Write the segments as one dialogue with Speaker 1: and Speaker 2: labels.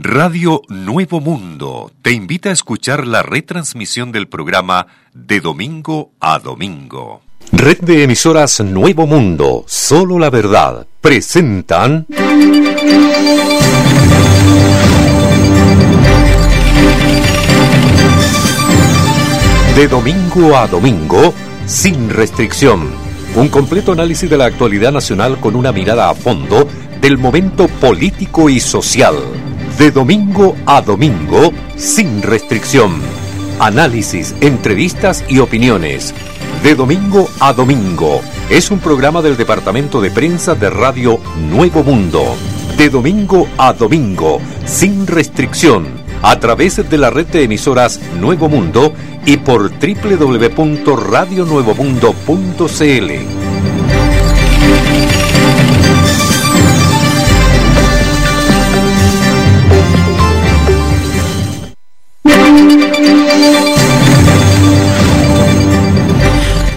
Speaker 1: Radio Nuevo Mundo te invita a escuchar la retransmisión del programa de domingo a domingo. Red de emisoras Nuevo Mundo, solo la verdad, presentan... De domingo a domingo, sin restricción. Un completo análisis de la actualidad nacional con una mirada a fondo del momento político y social de domingo a domingo, sin restricción. Análisis, entrevistas y opiniones. De domingo a domingo. Es un programa del Departamento de Prensa de Radio Nuevo Mundo. De domingo a domingo, sin restricción. A través de la red de emisoras Nuevo Mundo y por www.radionuevomundo.cl.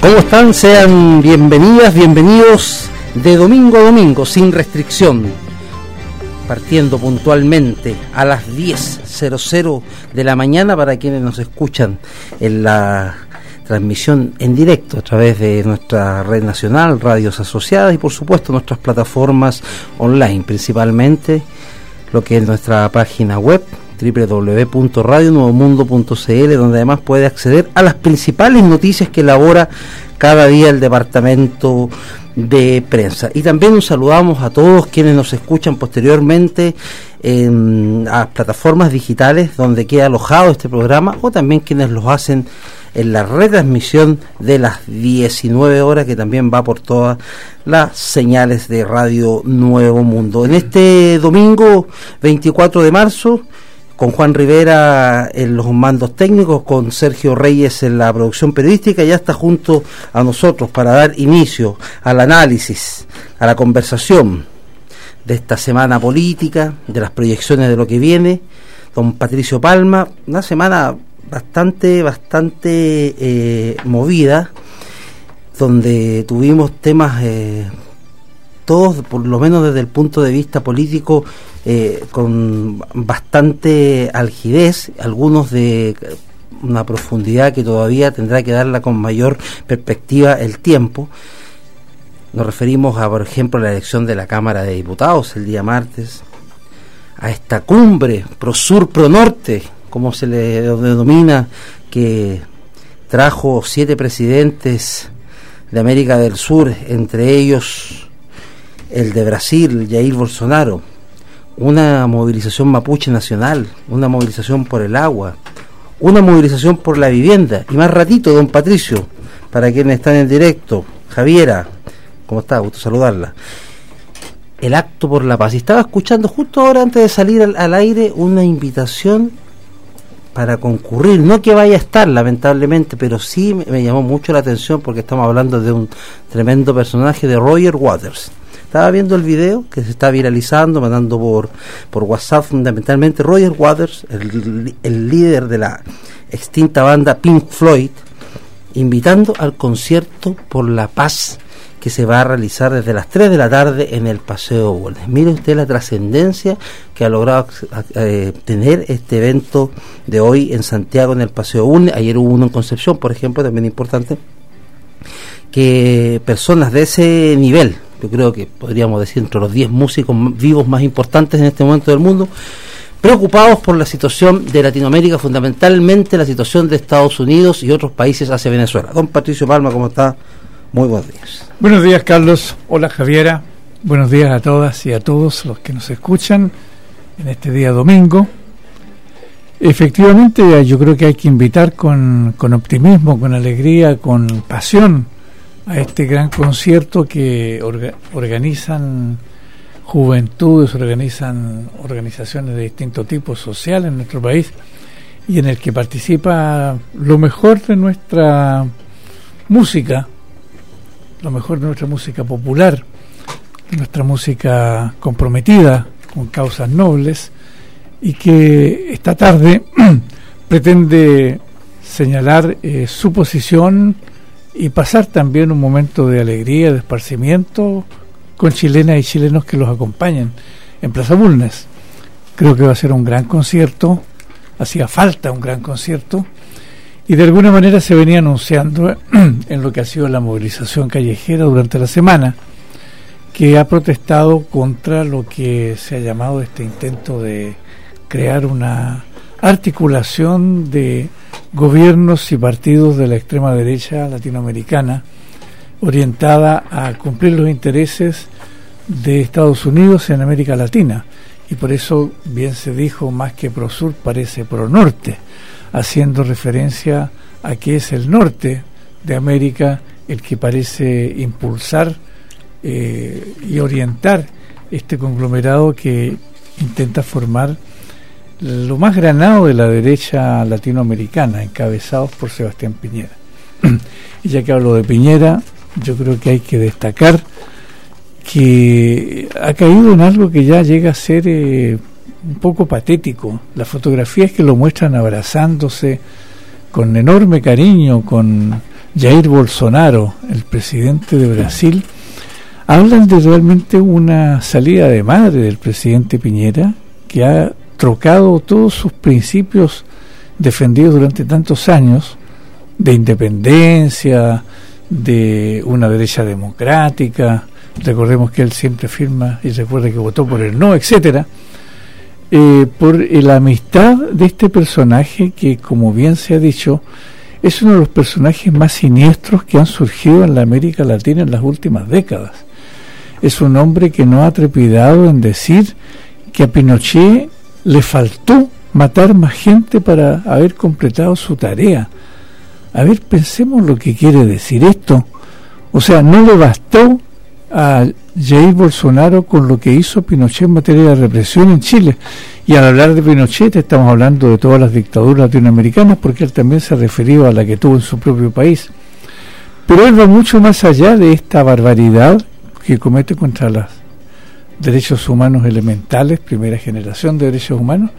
Speaker 2: ¿Cómo están? Sean bienvenidas, bienvenidos de domingo a domingo, sin restricción. Partiendo puntualmente a las 10.00 de la mañana para quienes nos escuchan en la transmisión en directo a través de nuestra red nacional, radios asociadas y por supuesto nuestras plataformas online, principalmente lo que es nuestra página web www.radionuevomundo.cl, donde además puede acceder a las principales noticias que elabora cada día el departamento de prensa. Y también saludamos a todos quienes nos escuchan posteriormente en las plataformas digitales donde queda alojado este programa o también quienes los hacen en la retransmisión de las 19 horas que también va por todas las señales de Radio Nuevo Mundo. En este domingo 24 de marzo con Juan Rivera en los mandos técnicos, con Sergio Reyes en la producción periodística, ya está junto a nosotros para dar inicio al análisis, a la conversación de esta semana política, de las proyecciones de lo que viene, don Patricio Palma, una semana bastante, bastante eh, movida, donde tuvimos temas, eh, todos, por lo menos desde el punto de vista político, eh, con bastante algidez, algunos de una profundidad que todavía tendrá que darla con mayor perspectiva el tiempo. Nos referimos a, por ejemplo, la elección de la Cámara de Diputados el día martes, a esta cumbre pro sur, pro norte, como se le denomina, que trajo siete presidentes de América del Sur, entre ellos el de Brasil, Jair Bolsonaro, una movilización mapuche nacional, una movilización por el agua, una movilización por la vivienda. Y más ratito, don Patricio, para quienes están en directo, Javiera, ¿cómo está? Gusto saludarla. El acto por la paz. Y estaba escuchando justo ahora, antes de salir al, aire, una invitación para concurrir. No que vaya a estar, lamentablemente, pero sí me llamó mucho la atención porque estamos hablando de un tremendo personaje de Roger Waters estaba viendo el video que se está viralizando, mandando por, por WhatsApp fundamentalmente. Roger Waters, el, el líder de la extinta banda Pink Floyd, invitando al concierto por la paz que se va a realizar desde las 3 de la tarde en el Paseo Bulnes. Mire usted la trascendencia que ha logrado eh, tener este evento de hoy en Santiago en el Paseo Bulnes. Ayer hubo uno en Concepción, por ejemplo, también importante, que personas de ese nivel, yo creo que podríamos decir entre los 10 músicos vivos más importantes en este momento del mundo, preocupados por la situación de Latinoamérica, fundamentalmente la situación de Estados Unidos y otros países hacia Venezuela. Don Patricio Palma, ¿cómo está? Muy buenos días.
Speaker 3: Buenos días, Carlos. Hola, Javiera. Buenos días a todas y a todos los que nos escuchan en este día domingo. Efectivamente, yo creo que hay que invitar con, con optimismo, con alegría, con pasión a este gran concierto que organizan juventudes, organizan organizaciones de distintos tipos sociales en nuestro país y en el que participa lo mejor de nuestra música, lo mejor de nuestra música popular, nuestra música comprometida con causas nobles y que esta tarde pretende señalar eh, su posición y pasar también un momento de alegría, de esparcimiento con chilenas y chilenos que los acompañan en Plaza Bulnes. Creo que va a ser un gran concierto, hacía falta un gran concierto, y de alguna manera se venía anunciando en lo que ha sido la movilización callejera durante la semana, que ha protestado contra lo que se ha llamado este intento de crear una articulación de gobiernos y partidos de la extrema derecha latinoamericana orientada a cumplir los intereses de Estados Unidos en América Latina. Y por eso bien se dijo, más que pro sur parece pro norte, haciendo referencia a que es el norte de América el que parece impulsar eh, y orientar este conglomerado que intenta formar lo más granado de la derecha latinoamericana, encabezados por Sebastián Piñera. y ya que hablo de Piñera, yo creo que hay que destacar que ha caído en algo que ya llega a ser eh, un poco patético. Las fotografías que lo muestran abrazándose con enorme cariño con Jair Bolsonaro, el presidente de Brasil, hablan de realmente una salida de madre del presidente Piñera que ha trocado todos sus principios defendidos durante tantos años de independencia, de una derecha democrática, recordemos que él siempre firma y recuerda que votó por el no, etcétera, eh, por la amistad de este personaje que, como bien se ha dicho, es uno de los personajes más siniestros que han surgido en la América Latina en las últimas décadas. Es un hombre que no ha trepidado en decir que a Pinochet le faltó matar más gente para haber completado su tarea. A ver, pensemos lo que quiere decir esto. O sea, no le bastó a Jair Bolsonaro con lo que hizo Pinochet en materia de represión en Chile. Y al hablar de Pinochet estamos hablando de todas las dictaduras latinoamericanas porque él también se ha referido a la que tuvo en su propio país. Pero él va mucho más allá de esta barbaridad que comete contra los derechos humanos elementales, primera generación de derechos humanos.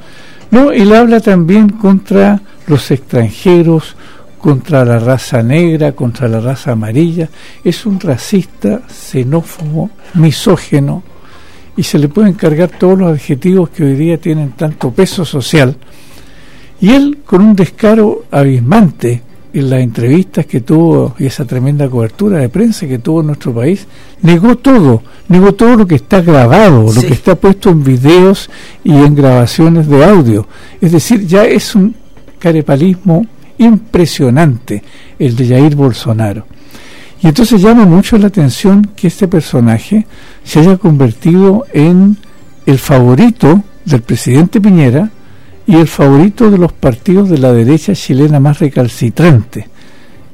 Speaker 3: No, él habla también contra los extranjeros, contra la raza negra, contra la raza amarilla, es un racista, xenófobo, misógeno, y se le pueden cargar todos los adjetivos que hoy día tienen tanto peso social. Y él, con un descaro abismante en las entrevistas que tuvo y esa tremenda cobertura de prensa que tuvo en nuestro país, negó todo, negó todo lo que está grabado, lo que está puesto en videos y en grabaciones de audio. Es decir, ya es un carepalismo impresionante el de Jair Bolsonaro. Y entonces llama mucho la atención que este personaje se haya convertido en el favorito del presidente Piñera y el favorito de los partidos de la derecha chilena más recalcitrante,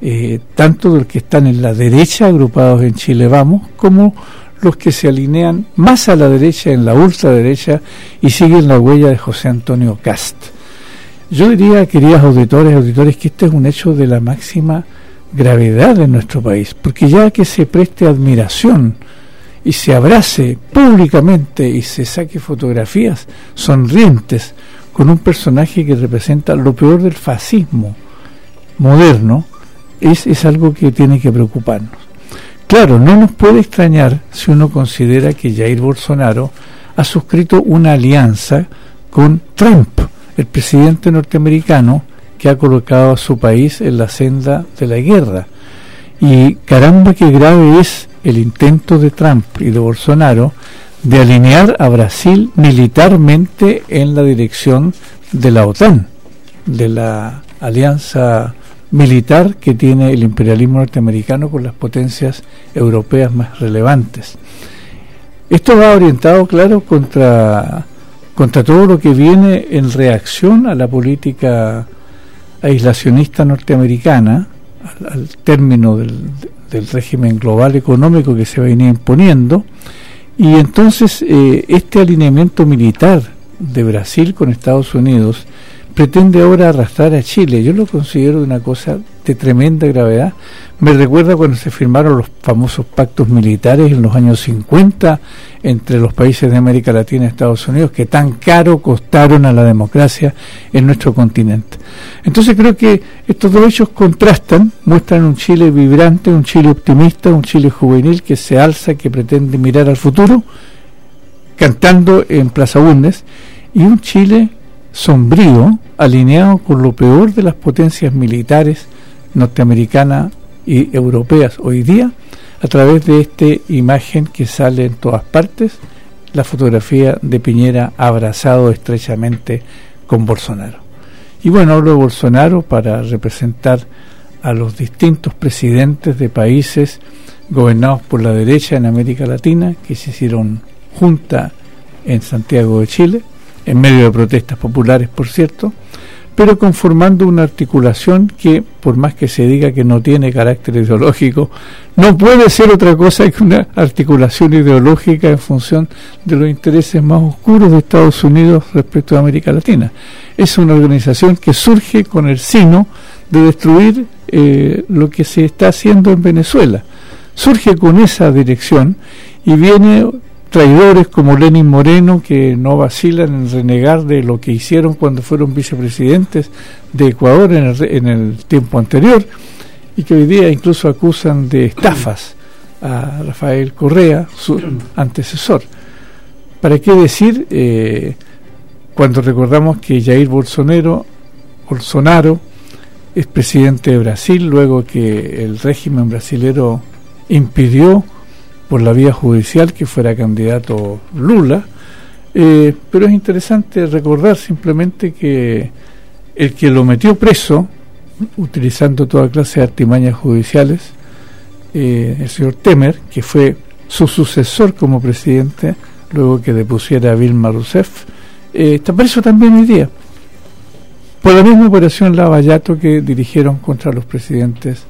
Speaker 3: eh, tanto de los que están en la derecha agrupados en Chile Vamos, como los que se alinean más a la derecha en la ultraderecha y siguen la huella de José Antonio Cast. Yo diría, queridas auditores auditores, que este es un hecho de la máxima gravedad en nuestro país, porque ya que se preste admiración y se abrace públicamente y se saque fotografías sonrientes con un personaje que representa lo peor del fascismo moderno, es, es algo que tiene que preocuparnos. Claro, no nos puede extrañar si uno considera que Jair Bolsonaro ha suscrito una alianza con Trump, el presidente norteamericano que ha colocado a su país en la senda de la guerra. Y caramba qué grave es el intento de Trump y de Bolsonaro de alinear a Brasil militarmente en la dirección de la OTAN, de la alianza militar que tiene el imperialismo norteamericano con las potencias europeas más relevantes. Esto va orientado, claro, contra contra todo lo que viene en reacción a la política aislacionista norteamericana, al, término del, régimen global económico que se venía imponiendo, y entonces eh, este alineamiento militar de Brasil con Estados Unidos pretende ahora arrastrar a Chile. Yo lo considero una cosa de tremenda gravedad. Me recuerda cuando se firmaron los famosos pactos militares en los años 50 entre los países de América Latina y Estados Unidos, que tan caro costaron a la democracia en nuestro continente. Entonces creo que estos dos hechos contrastan, muestran un Chile vibrante, un Chile optimista, un Chile juvenil que se alza, que pretende mirar al futuro, cantando en Plaza Bundes, y un Chile sombrío, alineado con lo peor de las potencias militares norteamericanas y europeas hoy día, a través de esta imagen que sale en todas partes, la fotografía de Piñera abrazado estrechamente con Bolsonaro. Y bueno, hablo de Bolsonaro para representar a los distintos presidentes de países gobernados por la derecha en América Latina que se hicieron junta en Santiago de Chile, en medio de protestas populares, por cierto, pero conformando una articulación que, por más que se diga que no tiene carácter ideológico, no puede ser otra cosa que una articulación ideológica en función de los intereses más oscuros de Estados Unidos respecto a América Latina. Es una organización que surge con el sino de destruir eh, lo que se está haciendo en Venezuela. Surge con esa dirección y viene traidores como Lenin Moreno que no vacilan en renegar de lo que hicieron cuando fueron vicepresidentes de Ecuador en el, en el tiempo anterior y que hoy día incluso acusan de estafas a Rafael Correa, su antecesor. ¿Para qué decir eh, cuando recordamos que Jair Bolsonaro, Bolsonaro es presidente de Brasil luego que el régimen brasilero impidió por la vía judicial que fuera candidato Lula, eh, pero es interesante recordar simplemente que el que lo metió preso, utilizando toda clase de artimañas judiciales, eh, el señor Temer, que fue su sucesor como presidente, luego que depusiera a Vilma Rousseff, eh, está preso también hoy día, por la misma operación Lavallato que dirigieron contra los presidentes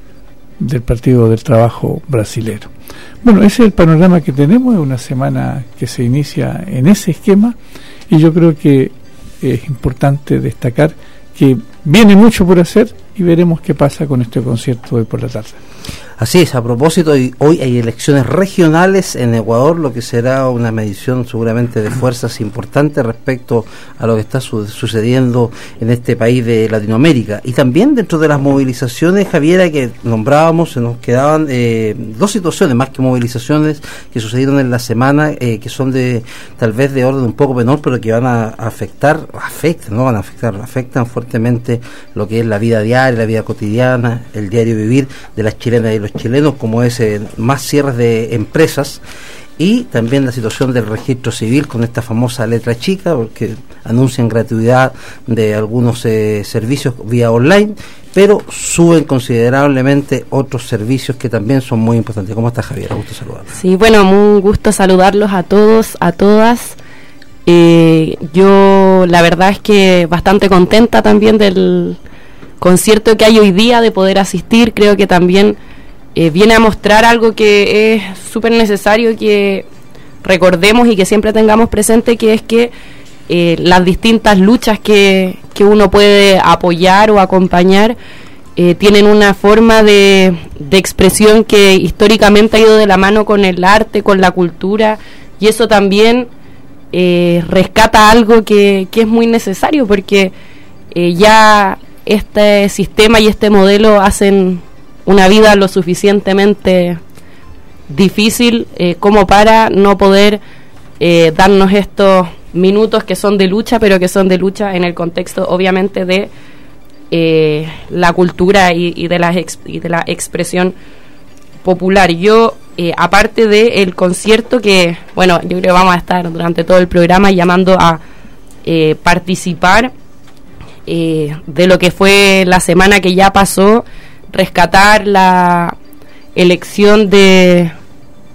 Speaker 3: del Partido del Trabajo brasilero. Bueno, ese es el panorama que tenemos, es una semana que se inicia en ese esquema y yo creo que es importante destacar que viene mucho por hacer y veremos qué pasa con este concierto hoy por la tarde.
Speaker 2: Así es, a propósito, hoy hay elecciones regionales en Ecuador, lo que será una medición seguramente de fuerzas importante respecto a lo que está sucediendo en este país de Latinoamérica. Y también dentro de las movilizaciones, Javiera, que nombrábamos, se nos quedaban eh, dos situaciones, más que movilizaciones que sucedieron en la semana, eh, que son de tal vez de orden un poco menor, pero que van a afectar, afectan, no van a afectar, afectan fuertemente lo que es la vida diaria, la vida cotidiana, el diario vivir de las chilenas y los chilenos, como es eh, más cierres de empresas y también la situación del registro civil con esta famosa letra chica, porque anuncian gratuidad de algunos eh, servicios vía online, pero suben considerablemente otros servicios que también son muy importantes. ¿Cómo está Javier? Gusto saludarlos.
Speaker 4: Sí, bueno, un gusto saludarlos a todos, a todas. Eh, yo la verdad es que bastante contenta también del concierto que hay hoy día, de poder asistir. Creo que también eh, viene a mostrar algo que es súper necesario que recordemos y que siempre tengamos presente, que es que eh, las distintas luchas que, que, uno puede apoyar o acompañar eh, tienen una forma de, de, expresión que históricamente ha ido de la mano con el arte, con la cultura, y eso también rescata algo que, que, es muy necesario, porque ya este sistema y este modelo hacen una vida lo suficientemente difícil eh, como para no poder eh, darnos estos minutos que son de lucha, pero que son de lucha en el contexto obviamente de eh, la cultura y, de la y de la expresión popular. Yo, aparte del el concierto que, bueno, yo creo que vamos a estar durante todo el programa llamando a participar de lo que fue la semana que ya pasó, rescatar la elección de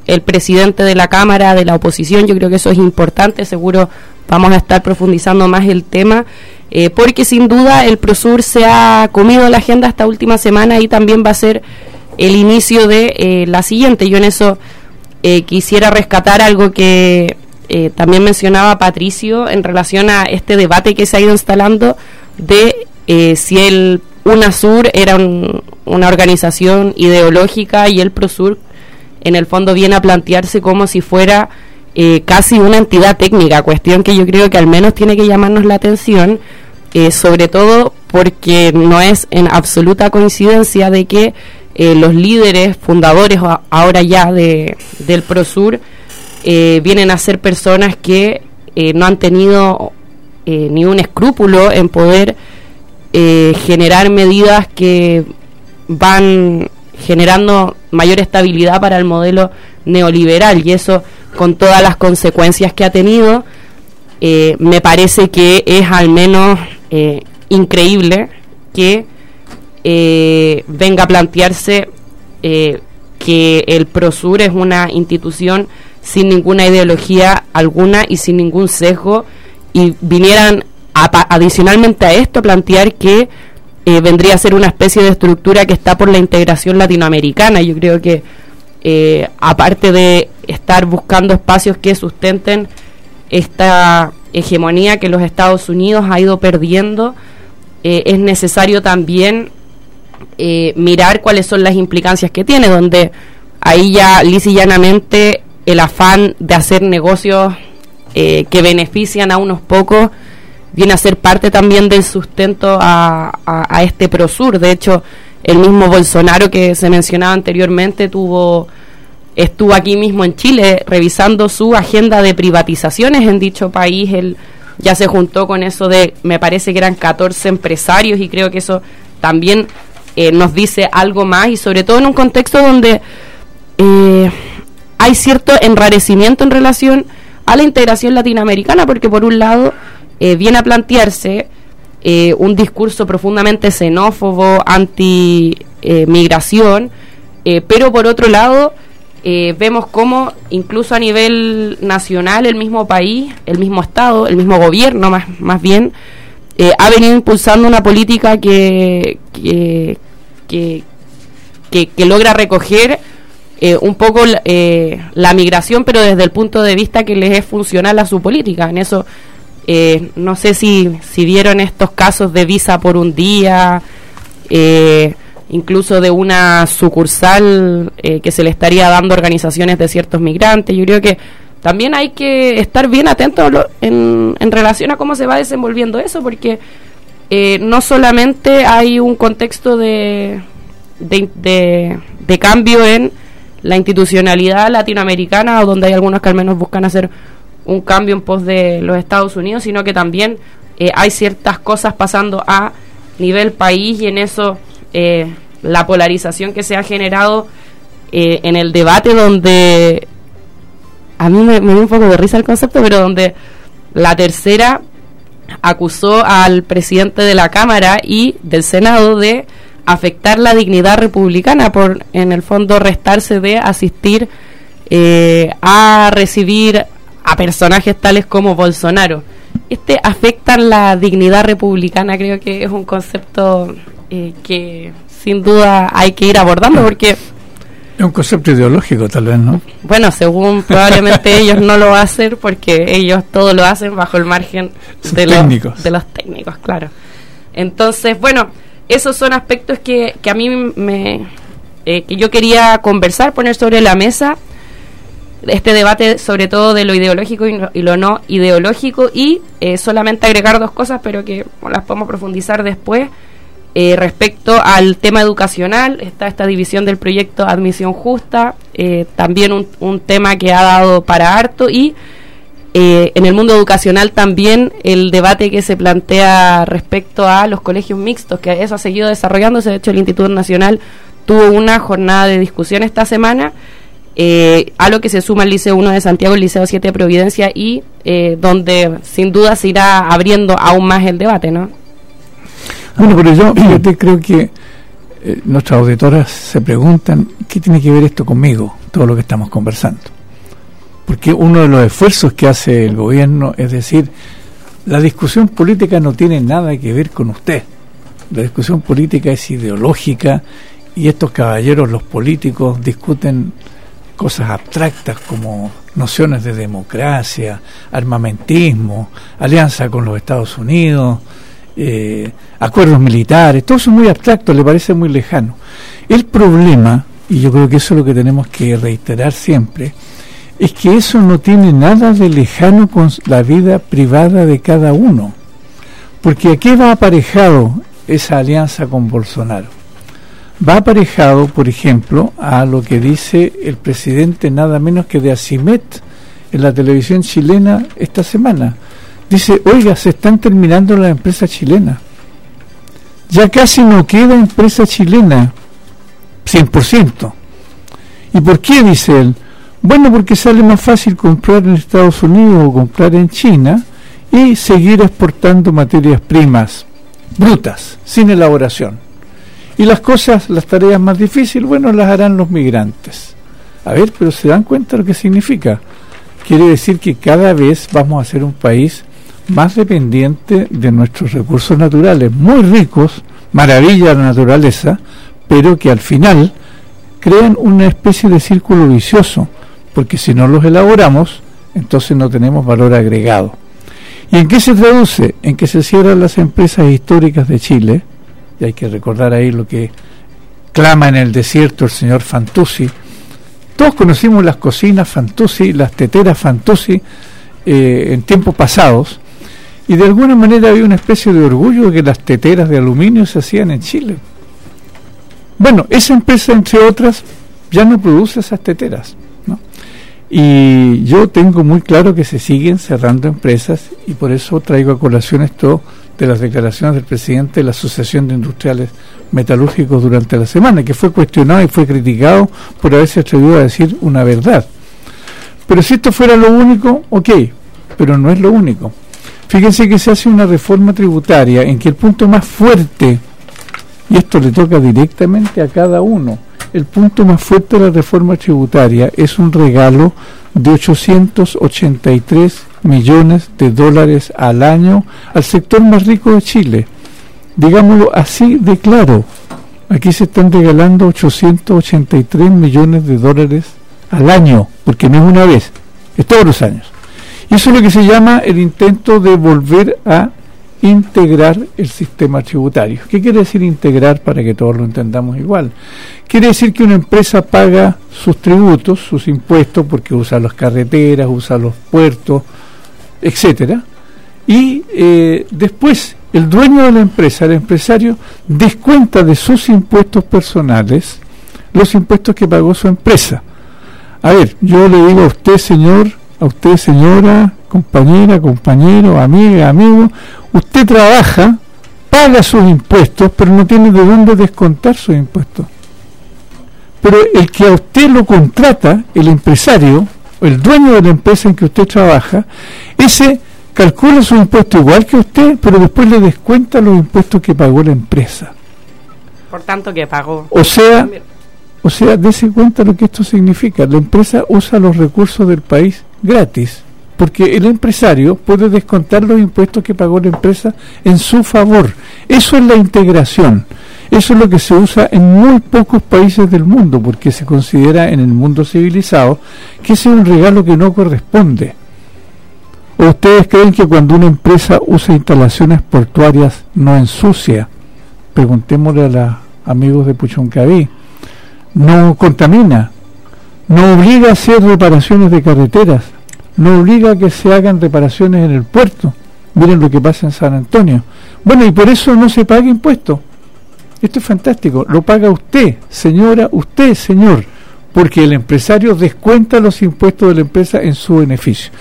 Speaker 4: el presidente de la Cámara de la oposición. Yo creo que eso es importante, seguro vamos a estar profundizando más el tema, eh, porque sin duda el Prosur se ha comido la agenda esta última semana y también va a ser el inicio de eh, la siguiente. Yo en eso eh, quisiera rescatar algo que también mencionaba Patricio en relación a este debate que se ha ido instalando de si el UNASUR era una organización ideológica y el PROSUR en el fondo viene a plantearse como si fuera eh, casi una entidad técnica, cuestión que yo creo que al menos tiene que llamarnos la atención, eh, sobre todo porque no es en absoluta coincidencia de que eh, los líderes fundadores ahora ya de, del PROSUR vienen a ser personas que no han tenido eh, ni un escrúpulo en poder eh, generar medidas que van generando mayor estabilidad para el modelo neoliberal y eso con todas las consecuencias que ha tenido eh, me parece que es al menos increíble que venga a plantearse que el Prosur es una institución sin ninguna ideología alguna y sin ningún sesgo y vinieran adicionalmente a esto plantear que eh, vendría a ser una especie de estructura que está por la integración latinoamericana. Yo creo que eh, aparte de estar buscando espacios que sustenten esta hegemonía que los Estados Unidos ha ido perdiendo, eh, es necesario también mirar cuáles son las implicancias que tiene, donde ahí ya lisa el afán de hacer negocios que benefician a unos pocos viene a ser parte también del sustento a, a, este Prosur. De hecho, el mismo Bolsonaro que se mencionaba anteriormente tuvo estuvo aquí mismo en Chile revisando su agenda de privatizaciones en dicho país. Él ya se juntó con eso de, me parece que eran 14 empresarios y creo que eso también eh, nos dice algo más y sobre todo en un contexto donde eh, hay cierto enrarecimiento en relación a la integración latinoamericana, porque por un lado eh, viene a plantearse eh, un discurso profundamente xenófobo, anti-migración, eh, pero por otro lado vemos cómo incluso a nivel nacional el mismo país, el mismo Estado, el mismo gobierno más, más bien, ha venido impulsando una política que, que, que, logra recoger eh, un poco la migración, pero desde el punto de vista que les es funcional a su política. En eso, eh, no sé si, si vieron estos casos de visa por un día, incluso de una sucursal que se le estaría dando organizaciones de ciertos migrantes. Yo creo que también hay que estar bien atentos en, en relación a cómo se va desenvolviendo eso, porque no solamente hay un contexto de, de, de cambio en la institucionalidad latinoamericana, o donde hay algunos que al menos buscan hacer un cambio en pos de los Estados Unidos, sino que también eh, hay ciertas cosas pasando a nivel país y en eso eh, la polarización que se ha generado eh, en el debate donde a mí me, me dio un poco de risa el concepto, pero donde la tercera acusó al presidente de la Cámara y del Senado de afectar la dignidad republicana por en el fondo restarse de asistir eh, a recibir a personajes tales como Bolsonaro. Este afecta la dignidad republicana, creo que es un concepto eh, que sin duda hay que ir abordando porque
Speaker 3: es un concepto ideológico tal vez, ¿no?
Speaker 4: Bueno, según probablemente ellos no lo hacen porque ellos todo lo hacen bajo el margen de los, de los técnicos, claro. Entonces, bueno, esos son aspectos que, que a mí me eh, que yo quería conversar, poner sobre la mesa este debate sobre todo de lo ideológico y, lo no ideológico y eh, solamente agregar dos cosas pero que las podemos profundizar después eh, respecto al tema educacional está esta división del proyecto admisión justa también un, un tema que ha dado para harto y eh, en el mundo educacional también el debate que se plantea respecto a los colegios mixtos, que eso ha seguido desarrollándose. De hecho, el Instituto Nacional tuvo una jornada de discusión esta semana, eh, a lo que se suma el Liceo 1 de Santiago, el Liceo 7 de Providencia, y eh, donde sin duda se irá abriendo aún más el debate, ¿no?
Speaker 3: Bueno, pero yo fíjate, creo que nuestras auditoras se preguntan, ¿qué tiene que ver esto conmigo, todo lo que estamos conversando? porque uno de los esfuerzos que hace el gobierno es decir, la discusión política no tiene nada que ver con usted, la discusión política es ideológica y estos caballeros, los políticos, discuten cosas abstractas como nociones de democracia, armamentismo, alianza con los Estados Unidos, eh, acuerdos militares, todo eso es muy abstracto, le parece muy lejano. El problema, y yo creo que eso es lo que tenemos que reiterar siempre, es que eso no tiene nada de lejano con la vida privada de cada uno. Porque ¿a qué va aparejado esa alianza con Bolsonaro? Va aparejado, por ejemplo, a lo que dice el presidente nada menos que de Asimet en la televisión chilena esta semana, dice, oiga, se están terminando las empresas chilenas. Ya casi no queda empresa chilena, 100%. ¿Y por qué? Dice él. Bueno, porque sale más fácil comprar en Estados Unidos o comprar en China y seguir exportando materias primas brutas, sin elaboración. Y las cosas, las tareas más difíciles, bueno, las harán los migrantes. A ver, pero ¿se dan cuenta lo que significa? Quiere decir que cada vez vamos a ser un país más dependiente de nuestros recursos naturales, muy ricos, maravilla de la naturaleza, pero que al final crean una especie de círculo vicioso, porque si no los elaboramos, entonces no tenemos valor agregado. ¿Y en qué se traduce? En que se cierran las empresas históricas de Chile, hay que recordar ahí lo que clama en el desierto el señor Fantuzzi. Todos conocimos las cocinas Fantuzzi, las teteras Fantuzzi eh, en tiempos pasados, y de alguna manera había una especie de orgullo de que las teteras de aluminio se hacían en Chile. Bueno, esa empresa, entre otras, ya no produce esas teteras. Y yo tengo muy claro que se siguen cerrando empresas y por eso traigo a colación esto de las declaraciones del presidente de la Asociación de Industriales Metalúrgicos durante la semana, que fue cuestionado y fue criticado por haberse atrevido a decir una verdad. Pero si esto fuera lo único, ok, pero no es lo único. Fíjense que se hace una reforma tributaria en que el punto más fuerte, y esto le toca directamente a cada uno, el punto más fuerte de la reforma tributaria es un regalo de 883 millones de dólares al año al sector más rico de Chile. Digámoslo así de claro. Aquí se están regalando 883 millones de dólares al año, porque no es una vez, es todos los años. Y eso es lo que se llama el intento de volver a integrar el sistema tributario. ¿Qué quiere decir integrar para que todos lo entendamos igual? Quiere decir que una empresa paga sus tributos, sus impuestos, porque usa las carreteras, usa los puertos, etcétera, y eh, después el dueño de la empresa, el empresario, descuenta de sus impuestos personales los impuestos que pagó su empresa. A ver, yo le digo a usted, señor, a usted, señora, compañera, compañero, amiga, amigo, usted trabaja, paga sus impuestos, pero no tiene de dónde descontar sus impuestos. Pero el que a usted lo contrata, el empresario, el dueño de la empresa en que usted trabaja, ese calcula sus impuestos igual que usted, pero después le descuenta los impuestos que pagó la empresa.
Speaker 4: Por tanto que pagó.
Speaker 3: O sea, o sea, dése cuenta lo que esto significa. La empresa usa los recursos del país gratis porque el empresario puede descontar los impuestos que pagó la empresa en su favor. Eso es la integración. Eso es lo que se usa en muy pocos países del mundo, porque se considera en el mundo civilizado que ese es un regalo que no corresponde. ¿O ustedes creen que cuando una empresa usa instalaciones portuarias no ensucia? Preguntémosle a los amigos de Puchoncaví. No contamina, no obliga a hacer reparaciones de carreteras, no obliga a que se hagan reparaciones en el puerto. Miren lo que pasa en San Antonio. Bueno, y por eso no se paga impuesto. Esto es fantástico. Lo paga usted, señora, usted, señor, porque el empresario descuenta los impuestos de la empresa en su beneficio.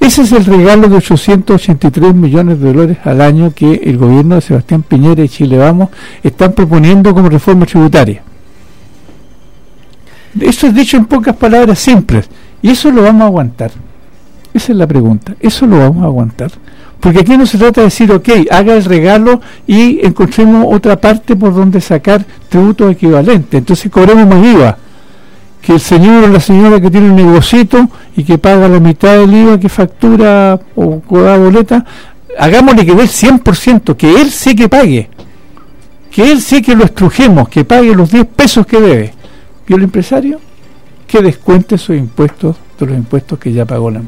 Speaker 3: Ese es el regalo de 883 millones de dólares al año que el gobierno de Sebastián Piñera y Chile Vamos están proponiendo como reforma tributaria. Eso es dicho en pocas palabras simples. Y eso lo vamos a aguantar. Esa es la pregunta. ¿Eso lo vamos a aguantar? Porque aquí no se trata de decir, ok, haga el regalo y encontremos otra parte por donde sacar tributos equivalentes. Entonces cobremos más IVA. Que el señor o la señora que tiene un negocito y que paga la mitad del IVA que factura o da boleta, hagámosle que dé el 100%, que él sí que pague. Que él sí que lo estrujemos, que pague los 10 pesos que debe. Y el empresario, que descuente sus impuestos de los impuestos que ya pagó la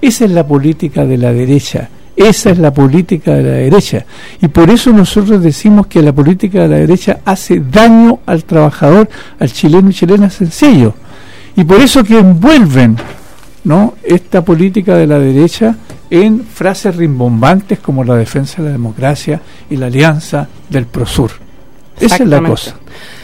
Speaker 3: esa es la política de la derecha. Esa es la política de la derecha. Y por eso nosotros decimos que la política de la derecha hace daño al trabajador, al chileno y chilena sencillo. Y por eso que envuelven ¿no? esta política de la derecha en frases rimbombantes como la defensa de la democracia y la alianza del Prosur. Esa es la cosa.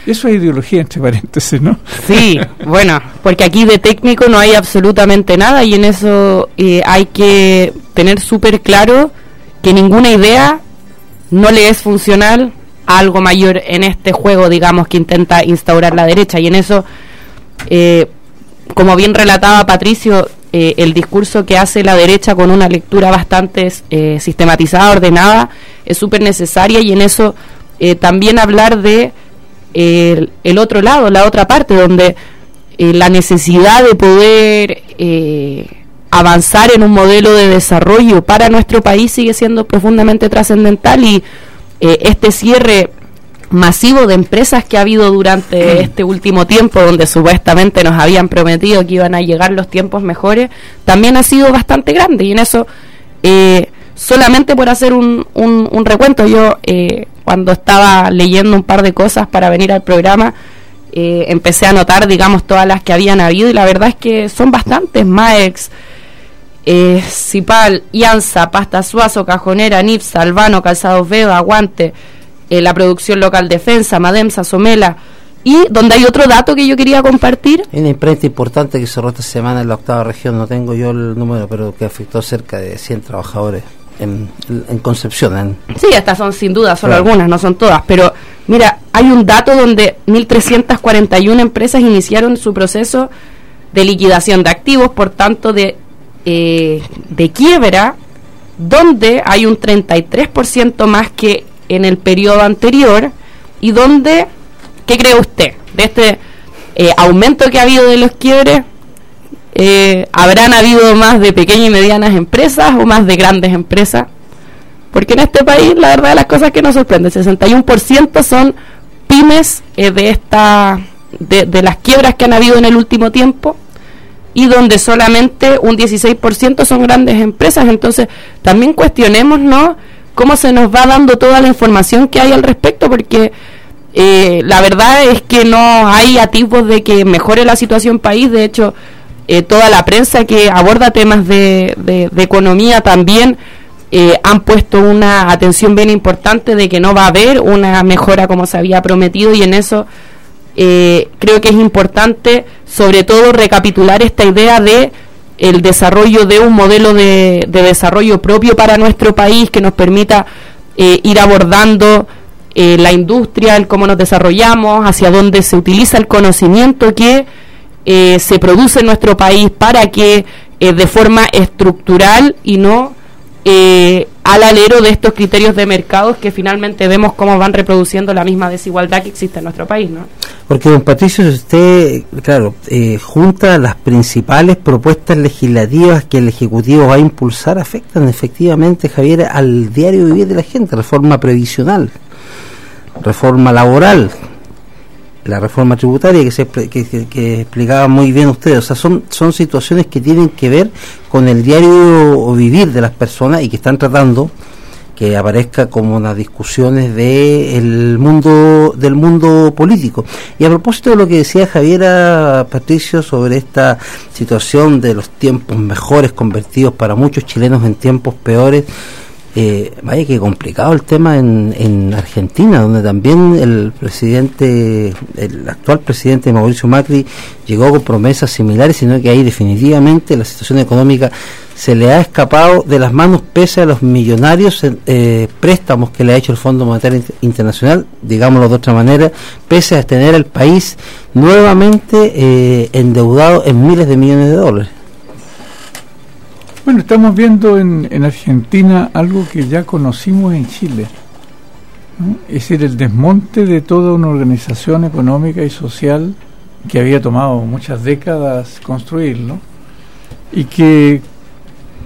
Speaker 3: Eso es ideología, entre paréntesis, ¿no?
Speaker 4: Sí, bueno, porque aquí de técnico no hay absolutamente nada y en eso eh, hay que tener súper claro que ninguna idea no le es funcional a algo mayor en este juego, digamos, que intenta instaurar la derecha. Y en eso, eh, como bien relataba Patricio, eh, el discurso que hace la derecha con una lectura bastante eh, sistematizada, ordenada, es súper necesaria y en eso también hablar de el, otro lado, la otra parte, donde la necesidad de poder avanzar en un modelo de desarrollo para nuestro país sigue siendo profundamente trascendental y eh, este cierre masivo de empresas que ha habido durante mm. este último tiempo, donde supuestamente nos habían prometido que iban a llegar los tiempos mejores, también ha sido bastante grande. Y en eso, eh, solamente por hacer un, un, recuento, yo eh, cuando estaba leyendo un par de cosas para venir al programa, empecé a notar, digamos, todas las que habían habido y la verdad es que son bastantes. MAEX, eh, Cipal, Ianza, Pasta Suazo, Cajonera, Nipsa, Albano, Calzados Vega, Aguante, eh, la producción local Defensa, Mademsa, Somela. Y donde hay otro dato que yo quería compartir.
Speaker 2: Una imprenta importante que cerró esta semana en la octava región, no tengo yo el número, pero que afectó cerca de 100 trabajadores en, Concepción.
Speaker 4: Sí, estas son sin duda, solo algunas, no son todas. Pero mira, hay un dato donde 1.341 empresas iniciaron su proceso de liquidación de activos, por tanto, de eh, de quiebra, donde hay un 33% más que en el periodo anterior y donde, ¿qué cree usted? De este eh, aumento que ha habido de los quiebres, eh, ¿habrán habido más de pequeñas y medianas empresas o más de grandes empresas? Porque en este país, la verdad de las cosas que nos sorprende, el 61% son pymes de, esta, de, de las quiebras que han habido en el último tiempo y donde solamente un 16% son grandes empresas. Entonces, también cuestionemos, ¿no? Cómo se nos va dando toda la información que hay al respecto, porque eh, la verdad es que no hay atisbos de que mejore la situación país. De hecho, eh, toda la prensa que aborda temas de, de, economía también eh, han puesto una atención bien importante de que no va a haber una mejora como se había prometido y en eso eh, creo que es importante sobre todo recapitular esta idea de el desarrollo de un modelo de, desarrollo propio para nuestro país que nos permita eh, ir abordando eh, la industria, el cómo nos desarrollamos, hacia dónde se utiliza el conocimiento que se produce en nuestro país para que de forma estructural y no eh, al alero de estos criterios de mercados que finalmente vemos cómo van reproduciendo la misma desigualdad que existe en nuestro país, ¿no?
Speaker 2: Porque, don Patricio, usted, claro, eh, junta las principales propuestas legislativas que el Ejecutivo va a impulsar, afectan efectivamente, Javier, al diario vivir de la gente, reforma previsional, reforma laboral, la reforma tributaria que, se, que, explicaba muy bien ustedes. O sea, son, son situaciones que tienen que ver con el diario vivir de las personas y que están tratando que aparezca como unas discusiones de el mundo del mundo político. Y a propósito de lo que decía Javiera Patricio sobre esta situación de los tiempos mejores convertidos para muchos chilenos en tiempos peores, eh, vaya que complicado el tema en, en Argentina, donde también el presidente, el actual presidente Mauricio Macri llegó con promesas similares, sino que ahí definitivamente la situación económica se le ha escapado de las manos pese a los millonarios eh, préstamos que le ha hecho el Fondo Monetario Internacional, digámoslo de otra manera, pese a tener el país nuevamente eh, endeudado en miles de millones de dólares.
Speaker 3: Bueno, estamos viendo en, en Argentina algo que ya conocimos en Chile. Es decir, el desmonte de toda una organización económica y social que había tomado muchas décadas construirlo y que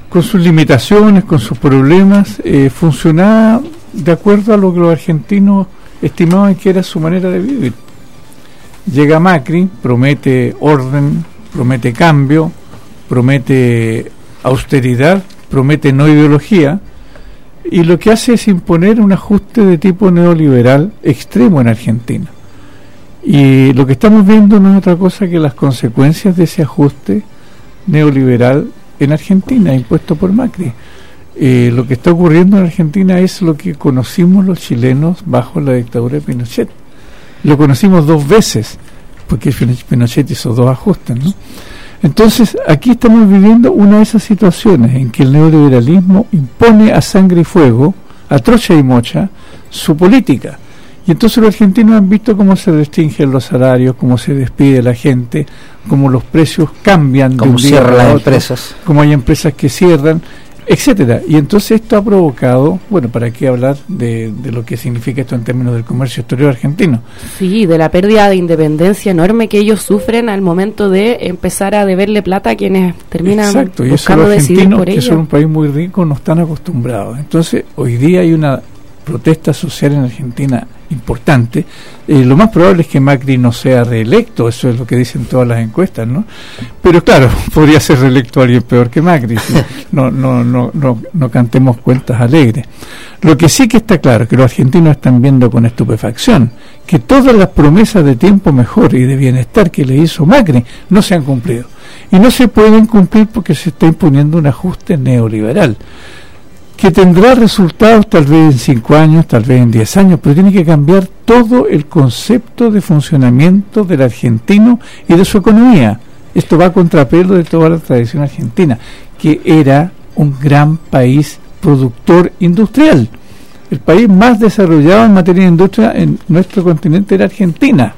Speaker 3: con sus limitaciones, con sus problemas, eh, funcionaba de acuerdo a lo que los argentinos estimaban que era su manera de vivir. Llega Macri, promete orden, promete cambio, promete austeridad, promete no ideología, y lo que hace es imponer un ajuste de tipo neoliberal extremo en Argentina. Y lo que estamos viendo no es otra cosa que las consecuencias de ese ajuste neoliberal en Argentina, impuesto por Macri. Eh, lo que está ocurriendo en Argentina es lo que conocimos los chilenos bajo la dictadura de Pinochet. lo conocimos dos veces, porque Pinochet hizo dos ajustes, ¿no? Entonces, aquí estamos viviendo una de esas situaciones en que el neoliberalismo impone a sangre y fuego, a trocha y mocha, su política. Y entonces los argentinos han visto cómo se restringen los salarios, cómo se despide la gente, cómo los precios cambian
Speaker 2: de un día a las empresas.
Speaker 3: cómo hay empresas que cierran etcétera. Y entonces esto ha provocado, bueno, ¿para qué hablar de, lo que significa esto en términos del comercio exterior argentino?
Speaker 4: Sí, de la pérdida de independencia enorme que ellos sufren al momento de empezar a deberle plata a quienes terminan
Speaker 3: Exacto, y eso los argentinos, que son un país muy rico, no están acostumbrados. Entonces, hoy día hay una protesta social en Argentina importante, eh, lo más probable es que Macri no sea reelecto, eso es lo que dicen todas las encuestas, ¿no? Pero claro, podría ser reelecto alguien peor que Macri, no, no, no, no, no cantemos cuentas alegres. Lo que sí que está claro, que los argentinos están viendo con estupefacción, que todas las promesas de tiempo mejor y de bienestar que le hizo Macri no se han cumplido. Y no se pueden cumplir porque se está imponiendo un ajuste neoliberal que tendrá resultados tal vez en cinco años, tal vez en diez años, pero tiene que cambiar todo el concepto de funcionamiento del argentino y de su economía. Esto va a contrapelo de toda la tradición argentina, que era un gran país productor industrial. El país más desarrollado en materia de industria en nuestro continente era Argentina.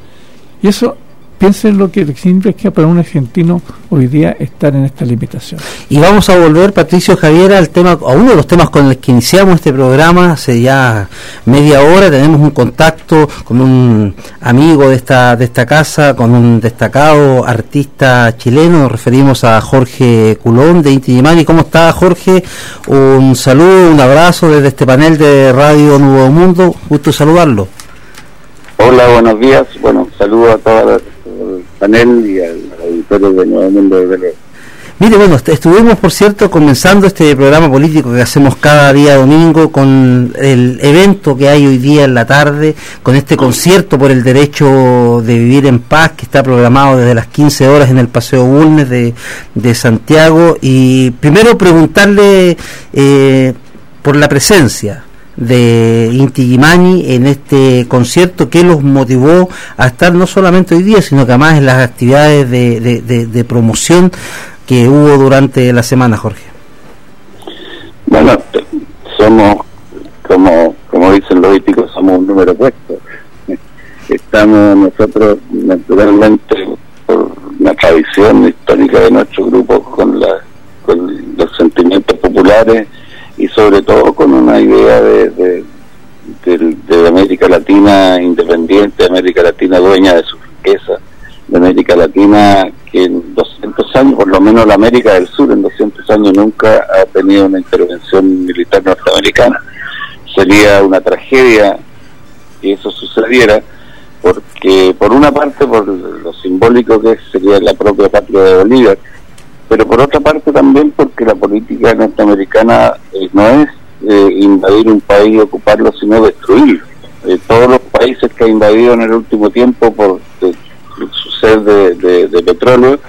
Speaker 3: Y eso piensen lo que significa para un argentino hoy día estar en esta limitación.
Speaker 2: Y vamos a volver, Patricio Javier, al tema, a uno de los temas con el que iniciamos este programa hace ya media hora. Tenemos un contacto con un amigo de esta, de esta casa, con un destacado artista chileno. Nos referimos a Jorge Culón de Inti ¿Cómo está, Jorge? Un saludo, un abrazo desde este panel de Radio Nuevo Mundo. Gusto saludarlo.
Speaker 5: Hola, buenos días. Bueno, saludo a todas panel y al auditorio de Nuevo Mundo de
Speaker 2: Mire, bueno, estuvimos, por cierto, comenzando este programa político que hacemos cada día domingo con el evento que hay hoy día en la tarde, con este concierto por el derecho de vivir en paz que está programado desde las 15 horas en el Paseo Bulnes de, de Santiago. Y primero preguntarle eh, por la presencia de Inti Gimani en este concierto que los motivó a estar no solamente hoy día, sino que además en las actividades de, promoción que hubo durante la semana, Jorge.
Speaker 5: Bueno, somos, como, como dicen los hípicos, somos un número puesto. Estamos nosotros, naturalmente, por una tradición histórica de nuestro grupo, con, la, con los sentimientos populares, y sobre todo con una idea de, de, América Latina independiente, América Latina dueña de su riqueza, de América Latina que en 200 años, por lo menos la América del Sur en 200 años nunca ha tenido una intervención militar norteamericana. Sería una tragedia que eso sucediera porque por una parte por lo simbólico que sería la propia patria de Bolívar, pero por otra parte también porque la política norteamericana eh, no es eh, invadir un país y ocuparlo, sino destruirlo. Eh, todos los países que ha invadido en el último tiempo por su sed de, petróleo,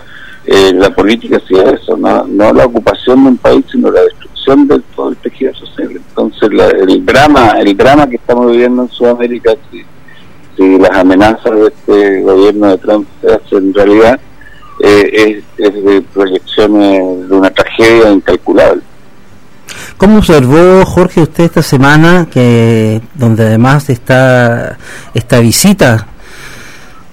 Speaker 5: la política ha sido eso, no, la ocupación de un país, sino la destrucción de todo el tejido social. Entonces el drama el drama que estamos viviendo en Sudamérica, si, si las amenazas de este gobierno de Trump se hacen realidad, eh, es, de proyecciones de una tragedia incalculable.
Speaker 2: ¿Cómo observó Jorge usted esta semana que donde además está esta visita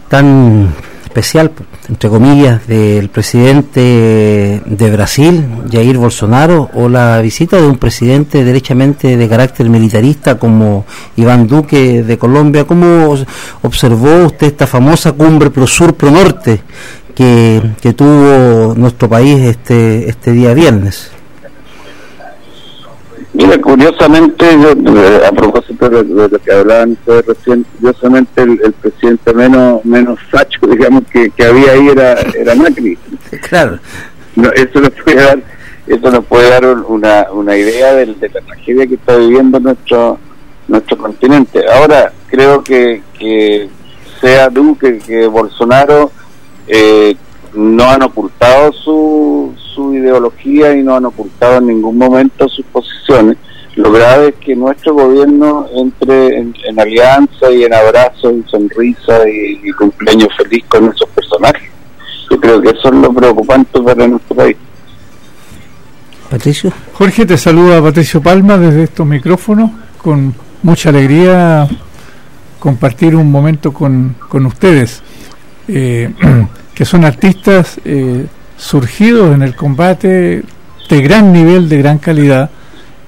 Speaker 2: tan especial, entre comillas, del presidente de Brasil, Jair Bolsonaro, o la visita de un presidente derechamente de carácter militarista como Iván Duque de Colombia? ¿Cómo observó usted esta famosa cumbre Pro Sur Pro Norte que, tuvo nuestro país este, este día viernes.
Speaker 5: Mira, curiosamente, a propósito de, lo que hablaban ustedes recién, curiosamente el, presidente menos menos facho, digamos, que, había ahí era, era Macri.
Speaker 2: Claro.
Speaker 5: eso nos puede dar, eso nos puede dar una, una idea de, de la tragedia que está viviendo nuestro nuestro continente. Ahora, creo que, que sea Duque que Bolsonaro eh, no han ocultado su, su ideología y no han ocultado en ningún momento sus posiciones. lo grave es que nuestro gobierno entre en, alianza y en abrazos y sonrisa y, cumpleaños feliz con esos personajes. Yo creo que eso es lo preocupante para nuestro país.
Speaker 3: Patricio. Jorge, te saluda Patricio Palma desde estos micrófonos, con mucha alegría compartir un momento con, con ustedes, eh, que son artistas eh, surgidos en el combate de gran nivel, de gran calidad,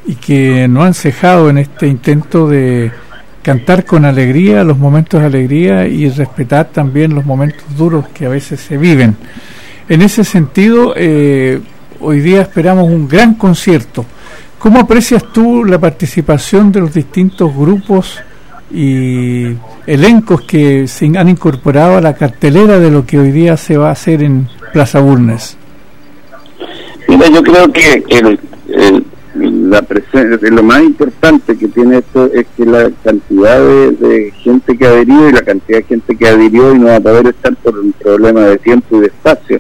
Speaker 3: y que no han cejado en este intento de cantar con alegría los momentos de alegría y respetar también los momentos duros que a veces se viven. En ese sentido, eh, hoy día esperamos un gran concierto. ¿Cómo aprecias tú la participación de los distintos grupos y elencos que se han incorporado a la cartelera de lo que hoy día se va a hacer en Plaza Burnes?
Speaker 5: Mira, yo creo que el, la lo más importante que tiene esto es que la cantidad de, gente que adherió y la cantidad de gente que adhirió y no va a poder estar por un problema de tiempo y de espacio,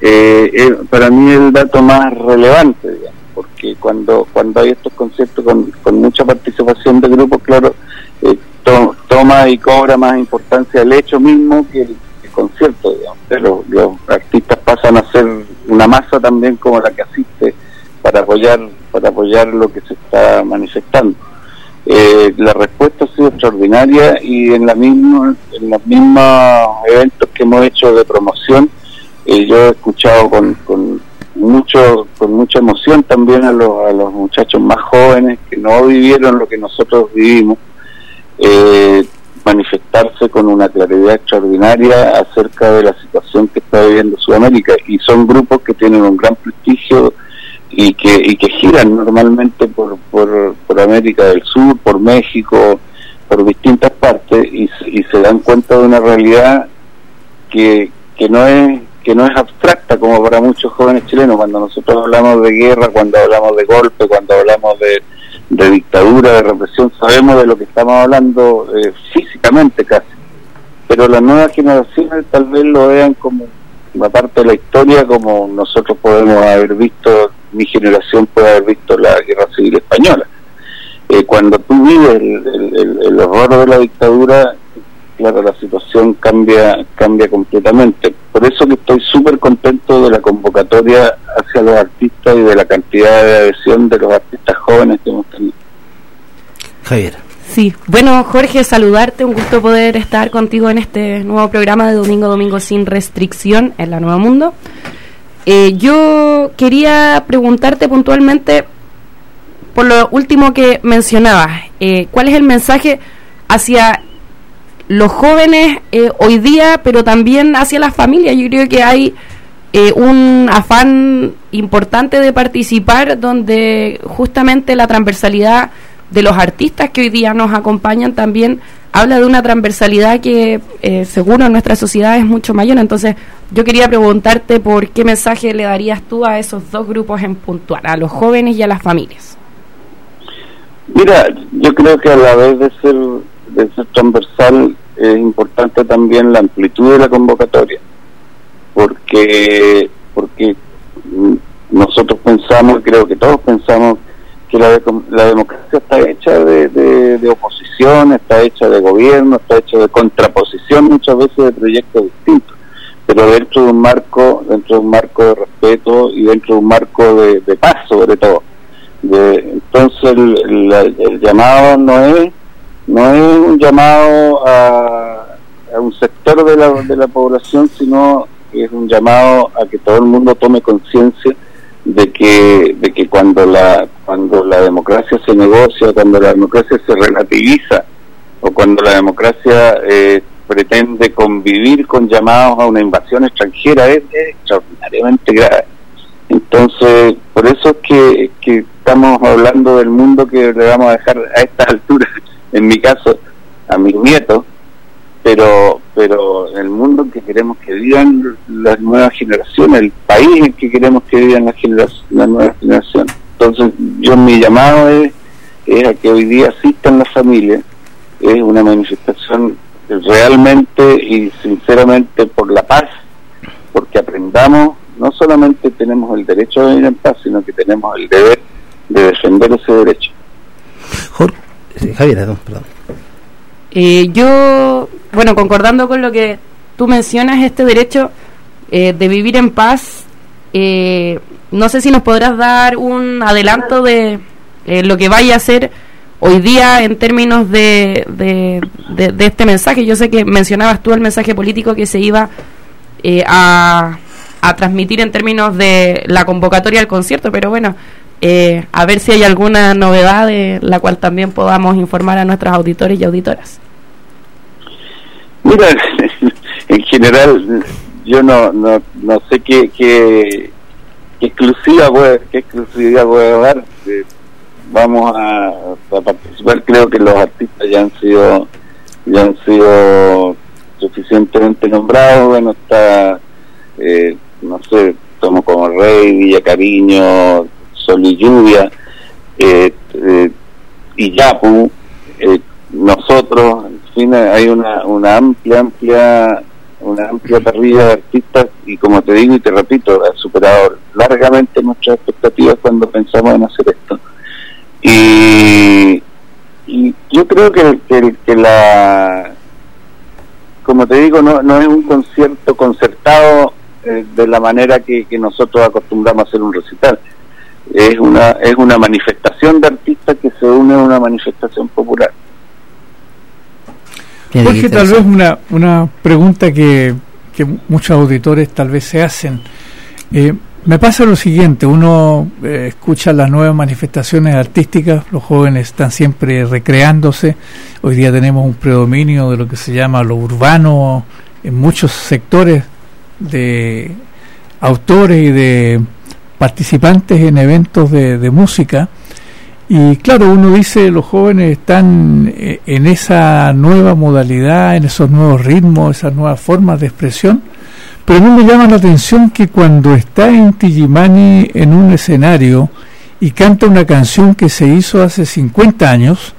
Speaker 5: eh, para mí es el dato más relevante, porque cuando cuando hay estos conciertos con, mucha participación de grupos, claro, eh, toma y cobra más importancia el hecho mismo que el, concierto, digamos. los artistas pasan a ser una masa también como la que asiste para apoyar para apoyar lo que se está manifestando. Eh, la respuesta ha sido extraordinaria y en la misma en los mismos eventos que hemos hecho de promoción eh, yo he escuchado con, con mucho con mucha emoción también a los, a los muchachos más jóvenes que no vivieron lo que nosotros vivimos eh, manifestarse con una claridad extraordinaria acerca de la situación que está viviendo Sudamérica. Y son grupos que tienen un gran prestigio y que, y que giran normalmente por, por, América del Sur, por México, por distintas partes y, y se dan cuenta de una realidad que, que no es que no es abstracta como para muchos jóvenes chilenos. Cuando nosotros hablamos de guerra, cuando hablamos de golpe, cuando hablamos de, de dictadura, de represión, sabemos de lo que estamos hablando eh, físicamente casi. Pero las nuevas generaciones tal vez lo vean como una parte de la historia como nosotros podemos haber visto mi generación puede haber visto la guerra civil española. Eh, cuando tú vives el, horror de la dictadura, claro, la situación cambia cambia completamente. Por eso que estoy súper contento de la convocatoria hacia los artistas y de la cantidad de adhesión de los artistas jóvenes que hemos tenido.
Speaker 4: Javier. Sí, bueno Jorge, saludarte, un gusto poder estar contigo en este nuevo programa de Domingo Domingo sin restricción en la Nueva Mundo. Eh, yo quería preguntarte puntualmente por lo último que mencionabas, eh, ¿cuál es el mensaje hacia los jóvenes eh, hoy día, pero también hacia las familias? Yo creo que hay un afán importante de participar donde justamente la transversalidad de los artistas que hoy día nos acompañan también habla de una transversalidad que eh, seguro en nuestra sociedad es mucho mayor. Entonces, yo quería preguntarte por qué mensaje le darías tú a esos dos grupos en puntual, a los jóvenes y a las familias.
Speaker 5: Mira, yo creo que a la vez de ser, de ser transversal es importante también la amplitud de la convocatoria, porque porque nosotros pensamos, creo que todos pensamos que la, la democracia está hecha de, de, oposición, está hecha de gobierno, está hecha de contraposición muchas veces de proyectos distintos, pero dentro de un marco, dentro de un marco de respeto y dentro de un marco de, paz sobre todo. entonces el, llamado no es no es un llamado a, un sector de la, de la población, sino es un llamado a que todo el mundo tome conciencia de que de que cuando la cuando la democracia se negocia cuando la democracia se relativiza o cuando la democracia eh, pretende convivir con llamados a una invasión extranjera es, extraordinariamente grave. Entonces por eso es que, que estamos hablando del mundo que le vamos a dejar a estas alturas en mi caso a mis nietos pero pero el mundo en que queremos que vivan las nuevas generaciones, el país en que queremos que vivan las, nuevas generaciones. Entonces, yo mi llamado es, es a que hoy día asistan las familias, es una manifestación realmente y sinceramente por la paz, porque aprendamos, no solamente tenemos el derecho a vivir en paz, sino que tenemos el deber de defender ese derecho.
Speaker 2: Javier, perdón.
Speaker 4: Eh, yo, bueno, concordando con lo que tú mencionas, este derecho eh, de vivir en paz, eh, no sé si nos podrás dar un adelanto de lo que vaya a ser hoy día en términos de, de, este mensaje. Yo sé que mencionabas tú el mensaje político que se iba a, a transmitir en términos de la convocatoria al concierto, pero bueno, eh, a ver si hay alguna novedad de la cual también podamos informar a nuestros auditores y auditoras.
Speaker 5: Mira, en general yo no no, no sé qué, qué, exclusiva puede, qué exclusividad puede dar. Eh, vamos a, participar, creo que los artistas ya han sido ya han sido suficientemente nombrados, bueno está eh, no sé, como como Rey, Villa Cariño, Sol y Lluvia, eh, eh, y Yapu, eh, nosotros, en fin, hay una, una amplia, amplia, una amplia parrilla de artistas y como te digo y te repito, ha superado largamente nuestras expectativas cuando pensamos en hacer esto. Y, y yo creo que, que, la como te digo, no, no es un concierto concertado de la manera que, que, nosotros acostumbramos a hacer un recital es una es una manifestación de artistas que se une a una manifestación popular.
Speaker 3: Jorge, tal vez una, una pregunta que, que muchos auditores tal vez se hacen. Eh, me pasa lo siguiente, uno eh, escucha las nuevas manifestaciones artísticas, los jóvenes están siempre recreándose, hoy día tenemos un predominio de lo que se llama lo urbano en muchos sectores de autores y de participantes en eventos de, música. Y claro, uno dice, los jóvenes están eh, en esa nueva modalidad, en esos nuevos ritmos, esas nuevas formas de expresión, pero a mí me llama la atención que cuando está en Tijimani en un escenario y canta una canción que se hizo hace 50 años,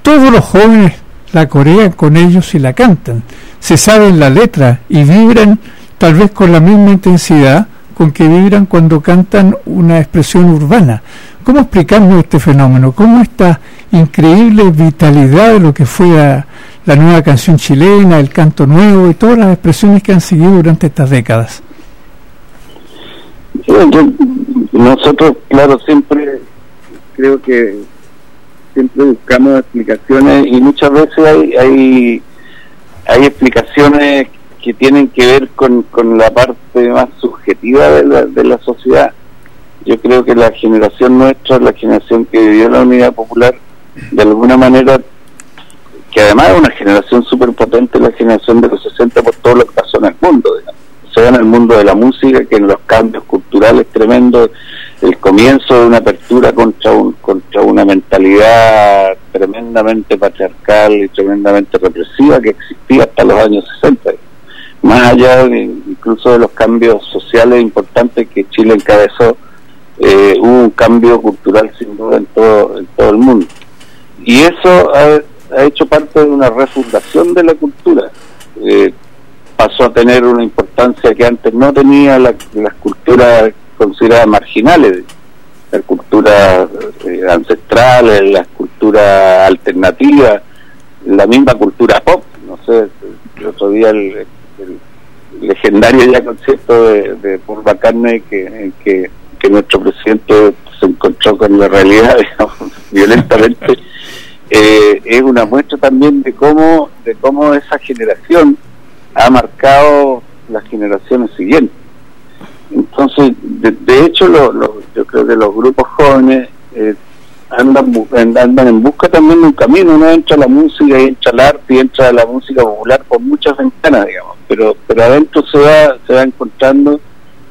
Speaker 3: todos los jóvenes la corean con ellos y la cantan, se saben la letra y vibran tal vez con la misma intensidad con que vibran cuando cantan una expresión urbana. ¿Cómo explicarnos este fenómeno? ¿Cómo esta increíble vitalidad de lo que fue la, nueva canción chilena, el canto nuevo y todas las expresiones que han seguido durante estas décadas?
Speaker 5: nosotros, claro, siempre creo que siempre buscamos explicaciones y muchas veces hay, hay, hay explicaciones que tienen que ver con, con la parte más subjetiva de la, de la sociedad. Yo creo que la generación nuestra, la generación que vivió la unidad popular, de alguna manera, que además es una generación súper potente, la generación de los 60 por todo lo que pasó en el mundo, sea en el mundo de la música, que en los cambios culturales tremendos, el comienzo de una apertura contra, un, contra una mentalidad tremendamente patriarcal y tremendamente represiva que existía hasta los años 60 más allá incluso de los cambios sociales importantes que Chile encabezó, eh, hubo un cambio cultural sin duda en todo, en todo el mundo. Y eso ha, hecho parte de una refundación de la cultura. Eh, pasó a tener una importancia que antes no tenía las culturas consideradas marginales, las culturas eh, ancestrales, las culturas alternativas, la misma cultura pop. No sé, el otro día el, legendario ya concepto de, de Paul McCartney que, que, nuestro presidente se encontró con la realidad violentamente eh, es una muestra también de cómo de cómo esa generación ha marcado las generaciones siguientes. Entonces de, hecho lo, yo creo que los grupos jóvenes eh, andan, andan en busca también de un camino, uno entra la música y entra al arte y entra la música popular por muchas ventanas, digamos, pero, pero adentro se va, se va encontrando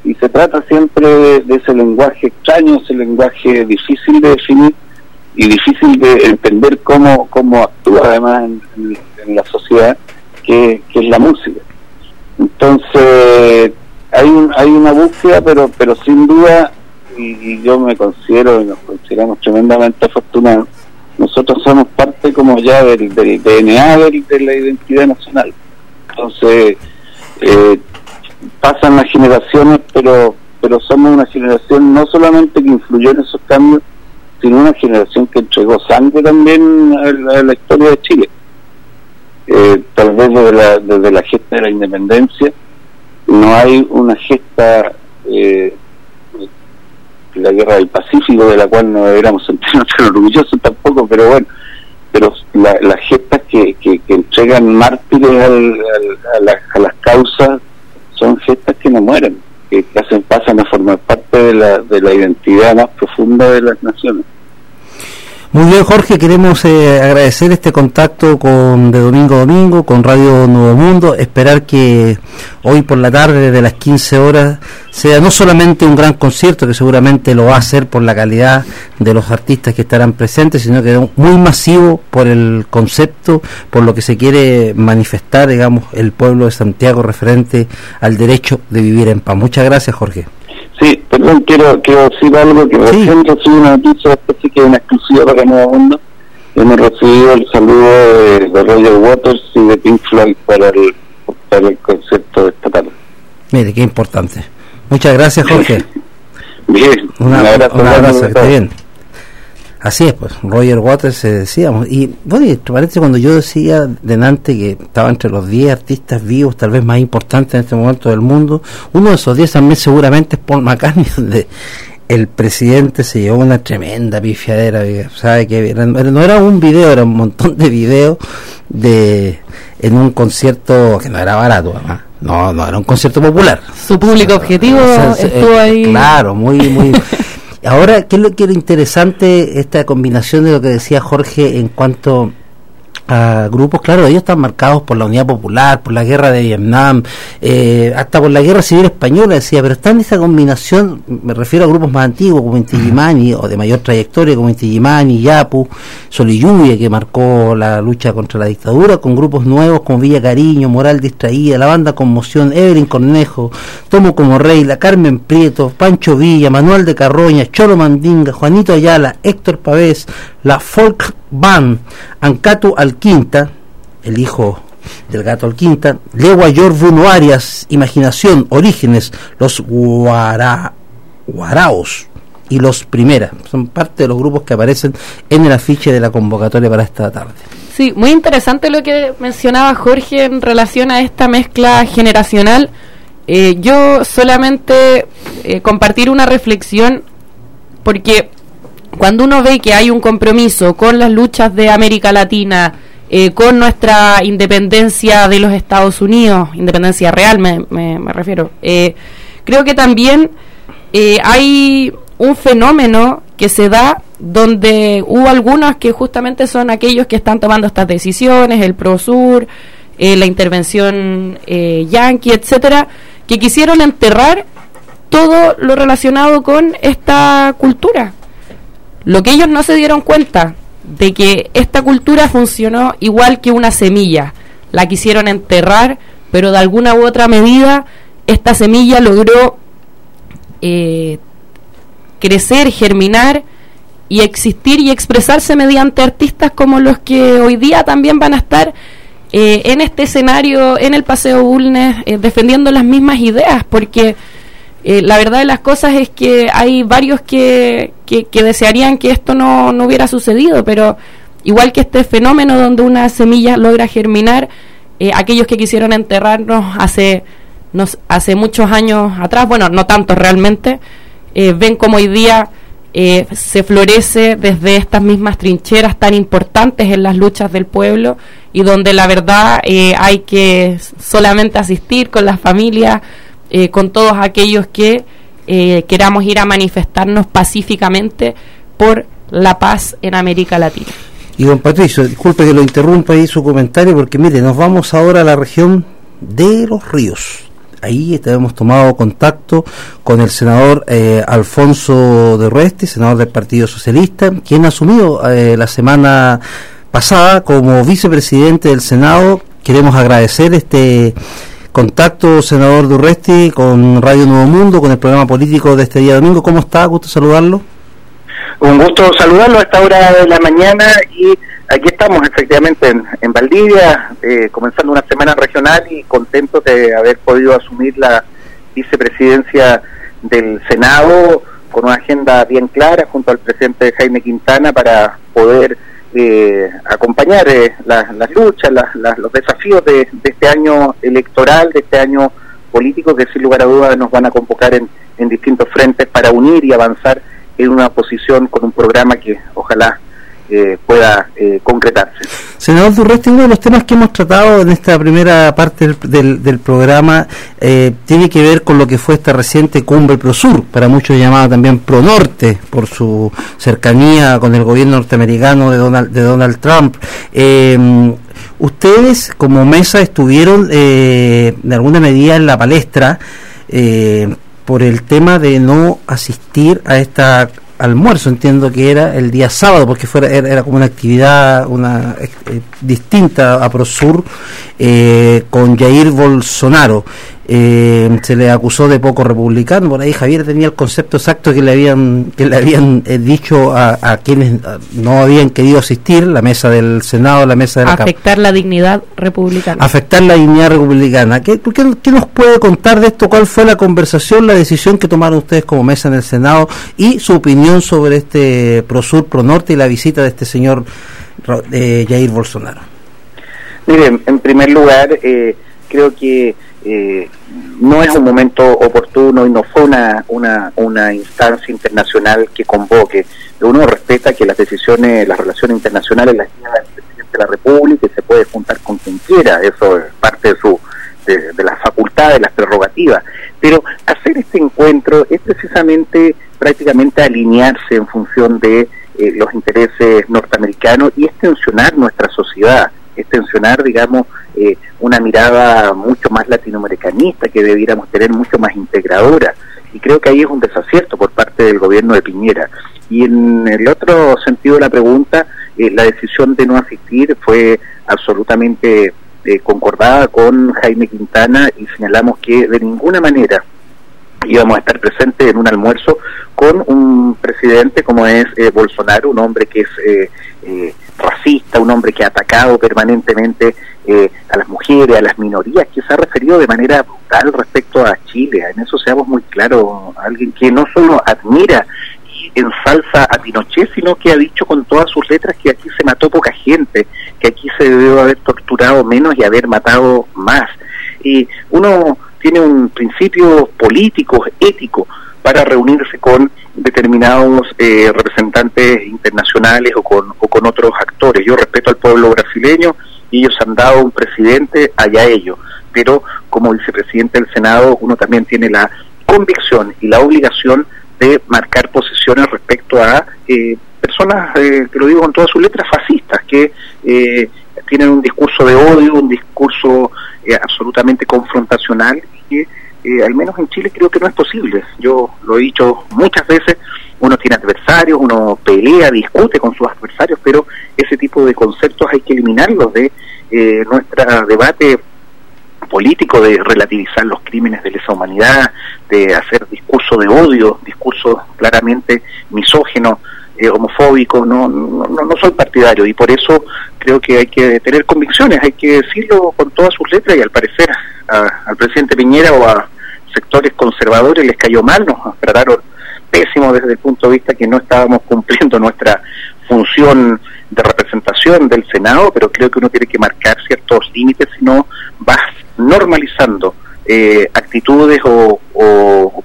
Speaker 5: y se trata siempre de, ese lenguaje extraño, ese lenguaje difícil de definir y difícil de entender cómo, cómo actúa además en, la sociedad, que, que es la música. Entonces, hay, un, hay una búsqueda, pero, pero sin duda y, yo me considero y nos consideramos tremendamente afortunados, nosotros somos parte como ya del, del DNA de la identidad nacional. Entonces, eh, pasan las generaciones, pero pero somos una generación no solamente que influyó en esos cambios, sino una generación que entregó sangre también a la, historia de Chile. Eh, tal vez desde la, desde la gesta de la independencia no hay una gesta eh, la guerra del Pacífico de la cual no deberíamos sentirnos tan orgullosos tampoco pero bueno pero las gestas que, que, entregan mártires a, las causas son gestas que no mueren que, hacen pasan a formar parte de la, de la identidad más profunda de las naciones
Speaker 2: muy bien, Jorge, queremos eh, agradecer este contacto con de domingo a domingo, con Radio Nuevo Mundo, esperar que hoy por la tarde, desde las 15 horas, sea no solamente un gran concierto, que seguramente lo va a hacer por la calidad de los artistas que estarán presentes, sino que muy masivo por el concepto, por lo que se quiere manifestar, digamos, el pueblo de Santiago referente al derecho de vivir en paz. Muchas gracias, Jorge.
Speaker 5: Sí, perdón, quiero, quiero decir algo que recién recibí una noticia, que es una exclusiva para Nuevo Mundo. Hemos recibido el saludo de, Roger Waters y de Pink Floyd para el, para el concepto de esta tarde.
Speaker 2: Mire, qué importante. Muchas gracias, Jorge.
Speaker 5: bien,
Speaker 2: un abrazo, un abrazo que esté bien. Así es, pues, Roger Waters se decíamos. Y, bueno, parece cuando yo decía delante que estaba entre los 10 artistas vivos, tal vez más importantes en este momento del mundo, uno de esos 10 también seguramente es Paul McCartney, donde el presidente se llevó una tremenda pifiadera, ¿sabe? Que no era un video, era un montón de videos de, en un concierto que no era barato, además. No, no era un concierto popular.
Speaker 4: Su público objetivo estuvo ahí.
Speaker 2: Claro, muy, muy. Ahora, ¿qué es lo que era interesante esta combinación de lo que decía Jorge en cuanto a grupos, claro, ellos están marcados por la Unidad Popular, por la guerra de Vietnam, eh, hasta por la guerra civil española, decía, pero está en esa combinación, me refiero a grupos más antiguos como Inti o de mayor trayectoria como Inti Yapu, Sol y Lluvia, que marcó la lucha contra la dictadura, con grupos nuevos como Villa Cariño, Moral Distraída, la banda Conmoción, Evelyn Cornejo, Tomo como Rey, la Carmen Prieto, Pancho Villa, Manuel de Carroña, Cholo Mandinga, Juanito Ayala, Héctor Pavés, la Folk Band, Ancatu Alquinta, el hijo del gato Alquinta, Legua Yorvuno Arias, Imaginación, Orígenes, los Guara, Guaraos y los Primera. Son parte de los grupos que aparecen en el afiche de la convocatoria para esta tarde.
Speaker 4: Sí, muy interesante lo que mencionaba Jorge en relación a esta mezcla generacional. Eh, yo solamente eh, compartir una reflexión porque cuando uno ve que hay un compromiso con las luchas de América Latina, eh, con nuestra independencia de los Estados Unidos, independencia real me, me, refiero, eh, creo que también eh, hay un fenómeno que se da donde hubo algunos que justamente son aquellos que están tomando estas decisiones, el ProSur, la intervención yanqui, etcétera, que quisieron enterrar todo lo relacionado con esta cultura. Lo que ellos no se dieron cuenta de que esta cultura funcionó igual que una semilla. La quisieron enterrar, pero de alguna u otra medida esta semilla logró eh, crecer, germinar y existir y expresarse mediante artistas como los que hoy día también van a estar eh, en este escenario, en el Paseo Bulnes, eh, defendiendo las mismas ideas, porque eh, la verdad de las cosas es que hay varios que, que, desearían que esto no, no, hubiera sucedido, pero igual que este fenómeno donde una semilla logra germinar, eh, aquellos que quisieron enterrarnos hace, nos, hace muchos años atrás, bueno, no tantos realmente, eh, ven como hoy día se florece desde estas mismas trincheras tan importantes en las luchas del pueblo y donde la verdad hay que solamente asistir con las familias eh, con todos aquellos que eh, queramos ir a manifestarnos pacíficamente por la paz en América Latina.
Speaker 2: Y don Patricio, disculpe que lo interrumpa ahí su comentario, porque mire, nos vamos ahora a la región de los ríos. Ahí hemos tomado contacto con el senador eh, Alfonso de Ruesti, senador del Partido Socialista, quien asumió la semana pasada como vicepresidente del Senado. Queremos agradecer este contacto, senador Durresti, con Radio Nuevo Mundo, con el programa político de este día domingo. ¿Cómo está? Gusto saludarlo.
Speaker 6: Un gusto saludarlo a esta hora de la mañana y aquí estamos efectivamente en, Valdivia, eh, comenzando una semana regional y contentos de haber podido asumir la vicepresidencia del Senado con una agenda bien clara junto al presidente Jaime Quintana para poder eh, acompañar eh, las luchas, los desafíos de, este año electoral, de este año político, que sin lugar a dudas nos van a convocar en distintos frentes para unir y avanzar en una posición con un programa que ojalá eh, pueda eh, concretarse.
Speaker 2: Senador Durresti, uno de los temas que hemos tratado en esta primera parte del, del, programa eh, tiene que ver con lo que fue esta reciente cumbre ProSur, para muchos llamada también ProNorte, por su cercanía con el gobierno norteamericano de Donald, de Donald Trump. ustedes como mesa estuvieron de alguna medida en la palestra por el tema de no asistir a esta almuerzo, entiendo que era el día sábado, porque fuera era, como una actividad una eh, distinta a Prosur eh, con Jair Bolsonaro. Eh, se le acusó de poco republicano, por ahí Javier tenía el concepto exacto que le habían que le habían dicho a, quienes no habían querido asistir, la mesa del Senado, la mesa de la
Speaker 4: Afectar la dignidad republicana.
Speaker 2: Afectar la dignidad republicana. ¿Qué, qué, nos puede contar de esto? ¿Cuál fue la conversación, la decisión que tomaron ustedes como mesa en el Senado y su opinión sobre este Prosur, Pronorte y la visita de este señor Jair Bolsonaro?
Speaker 6: Miren, en primer lugar, eh, creo que eh, no es un momento oportuno y no fue una, una, instancia internacional que convoque. Uno respeta que las decisiones, las relaciones internacionales las tiene el presidente de la República y se puede juntar con quien quiera, eso es parte de su de, de las facultades, de las prerrogativas. Pero hacer este encuentro es precisamente prácticamente alinearse en función de eh, los intereses norteamericanos y extensionar nuestra sociedad extensionar, digamos, eh, una mirada mucho más latinoamericanista que debiéramos tener mucho más integradora. Y creo que ahí es un desacierto por parte del gobierno de Piñera. Y en el otro sentido de la pregunta, eh, la decisión de no asistir fue absolutamente eh, concordada con Jaime Quintana y señalamos que de ninguna manera íbamos a estar presentes en un almuerzo con un presidente como es Bolsonaro, un hombre que es eh, racista, un hombre que ha atacado permanentemente eh, a las mujeres, a las minorías, que se ha referido de manera brutal respecto a Chile. En eso seamos muy claros, alguien que no solo admira y ensalza a Pinochet, sino que ha dicho con todas sus letras que aquí se mató poca gente, que aquí se debió haber torturado menos y haber matado más. Y uno tiene un principio político, ético, para reunirse con determinados eh, representantes internacionales o con, o con otros actores. Yo respeto al pueblo brasileño y ellos han dado un presidente allá ellos, pero como vicepresidente del Senado uno también tiene la convicción y la obligación de marcar posiciones respecto a eh, personas, eh, que lo digo con todas sus letras, fascistas, que eh, tienen un discurso de odio, un discurso absolutamente confrontacional y que eh, al menos en Chile creo que no es posible. Yo lo he dicho muchas veces, uno tiene adversarios, uno pelea, discute con sus adversarios, pero ese tipo de conceptos hay que eliminarlos de eh, nuestro debate político de relativizar los crímenes de lesa humanidad, de hacer discurso de odio, discurso claramente misógeno, eh, homofóbico, no, no, no soy partidario y por eso creo que hay que tener convicciones, hay que decirlo con todas sus letras y al parecer al presidente Piñera o a sectores conservadores les cayó mal, nos trataron pésimo desde el punto de vista que no estábamos cumpliendo nuestra función de representación del Senado, pero creo que uno tiene que marcar ciertos límites, si no vas normalizando eh, actitudes o,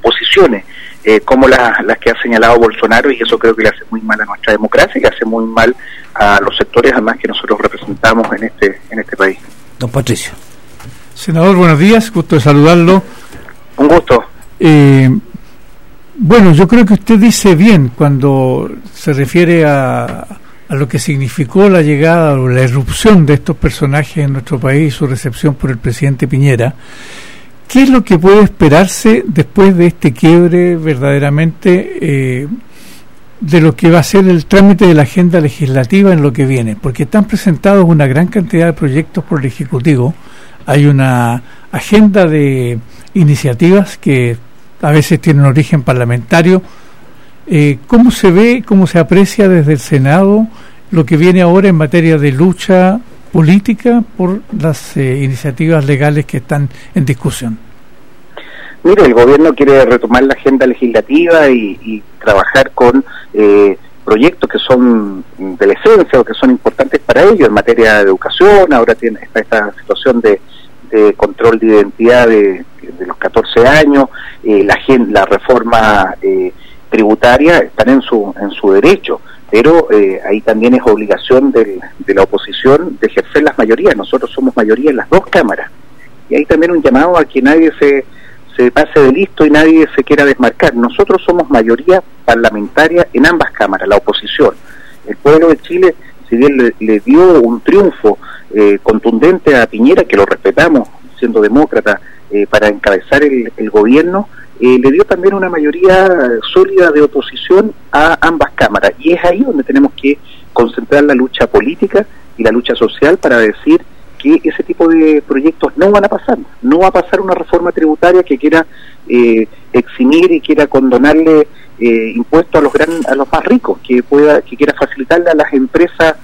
Speaker 6: posiciones eh, como las, las que ha señalado Bolsonaro y eso creo que le hace muy mal a nuestra democracia y le hace muy mal a los sectores además que nosotros representamos en este en este país.
Speaker 2: Don Patricio.
Speaker 3: Senador, buenos días, gusto de saludarlo.
Speaker 6: Un gusto.
Speaker 3: Eh, bueno, yo creo que usted dice bien cuando se refiere a, a lo que significó la llegada o la irrupción de estos personajes en nuestro país, su recepción por el presidente Piñera. ¿Qué es lo que puede esperarse después de este quiebre verdaderamente eh, de lo que va a ser el trámite de la agenda legislativa en lo que viene? Porque están presentados una gran cantidad de proyectos por el Ejecutivo, hay una agenda de iniciativas que a veces tienen origen parlamentario. Eh, ¿Cómo se ve, cómo se aprecia desde el Senado lo que viene ahora en materia de lucha política por las eh, iniciativas legales que están en discusión?
Speaker 6: Mire, el gobierno quiere retomar la agenda legislativa y, trabajar con eh, proyectos que son de la esencia o que son importantes para ellos en materia de educación, ahora tiene está esta situación de, control de identidad de, los 14 años, eh, la, reforma eh, tributaria están en su, en su derecho, pero eh, ahí también es obligación de la oposición de ejercer las mayorías, nosotros somos mayoría en las dos cámaras, y ahí también un llamado a que nadie se se pase de listo y nadie se quiera desmarcar. Nosotros somos mayoría parlamentaria en ambas cámaras, la oposición. El pueblo de Chile, si bien le, dio un triunfo eh, contundente a Piñera, que lo respetamos siendo demócrata, eh, para encabezar el, gobierno, eh, le dio también una mayoría sólida de oposición a ambas cámaras. Y es ahí donde tenemos que concentrar la lucha política y la lucha social para decir que ese tipo de proyectos no van a pasar. No va a pasar una reforma tributaria que quiera eximir y quiera condonarle impuestos a los gran, a los más ricos, que pueda, que quiera facilitarle a las empresas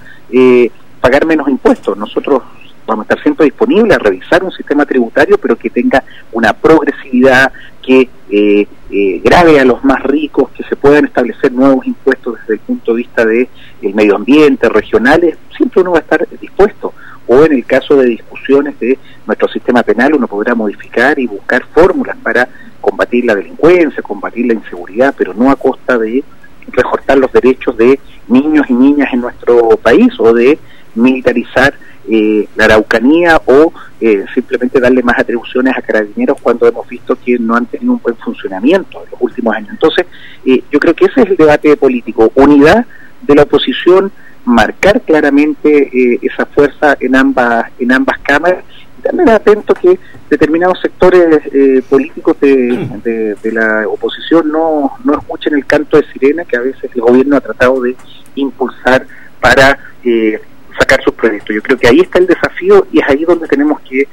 Speaker 6: pagar menos impuestos. Nosotros vamos a estar siempre disponibles a revisar un sistema tributario, pero que tenga una progresividad que eh, eh, grave a los más ricos, que se puedan establecer nuevos impuestos desde el punto de vista de el medio ambiente, regionales, siempre uno va a estar dispuesto o en el caso de discusiones de nuestro sistema penal uno podrá modificar y buscar fórmulas para combatir la delincuencia, combatir la inseguridad, pero no a costa de recortar los derechos de niños y niñas en nuestro país o de militarizar eh, la araucanía o eh, simplemente darle más atribuciones a carabineros cuando hemos visto que no han tenido un buen funcionamiento en los últimos años. Entonces, eh, yo creo que ese es el debate político, unidad de la oposición marcar claramente eh, esa fuerza en ambas en ambas cámaras también atento que determinados sectores eh, políticos de, de, la oposición no, no escuchen el canto de sirena que a veces el gobierno ha tratado de impulsar para eh, sacar sus proyectos. Yo creo que ahí está el desafío y es ahí donde tenemos que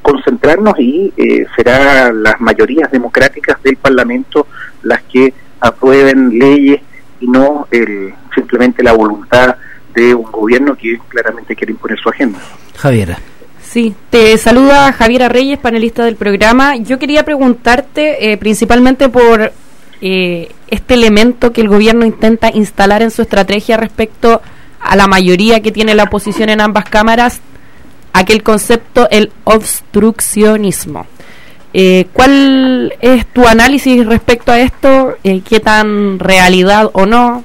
Speaker 6: concentrarnos y será las mayorías democráticas del Parlamento las que aprueben leyes y no el, simplemente la voluntad de un gobierno que claramente quiere imponer su agenda.
Speaker 2: Javiera.
Speaker 4: Sí, te saluda Javiera Reyes, panelista del programa. Yo quería preguntarte eh, principalmente por eh, este elemento que el gobierno intenta instalar en su estrategia respecto a la mayoría que tiene la oposición en ambas cámaras, aquel concepto, el obstruccionismo. Eh, ¿Cuál es tu análisis respecto a esto? ¿Qué tan realidad o no?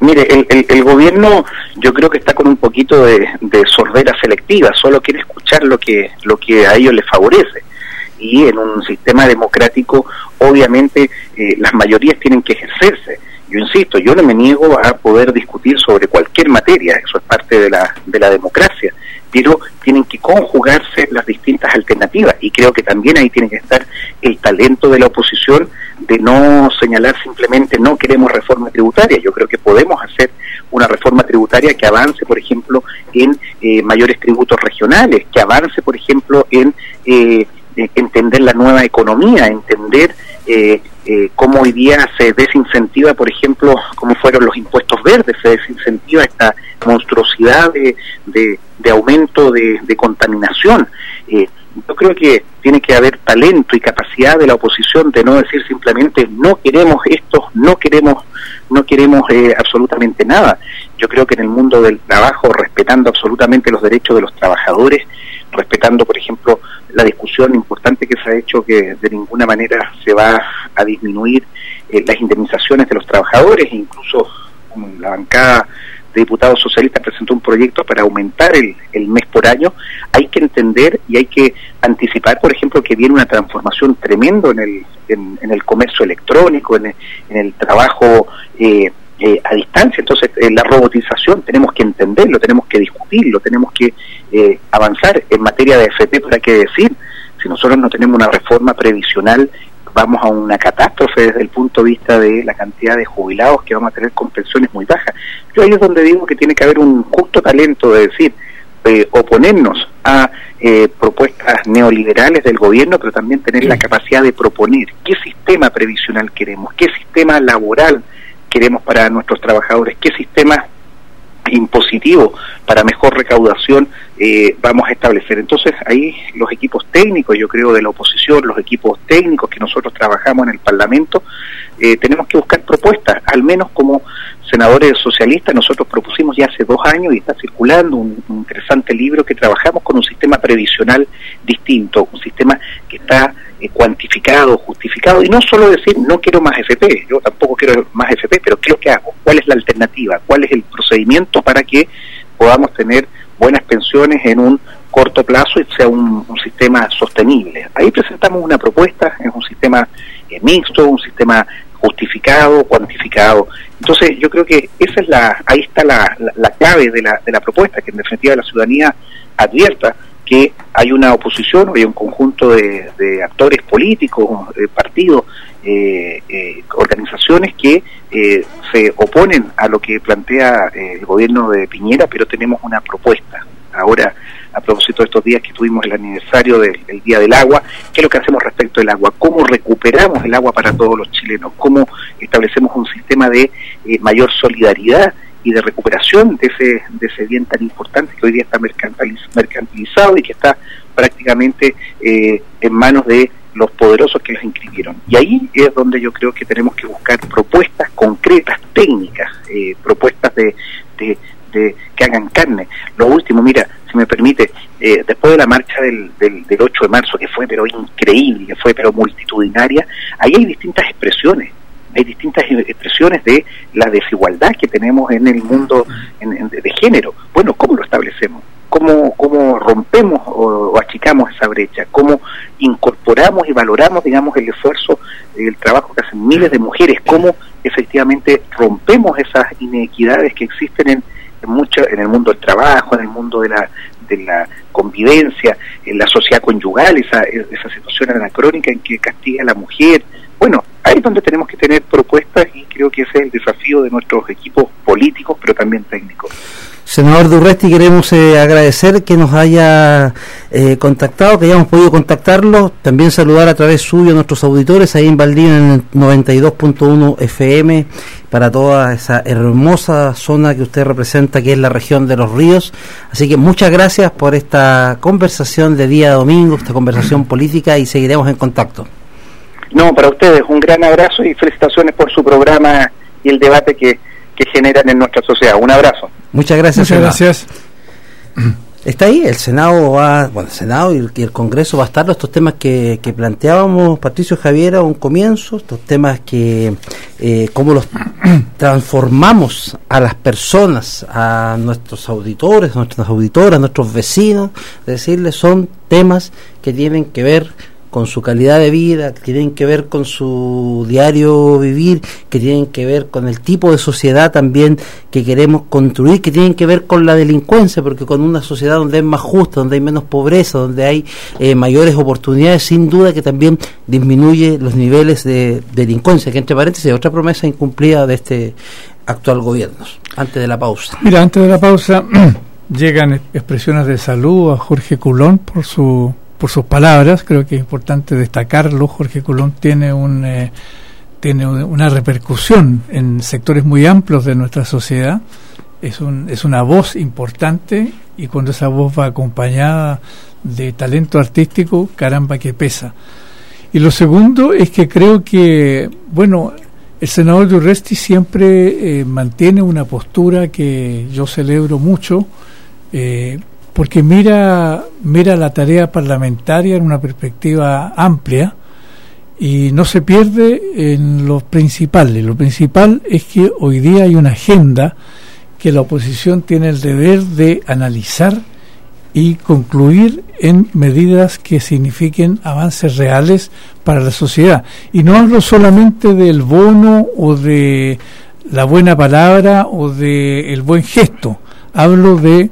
Speaker 6: Mire, el, el, gobierno yo creo que está con un poquito de, sordera selectiva, solo quiere escuchar lo que, lo que a ellos les favorece. Y en un sistema democrático, obviamente, eh, las mayorías tienen que ejercerse. Yo insisto, yo no me niego a poder discutir sobre cualquier materia, eso es parte de la, de la democracia, pero tienen que conjugarse las distintas alternativas y creo que también ahí tiene que estar el talento de la oposición de no señalar simplemente no queremos reforma tributaria. Yo creo que podemos hacer una reforma tributaria que avance, por ejemplo, en eh, mayores tributos regionales, que avance, por ejemplo, en eh, entender la nueva economía, entender eh, cómo hoy día se desincentiva, por ejemplo, cómo fueron los impuestos verdes, se desincentiva esta monstruosidad de, de, aumento de, de contaminación. Eh, yo creo que tiene que haber talento y capacidad de la oposición de no decir simplemente no queremos esto, no queremos, no queremos eh, absolutamente nada. Yo creo que en el mundo del trabajo, respetando absolutamente los derechos de los trabajadores, respetando, por ejemplo, la discusión importante que se ha hecho que de ninguna manera se va a disminuir eh, las indemnizaciones de los trabajadores, incluso la bancada de diputados socialistas presentó un proyecto para aumentar el, el, mes por año, hay que entender y hay que anticipar, por ejemplo, que viene una transformación tremendo en el, en, el comercio electrónico, en el, trabajo eh, eh, a distancia. Entonces, eh, la robotización tenemos que entenderlo, tenemos que discutirlo, tenemos que avanzar en materia de FP, para qué decir, si nosotros no tenemos una reforma previsional vamos a una catástrofe desde el punto de vista de la cantidad de jubilados que vamos a tener con pensiones muy bajas. Yo ahí es donde digo que tiene que haber un justo talento de decir, eh, oponernos a eh, propuestas neoliberales del gobierno, pero también tener la capacidad de proponer qué sistema previsional queremos, qué sistema laboral queremos para nuestros trabajadores, qué sistema impositivo para mejor recaudación eh, vamos a establecer. Entonces ahí los equipos técnicos, yo creo, de la oposición, los equipos técnicos que nosotros trabajamos en el Parlamento, eh, tenemos que buscar propuestas, al menos como senadores socialistas, nosotros propusimos ya hace dos años y está circulando un, interesante libro que trabajamos con un sistema previsional distinto, un sistema que está eh, cuantificado, justificado, y no solo decir no quiero más FP, yo tampoco quiero más FP, pero ¿qué es lo que hago? ¿Cuál es la alternativa? ¿Cuál es el procedimiento para que podamos tener buenas pensiones en un corto plazo y sea un, sistema sostenible? Ahí presentamos una propuesta, es un sistema eh, mixto, un sistema justificado, cuantificado. Entonces yo creo que esa es la, ahí está la, la, clave de la, de la propuesta, que en definitiva la ciudadanía advierta que hay una oposición, hay un conjunto de, de actores políticos, eh, partidos, eh, eh, organizaciones que se oponen a lo que plantea el gobierno de Piñera, pero tenemos una propuesta. Ahora a propósito de estos días que tuvimos el aniversario del, Día del Agua, qué es lo que hacemos respecto del agua, cómo recuperamos el agua para todos los chilenos, cómo establecemos un sistema de eh, mayor solidaridad y de recuperación de ese, de ese bien tan importante que hoy día está mercantilizado y que está prácticamente eh, en manos de los poderosos que los inscribieron. Y ahí es donde yo creo que tenemos que buscar propuestas concretas, técnicas, eh, propuestas de, de, que hagan carne. Lo último, mira, si me permite, eh, después de la marcha del, del, 8 de marzo, que fue pero increíble, que fue pero multitudinaria, ahí hay distintas expresiones hay distintas expresiones de la desigualdad que tenemos en el mundo de género. Bueno, ¿cómo lo establecemos? ¿Cómo, cómo rompemos o, achicamos esa brecha? ¿Cómo incorporamos y valoramos, digamos, el esfuerzo, el trabajo que hacen miles de mujeres? ¿Cómo efectivamente rompemos esas inequidades que existen en, mucho en el mundo del trabajo, en el mundo de la, de la convivencia, en la sociedad conyugal, esa, esa situación anacrónica en que castiga a la mujer. Bueno, ahí es donde tenemos que tener propuestas y creo que ese es el desafío de nuestros equipos políticos, pero también técnicos.
Speaker 2: Senador Durresti, queremos eh, agradecer que nos haya eh, contactado, que hayamos podido contactarlo. También saludar a través suyo a nuestros auditores ahí en Valdivia en el 92.1 FM para toda esa hermosa zona que usted representa, que es la región de los ríos. Así que muchas gracias por esta conversación de día domingo, esta conversación política y seguiremos en contacto.
Speaker 6: No, para ustedes un gran abrazo y felicitaciones por su programa y el debate que, que generan en nuestra sociedad. Un abrazo.
Speaker 2: Muchas gracias.
Speaker 3: Muchas gracias.
Speaker 2: Está ahí, el Senado va, bueno, el Senado y el, Congreso va a estar estos temas que, que planteábamos Patricio Javier a un comienzo, estos temas que, eh, cómo los transformamos a las personas, a nuestros auditores, a nuestras auditoras, a nuestros vecinos, decirles, son temas que tienen que ver con su calidad de vida, que tienen que ver con su diario vivir, que tienen que ver con el tipo de sociedad también que queremos construir, que tienen que ver con la delincuencia, porque con una sociedad donde es más justa, donde hay menos pobreza, donde hay eh, mayores oportunidades, sin duda que también disminuye los niveles de delincuencia, que entre paréntesis es otra promesa incumplida de este actual gobierno. Antes de la pausa.
Speaker 3: Mira, antes de la pausa llegan expresiones de salud a Jorge Culón por su por sus palabras, creo que es importante destacarlo, Jorge Colón tiene un eh, tiene una repercusión en sectores muy amplios de nuestra sociedad, es, un, es una voz importante y cuando esa voz va acompañada de talento artístico, caramba que pesa. Y lo segundo es que creo que, bueno, el senador Durresti siempre eh, mantiene una postura que yo celebro mucho, eh, porque mira, mira la tarea parlamentaria en una perspectiva amplia y no se pierde en lo principal. lo principal es que hoy día hay una agenda que la oposición tiene el deber de analizar y concluir en medidas que signifiquen avances reales para la sociedad. Y no hablo solamente del bono o de la buena palabra o del el buen gesto, hablo de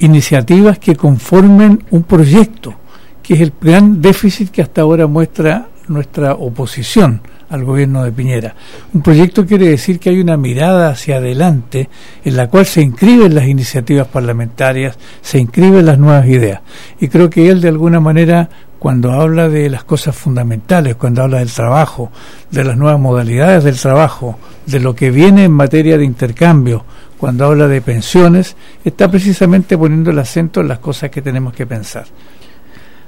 Speaker 3: iniciativas que conformen un proyecto, que es el gran déficit que hasta ahora muestra nuestra oposición al gobierno de Piñera. Un proyecto quiere decir que hay una mirada hacia adelante en la cual se inscriben las iniciativas parlamentarias, se inscriben las nuevas ideas. Y creo que él de alguna manera, cuando habla de las cosas fundamentales, cuando habla del trabajo, de las nuevas modalidades del trabajo, de lo que viene en materia de intercambio, cuando habla de pensiones, está precisamente poniendo el acento en las cosas que tenemos que pensar.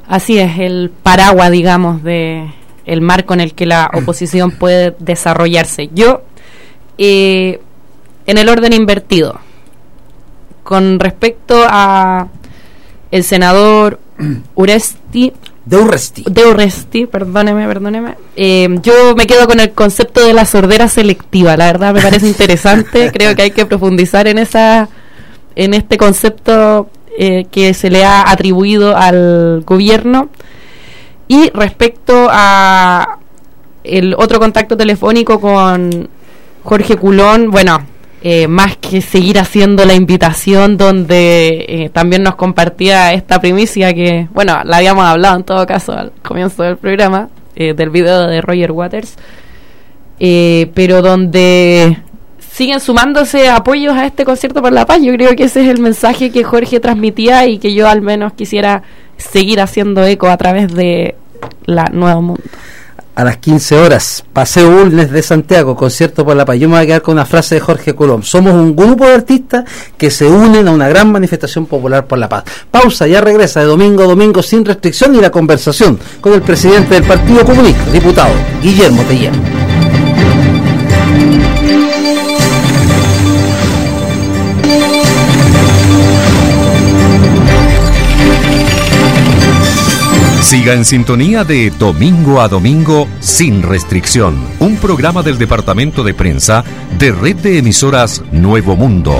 Speaker 4: Así es, el paraguas, digamos, de el marco en el que la oposición puede desarrollarse. Yo, eh, en el orden invertido, con respecto a el senador Uresti,
Speaker 2: de Urresti.
Speaker 4: De Urresti, perdóneme, perdóneme. Eh, yo me quedo con el concepto de la sordera selectiva. La verdad me parece interesante. Creo que hay que profundizar en esa, en este concepto eh, que se le ha atribuido al gobierno. Y respecto a el otro contacto telefónico con Jorge Culón, bueno, eh, más que seguir haciendo la invitación donde eh, también nos compartía esta primicia que, bueno, la habíamos hablado en todo caso al comienzo del programa, eh, del video de Roger Waters, pero donde siguen sumándose apoyos a este concierto por la paz. Yo creo que ese es el mensaje que Jorge transmitía y que yo al menos quisiera seguir haciendo eco a través de la Nuevo Mundo
Speaker 2: a las 15 horas, Paseo Bulnes de Santiago, concierto por la paz. Yo me voy a quedar con una frase de Jorge Colón. Somos un grupo de artistas que se unen a una gran manifestación popular por la paz. Pausa, ya regresa de domingo a domingo sin restricción y la conversación con el presidente del Partido Comunista, diputado Guillermo Tellero.
Speaker 1: Siga en sintonía de Domingo a Domingo sin restricción, un programa del Departamento de Prensa de Red de Emisoras Nuevo Mundo.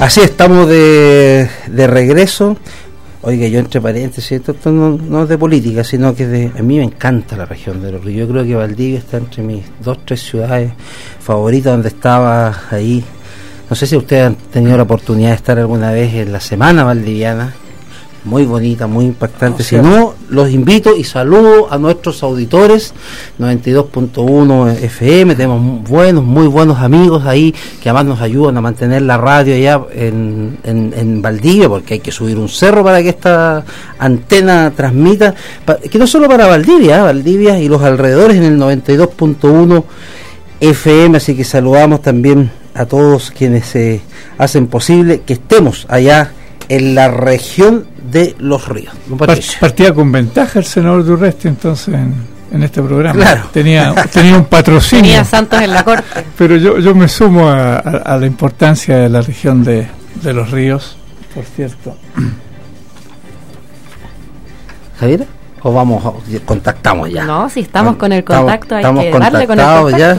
Speaker 2: Así estamos de, de regreso Oiga, yo entre paréntesis, esto, no, es de política, sino que de, a mí me encanta la región de los ríos. Yo creo que Valdivia está entre mis dos, tres ciudades favoritas donde estaba ahí. No sé si ustedes han tenido la oportunidad de estar alguna vez en la Semana Valdiviana muy bonita, muy impactante. si no, los invito y saludo a nuestros auditores 92.1 FM. Tenemos buenos, muy buenos amigos ahí que además nos ayudan a mantener la radio allá en, en, Valdivia, porque hay que subir un cerro para que esta antena transmita, que no solo para Valdivia, ¿eh? Valdivia y los alrededores en el 92.1 FM. Así que saludamos también a todos quienes se hacen posible que estemos allá en la región de los ríos.
Speaker 3: Partía con ventaja el senador Durresti entonces en, este programa. Tenía, tenía un patrocinio.
Speaker 4: Tenía Santos en la corte.
Speaker 3: Pero yo, yo me sumo a, la importancia de la región de, los ríos, por cierto.
Speaker 2: Javier, o vamos, contactamos ya.
Speaker 4: No, si estamos con el contacto, hay
Speaker 2: que darle con el contacto. ya.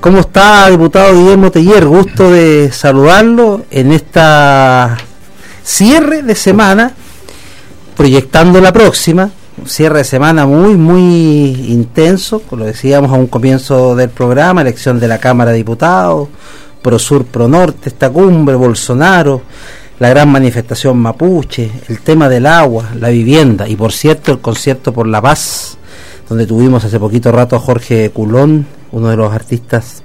Speaker 2: ¿Cómo está, diputado Guillermo Teller? Gusto de saludarlo en esta cierre de semana, proyectando la próxima, cierre de semana muy, muy intenso, como lo decíamos a un comienzo del programa, elección de la Cámara de Diputados, Pro Sur, Pro Norte, esta cumbre, Bolsonaro, la gran manifestación mapuche, el tema del agua, la vivienda y por cierto el concierto por la paz, donde tuvimos hace poquito rato a Jorge Culón, uno de los artistas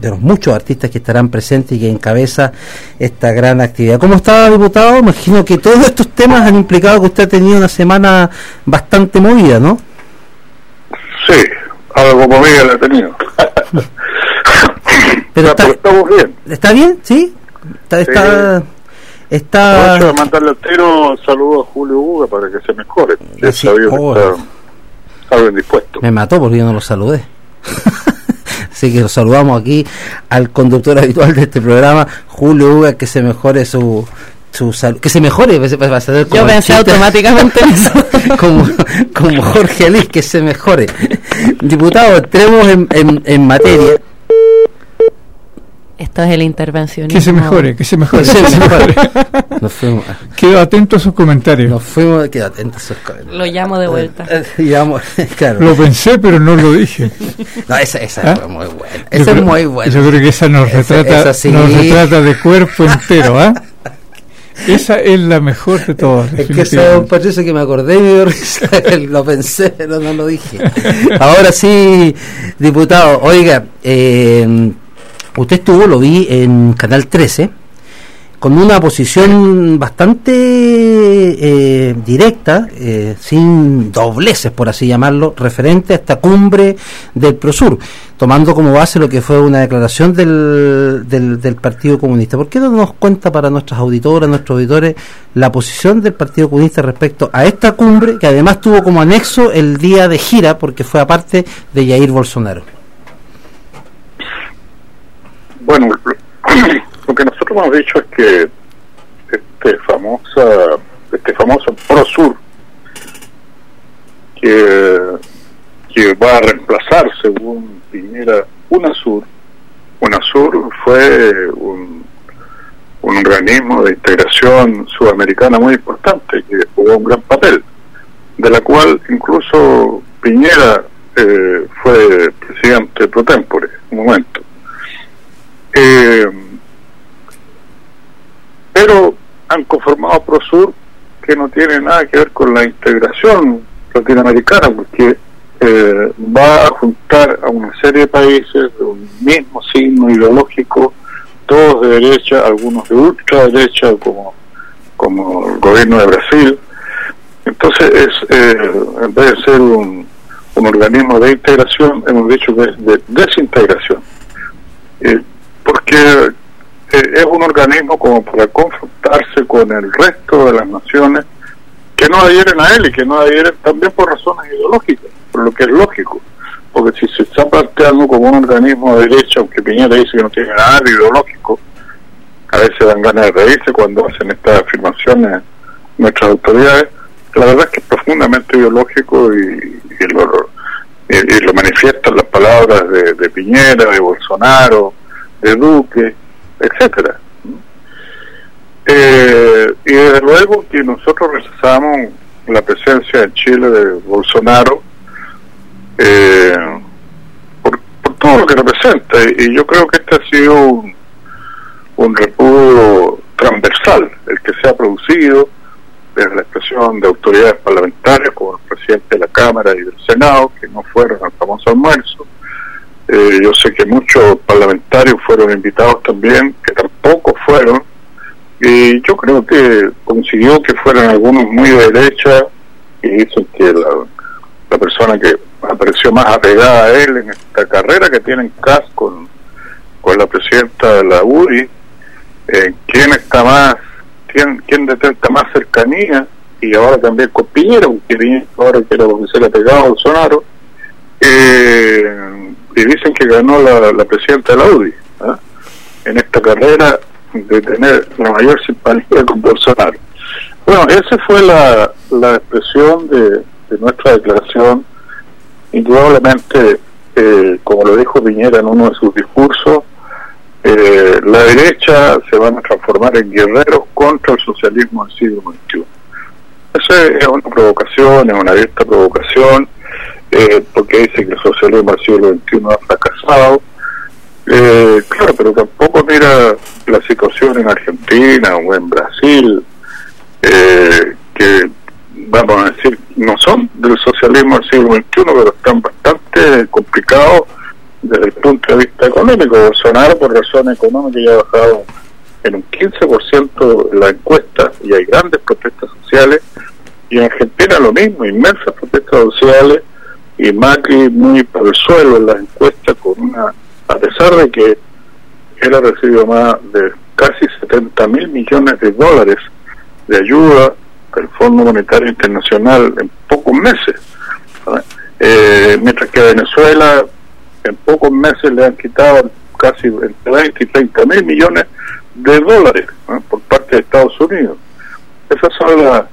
Speaker 2: de los muchos artistas que estarán presentes y que encabeza esta gran actividad. ¿Cómo está, diputado? Imagino que todos estos temas han implicado que usted ha tenido una semana bastante movida, ¿no?
Speaker 7: Sí, algo movida la he tenido.
Speaker 2: pero, está, estamos bien. ¿Está bien? ¿Sí? Está... está,
Speaker 7: está... mandarle entero saludo a Julio Uga para que se mejore. Ya sabía que está, dispuesto.
Speaker 2: Me mató porque yo no lo saludé. Así que lo saludamos aquí al conductor habitual de este programa, Julio Uga, que se mejore su, su salud, que se mejore, va a ser
Speaker 4: como Yo pensé automáticamente en eso.
Speaker 2: como, como Jorge Alís, que se mejore. Diputado, entremos en, en, en materia.
Speaker 4: Esto es el intervencionismo.
Speaker 3: Que se mejore, que se mejore. Que se mejore. Nos fuimos. Quedo atento a sus comentarios.
Speaker 2: Nos fuimos, quedo atento a sus comentarios.
Speaker 4: Lo llamo de vuelta.
Speaker 2: Llamo,
Speaker 3: claro. Lo pensé, pero no lo dije.
Speaker 2: No, esa, esa ¿Ah? es muy buena. Esa es muy buena.
Speaker 3: Yo creo que esa nos retrata, esa nos retrata de cuerpo entero, ¿ah? Esa es la mejor de todas.
Speaker 2: Es que esa un Patricio que me acordé y me risa, lo pensé, pero no lo dije. Ahora sí, diputado, oiga, eh, usted estuvo, lo vi en Canal 13, con una posición bastante eh, directa, eh, sin dobleces, por así llamarlo, referente a esta cumbre del Prosur, tomando como base lo que fue una declaración del, del, Partido Comunista. ¿Por qué no nos cuenta para nuestras auditoras, nuestros auditores, la posición del Partido Comunista respecto a esta cumbre, que además tuvo como anexo el día de gira, porque fue aparte de Jair Bolsonaro?
Speaker 7: Bueno, lo que nosotros hemos dicho es que este famosa este famoso Prosur que, que va a reemplazar según Piñera UNASUR UNASUR fue un, un organismo de integración sudamericana muy importante que jugó un gran papel de la cual incluso Piñera eh, fue presidente pro tempore un momento eh, pero han conformado Prosur que no tiene nada que ver con la integración latinoamericana, porque eh, va a juntar a una serie de países de un mismo signo ideológico, todos de derecha, algunos de ultraderecha, como, como el gobierno de Brasil. Entonces, es, eh, en vez de ser un, un organismo de integración, hemos dicho que es de desintegración. Eh, porque eh, es un organismo como para confrontarse con el resto de las naciones que no adhieren a él y que no adhieren también por razones ideológicas, por lo que es lógico. Porque si se está planteando como un organismo de derecha, aunque Piñera dice que no tiene nada de ideológico, a veces dan ganas de reírse cuando hacen estas afirmaciones nuestras autoridades, la verdad es que es profundamente ideológico y, lo, y, lo manifiestan las palabras de, de Piñera, de Bolsonaro, de Duque, etcétera. Eh, y desde luego que nosotros rechazamos la presencia en Chile de Bolsonaro eh, por, todo lo que representa y yo creo que este ha sido un, un repudio transversal el que se ha producido desde la expresión de autoridades parlamentarias como el presidente de la Cámara y del Senado que no fueron al famoso almuerzo eh, yo sé que muchos parlamentarios fueron invitados también, que tampoco fueron. Y yo creo que consiguió que fueran algunos muy de derecha y dicen que la, persona que apareció más apegada a él en esta carrera que tiene en CAS con, la presidenta de la URI, eh, quién está más, quién, quién detenta más cercanía, y ahora también con Piñera, que ahora quiere ser apegado a Bolsonaro, eh, y dicen que ganó la, presidenta de la UDI ¿ah? en esta carrera de tener la mayor simpatía con Bolsonaro. Bueno, esa fue la, la expresión de, nuestra declaración. Indudablemente, eh, como lo dijo Piñera en uno de sus discursos, eh, la derecha se van a transformar en guerreros contra el socialismo del siglo XXI. Esa es una provocación, es una abierta provocación eh, porque dice que el socialismo del siglo XXI ha fracasado. Eh, claro, pero tampoco mira la situación en Argentina o en Brasil, eh, que vamos a decir, no son del socialismo del siglo XXI, pero están bastante complicados desde el punto de vista económico. Bolsonaro, por razones económicas, ya ha bajado en un 15% la encuesta y hay grandes protestas sociales. Y en Argentina lo mismo, inmensas protestas sociales y Macri muy por el suelo en las encuestas con una a pesar de que él ha recibido más de casi 70 mil millones de dólares de ayuda del Fondo Monetario Internacional en pocos meses eh, mientras que a Venezuela en pocos meses le han quitado casi entre 20 y 30 mil millones de dólares por parte de Estados Unidos. Esas son las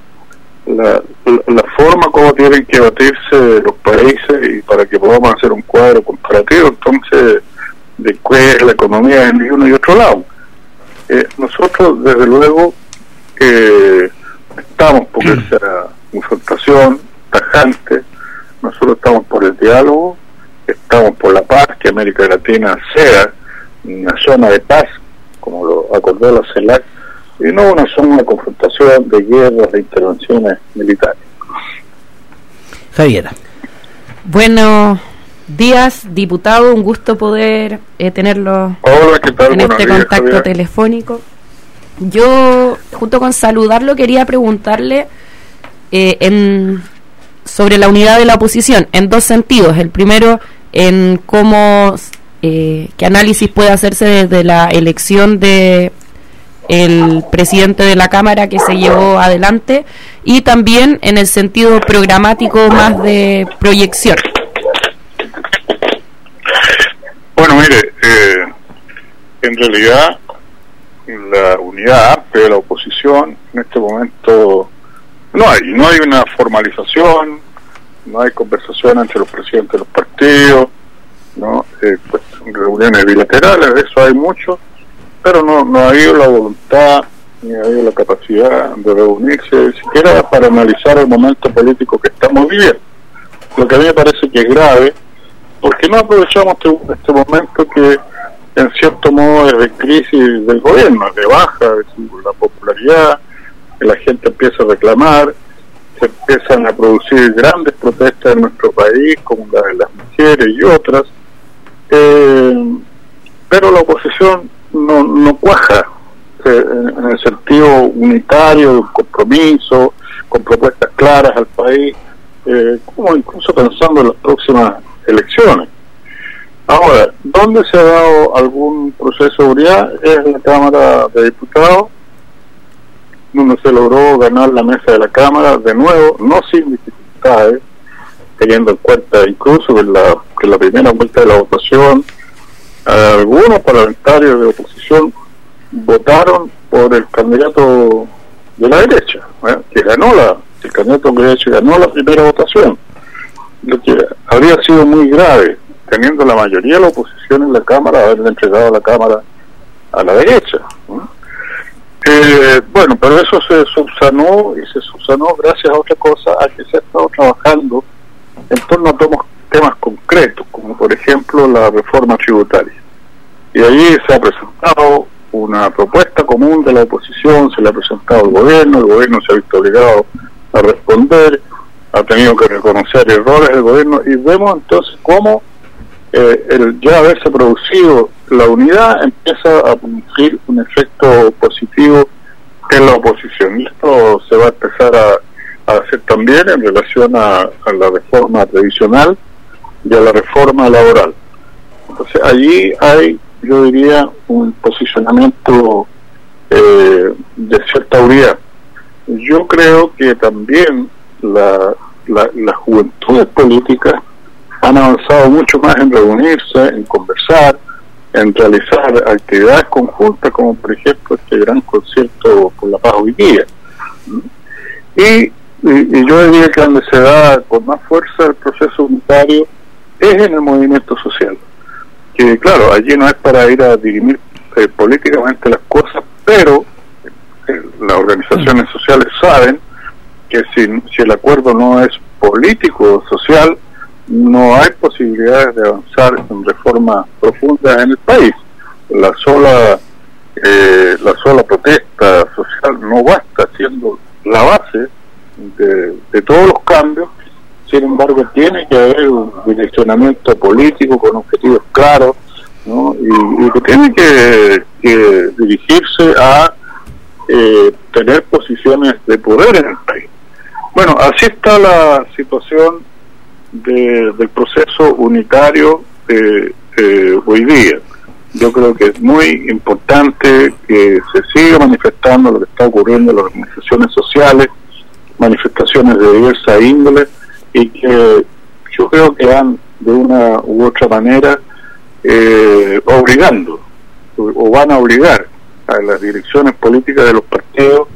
Speaker 7: la, la, forma como tienen que batirse los países y para que podamos hacer un cuadro comparativo entonces de qué es la economía en uno y otro lado. Eh, nosotros desde luego eh, estamos por esa confrontación tajante, nosotros estamos por el diálogo, estamos por la paz, que América Latina sea una zona de paz, como lo acordó la CELAC, y no una zona de confrontación, de guerras, de intervenciones militares.
Speaker 2: Javiera.
Speaker 4: Bueno, días, diputado. Un gusto poder eh, tenerlo en este contacto telefónico. Yo, junto con saludarlo, quería preguntarle eh, en, sobre la unidad de la oposición en dos sentidos. El primero, en cómo, eh, qué análisis puede hacerse desde la elección de el presidente de la Cámara que se llevó adelante y también en el sentido programático más de proyección.
Speaker 7: Bueno, mire, eh, en realidad la unidad amplia de la oposición en este momento no hay, no hay una formalización, no hay conversación entre los presidentes de los partidos, no eh, pues, reuniones bilaterales, eso hay mucho, pero no, no ha habido la voluntad ni ha habido la capacidad de reunirse siquiera para analizar el momento político que estamos viviendo. Lo que a mí me parece que es grave, porque no aprovechamos este, este momento que en cierto modo es de crisis del gobierno, de baja de la popularidad, que la gente empieza a reclamar, se empiezan a producir grandes protestas en nuestro país, como la de las mujeres y otras, eh, pero la oposición no, no cuaja eh, en el sentido unitario, de un compromiso, con propuestas claras al país, eh, como incluso pensando en las próximas elecciones. Ahora, ¿dónde se ha dado algún proceso de unidad? Es la Cámara de Diputados, donde se logró ganar la mesa de la Cámara de nuevo, no sin dificultades, teniendo en cuenta incluso que la, que la primera vuelta de la votación, algunos parlamentarios de oposición votaron por el candidato de la derecha, ¿eh? que ganó la, el candidato de la derecha ganó la primera votación, lo que habría sido muy grave teniendo la mayoría de la oposición en la Cámara, haberle entregado la Cámara a la derecha. Eh, bueno, pero eso se subsanó y se subsanó gracias a otra cosa, a que se ha estado trabajando en torno a temas concretos, como por ejemplo la reforma tributaria. Y ahí se ha presentado una propuesta común de la oposición, se le ha presentado al gobierno, el gobierno se ha visto obligado a responder, ha tenido que reconocer errores del gobierno y vemos entonces cómo eh, el ya haberse producido la unidad empieza a producir un efecto positivo en la oposición. Y esto se va a empezar a, hacer también en relación a, la reforma tradicional y a la reforma laboral. Entonces allí hay, yo diría, un posicionamiento eh, de cierta unidad. Yo creo que también la, la, las juventudes políticas han avanzado mucho más en reunirse, en conversar, en realizar actividades conjuntas, como por ejemplo este gran concierto por la paz hoy día. Y, yo diría que donde se da con más fuerza el proceso unitario es en el movimiento social. Que claro, allí no es para ir a dirimir eh, políticamente las cosas, pero eh, las organizaciones sociales saben que si, si el acuerdo no es político o social, no hay posibilidades de avanzar en reformas profundas en el país. La sola eh, la sola protesta social no basta siendo la base de, todos los cambios. Sin embargo, tiene que haber un direccionamiento político con objetivos claros y, que tiene que, dirigirse a eh, tener posiciones de poder en el país. Bueno, así está la situación del proceso unitario de hoy día. Yo creo que es muy importante que se siga manifestando lo que está ocurriendo en las organizaciones sociales, manifestaciones de diversa índole, y que yo creo que van de una u otra manera eh, obligando, o van a obligar a las direcciones políticas de los partidos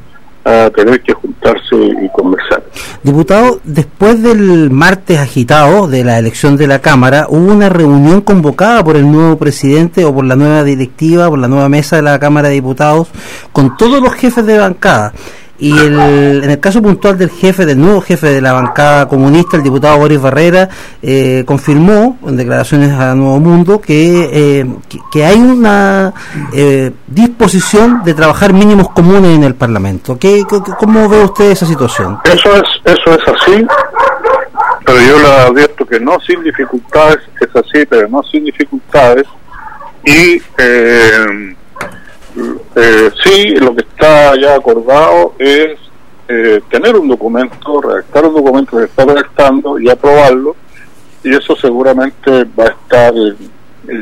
Speaker 7: a tener que juntarse y conversar.
Speaker 2: Diputado, después del martes agitado de la elección de la Cámara, hubo una reunión convocada por el nuevo presidente o por la nueva directiva, por la nueva mesa de la Cámara de Diputados, con todos los jefes de bancada. Y el, en el caso puntual del jefe, del nuevo jefe de la bancada comunista, el diputado Boris Barrera, eh, confirmó en declaraciones a Nuevo Mundo que, eh, que, hay una eh, disposición de trabajar mínimos comunes en el Parlamento. ¿Qué, ¿Cómo ve usted esa situación?
Speaker 7: Eso es, eso es así. pero yo le advierto que no sin dificultades, es así, pero no sin dificultades, y eh, eh, sí, lo que está ya acordado es eh, tener un documento, redactar un documento que está redactando y aprobarlo, y eso seguramente va a estar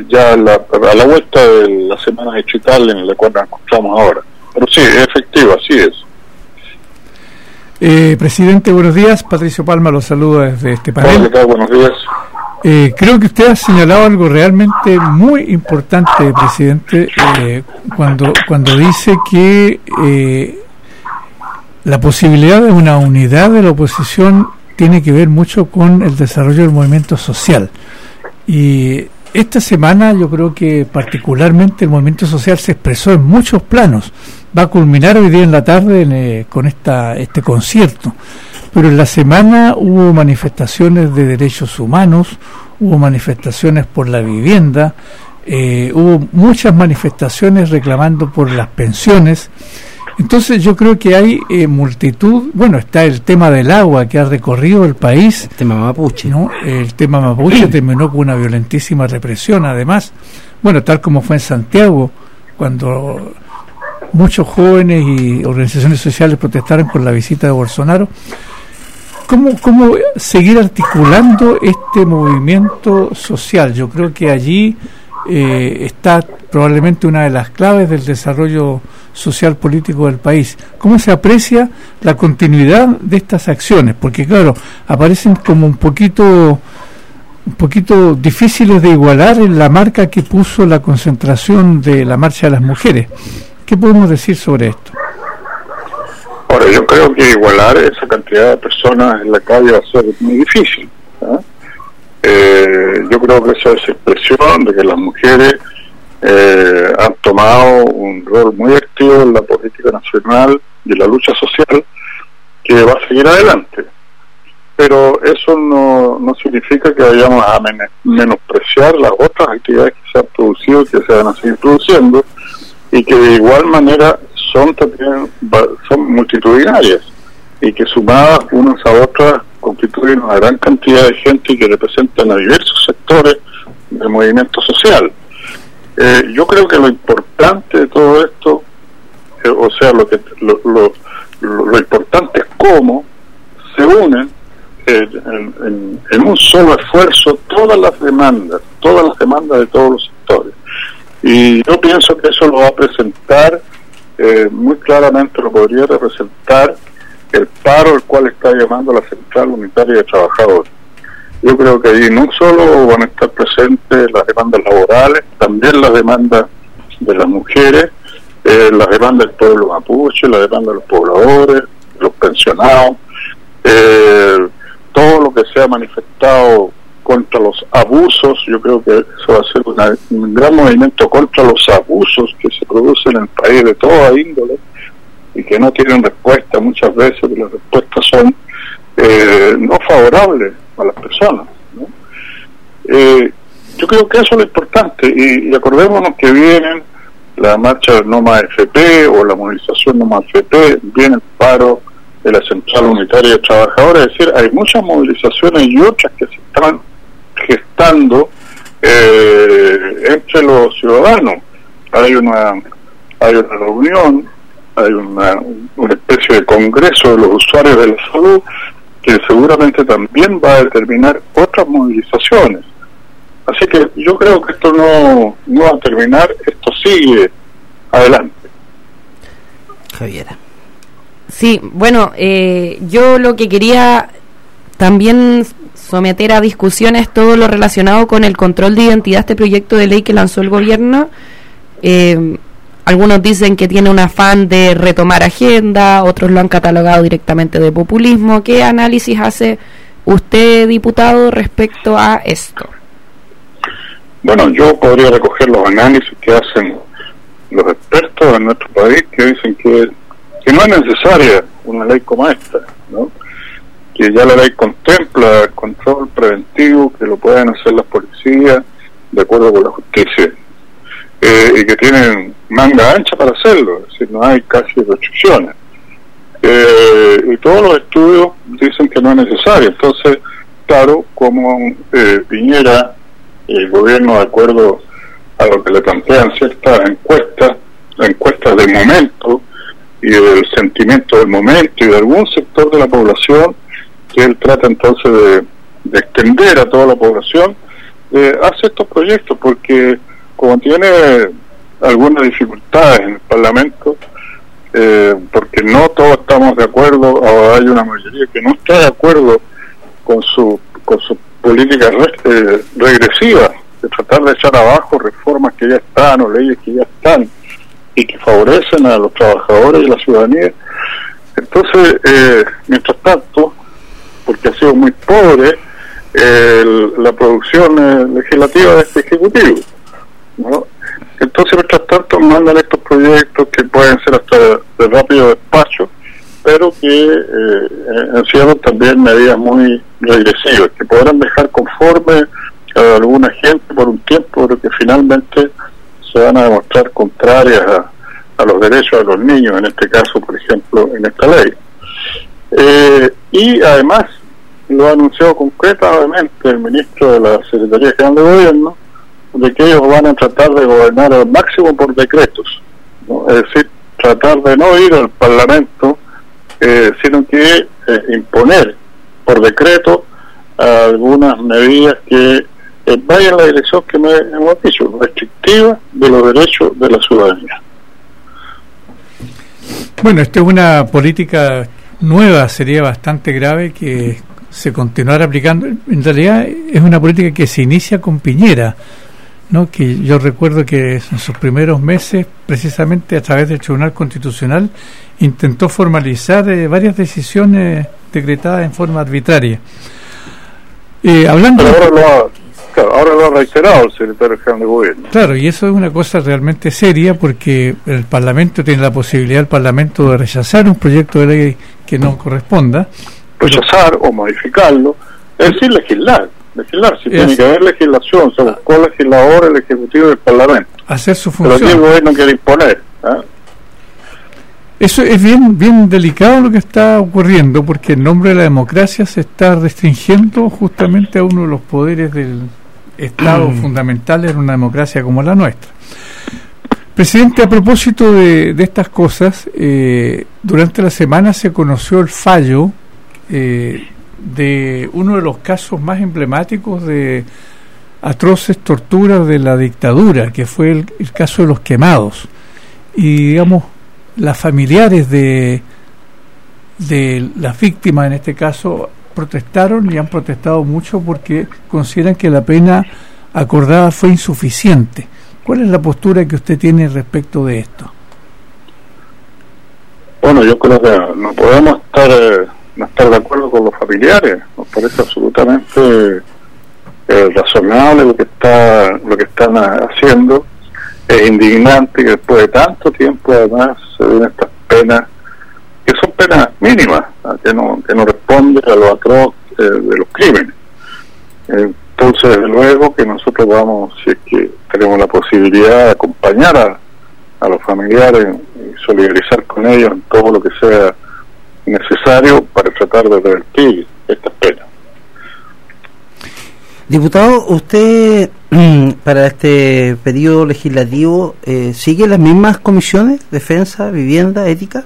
Speaker 7: ya a la, vuelta de la semana digital en la cual nos encontramos ahora. Pero sí, es efectivo, así es.
Speaker 3: Eh, presidente, buenos días. Patricio Palma lo saluda desde este panel.
Speaker 7: Hola, buenos días.
Speaker 3: Eh, creo que usted ha señalado algo realmente muy importante, presidente, eh, cuando, cuando dice que eh, la posibilidad de una unidad de la oposición tiene que ver mucho con el desarrollo del movimiento social. Y esta semana yo creo que particularmente el movimiento social se expresó en muchos planos. Va a culminar hoy día en la tarde con esta, este concierto pero en la semana hubo manifestaciones de derechos humanos, hubo manifestaciones por la vivienda, eh, hubo muchas manifestaciones reclamando por las pensiones. Entonces yo creo que hay eh, multitud, bueno, está el tema del agua que ha recorrido el país.
Speaker 2: El tema mapuche.
Speaker 3: ¿no? El tema mapuche terminó con una violentísima represión, además. Bueno, tal como fue en Santiago, cuando muchos jóvenes y organizaciones sociales protestaron por la visita de Bolsonaro. ¿Cómo, ¿Cómo seguir articulando este movimiento social? Yo creo que allí eh, está probablemente una de las claves del desarrollo social político del país. ¿Cómo se aprecia la continuidad de estas acciones? Porque claro, aparecen como un poquito un poquito difíciles de igualar en la marca que puso la concentración de la marcha de las mujeres. ¿Qué podemos decir sobre esto?
Speaker 7: Ahora, yo creo que igualar esa cantidad de personas en la calle va a ser muy difícil. ¿eh? Eh, yo creo que esa es expresión de que las mujeres eh, han tomado un rol muy activo en la política nacional y la lucha social que va a seguir adelante. Pero eso no, no significa que vayamos a menospreciar las otras actividades que se han producido y que se van a seguir produciendo y que de igual manera son también son multitudinarias y que sumadas unas a otras constituyen una gran cantidad de gente que representan a diversos sectores del movimiento social. Eh, yo creo que lo importante de todo esto, eh, o sea, lo, que, lo, lo, lo, importante es cómo se unen en, en, un solo esfuerzo todas las demandas, todas las demandas de todos los sectores. Y yo pienso que eso lo va a presentar eh, muy claramente lo podría representar el paro al cual está llamando la Central Unitaria de Trabajadores. Yo creo que ahí no solo van a estar presentes las demandas laborales, también las demandas de las mujeres, eh, las demandas del pueblo mapuche, las demandas de los pobladores, los pensionados, eh, todo lo que se ha manifestado contra los abusos, yo creo que eso va a ser un gran movimiento contra los abusos que se producen en el país de toda índole y que no tienen respuesta muchas veces, las respuestas son eh, no favorables a las personas. Eh, yo creo que eso es lo importante y, acordémonos que vienen la marcha del NOMA FP o la movilización NOMA FP, viene el paro de la Central Unitaria de Trabajadores, es decir, hay muchas movilizaciones y otras que se están gestando eh, entre los ciudadanos. Hay una, hay una reunión, hay una, una especie de congreso de los usuarios de la salud que seguramente también va a determinar otras movilizaciones. Así que yo creo que esto no, no va a terminar, esto sigue adelante.
Speaker 4: Javiera. Sí, bueno, eh, yo lo que quería también someter a discusiones todo lo relacionado con el control de identidad, este proyecto de ley que lanzó el gobierno. Eh, algunos dicen que tiene un afán de retomar agenda, otros lo han catalogado directamente de populismo. ¿Qué análisis hace usted, diputado, respecto a esto?
Speaker 7: Bueno, yo podría recoger los análisis que hacen los expertos en nuestro país que dicen que, que no es necesaria una ley como esta, ¿no? Que ya la ley contempla el control preventivo que lo pueden hacer las policías de acuerdo con la justicia eh, y que tienen manga ancha para hacerlo, es decir, no hay casi restricciones. Eh, y todos los estudios dicen que no es necesario, entonces claro cómo eh, Piñera, el gobierno, de acuerdo a lo que le plantean ciertas encuestas, encuestas del momento y del sentimiento del momento y de algún sector de la población, que él trata entonces de, extender a toda la población, eh, hace estos proyectos porque como tiene algunas dificultades en el Parlamento, eh, porque no todos estamos de acuerdo, o hay una mayoría que no está de acuerdo con su, con su política eh, regresiva, de tratar de echar abajo reformas que ya están o leyes que ya están y que favorecen a los trabajadores y la ciudadanía. Entonces, eh, mientras tanto, porque ha sido muy pobre la producción legislativa de este Ejecutivo, ¿no? Entonces, mientras tanto, mandan estos proyectos que pueden ser hasta de rápido despacho, pero que eh, encierran también medidas muy regresivas, que podrán dejar conforme a alguna gente por un tiempo, pero que finalmente se van a demostrar contrarias a, los derechos de los niños, en este caso, por ejemplo, en esta ley. Eh, y además, lo ha anunciado concretamente el ministro de la Secretaría General de Gobierno, de que ellos van a tratar de gobernar al máximo por decretos, es decir, tratar de no ir al Parlamento, eh, sino que eh, imponer por decreto algunas medidas que eh, vayan en la dirección que me hemos dicho, restrictiva de los derechos de la ciudadanía.
Speaker 3: Bueno, esta es una política nueva, sería bastante grave que se continuara aplicando. En realidad es una política que se inicia con Piñera, ¿no? que yo recuerdo que en sus primeros meses, precisamente a través del Tribunal Constitucional, intentó formalizar eh, varias decisiones decretadas en forma arbitraria.
Speaker 7: Eh, hablando ahora, lo ha, ahora lo ha reiterado el secretario general de gobierno.
Speaker 3: Claro, y eso es una cosa realmente seria porque el Parlamento tiene la posibilidad, el Parlamento, de rechazar un proyecto de ley que no corresponda.
Speaker 7: Rechazar o modificarlo, es decir, legislar legislar. Si tiene que haber legislación, se buscó legislador, el Ejecutivo y el Parlamento.
Speaker 3: Hacer su función.
Speaker 7: Pero aquí el gobierno quiere imponer. ¿ah?
Speaker 3: Eso es bien, bien delicado lo que está ocurriendo, porque en nombre de la democracia se está restringiendo justamente a uno de los poderes del Estado fundamental en una democracia como la nuestra. Presidente, a propósito de, estas cosas, eh, durante la semana se conoció el fallo eh, de uno de los casos más emblemáticos de atroces torturas de la dictadura, que fue el, caso de los quemados. Y digamos, las familiares de, de las víctimas en este caso protestaron y han protestado mucho porque consideran que la pena acordada fue insuficiente. ¿Cuál es la postura que usted tiene respecto de esto?
Speaker 7: Bueno, yo creo que no podemos estar eh, no estar de acuerdo con los familiares. Nos parece absolutamente eh, razonable lo que está lo que están haciendo. Es indignante que después de tanto tiempo además se den estas penas, que son penas mínimas, que no, que no responden a lo atroz eh, de los crímenes. Entonces, desde luego que nosotros vamos, si es que tenemos la posibilidad de acompañar a, a los familiares y solidarizar con ellos en todo lo que sea necesario para tratar de revertir esta pena.
Speaker 2: Diputado, ¿usted para este periodo legislativo eh, sigue las mismas comisiones? Defensa, vivienda, ética.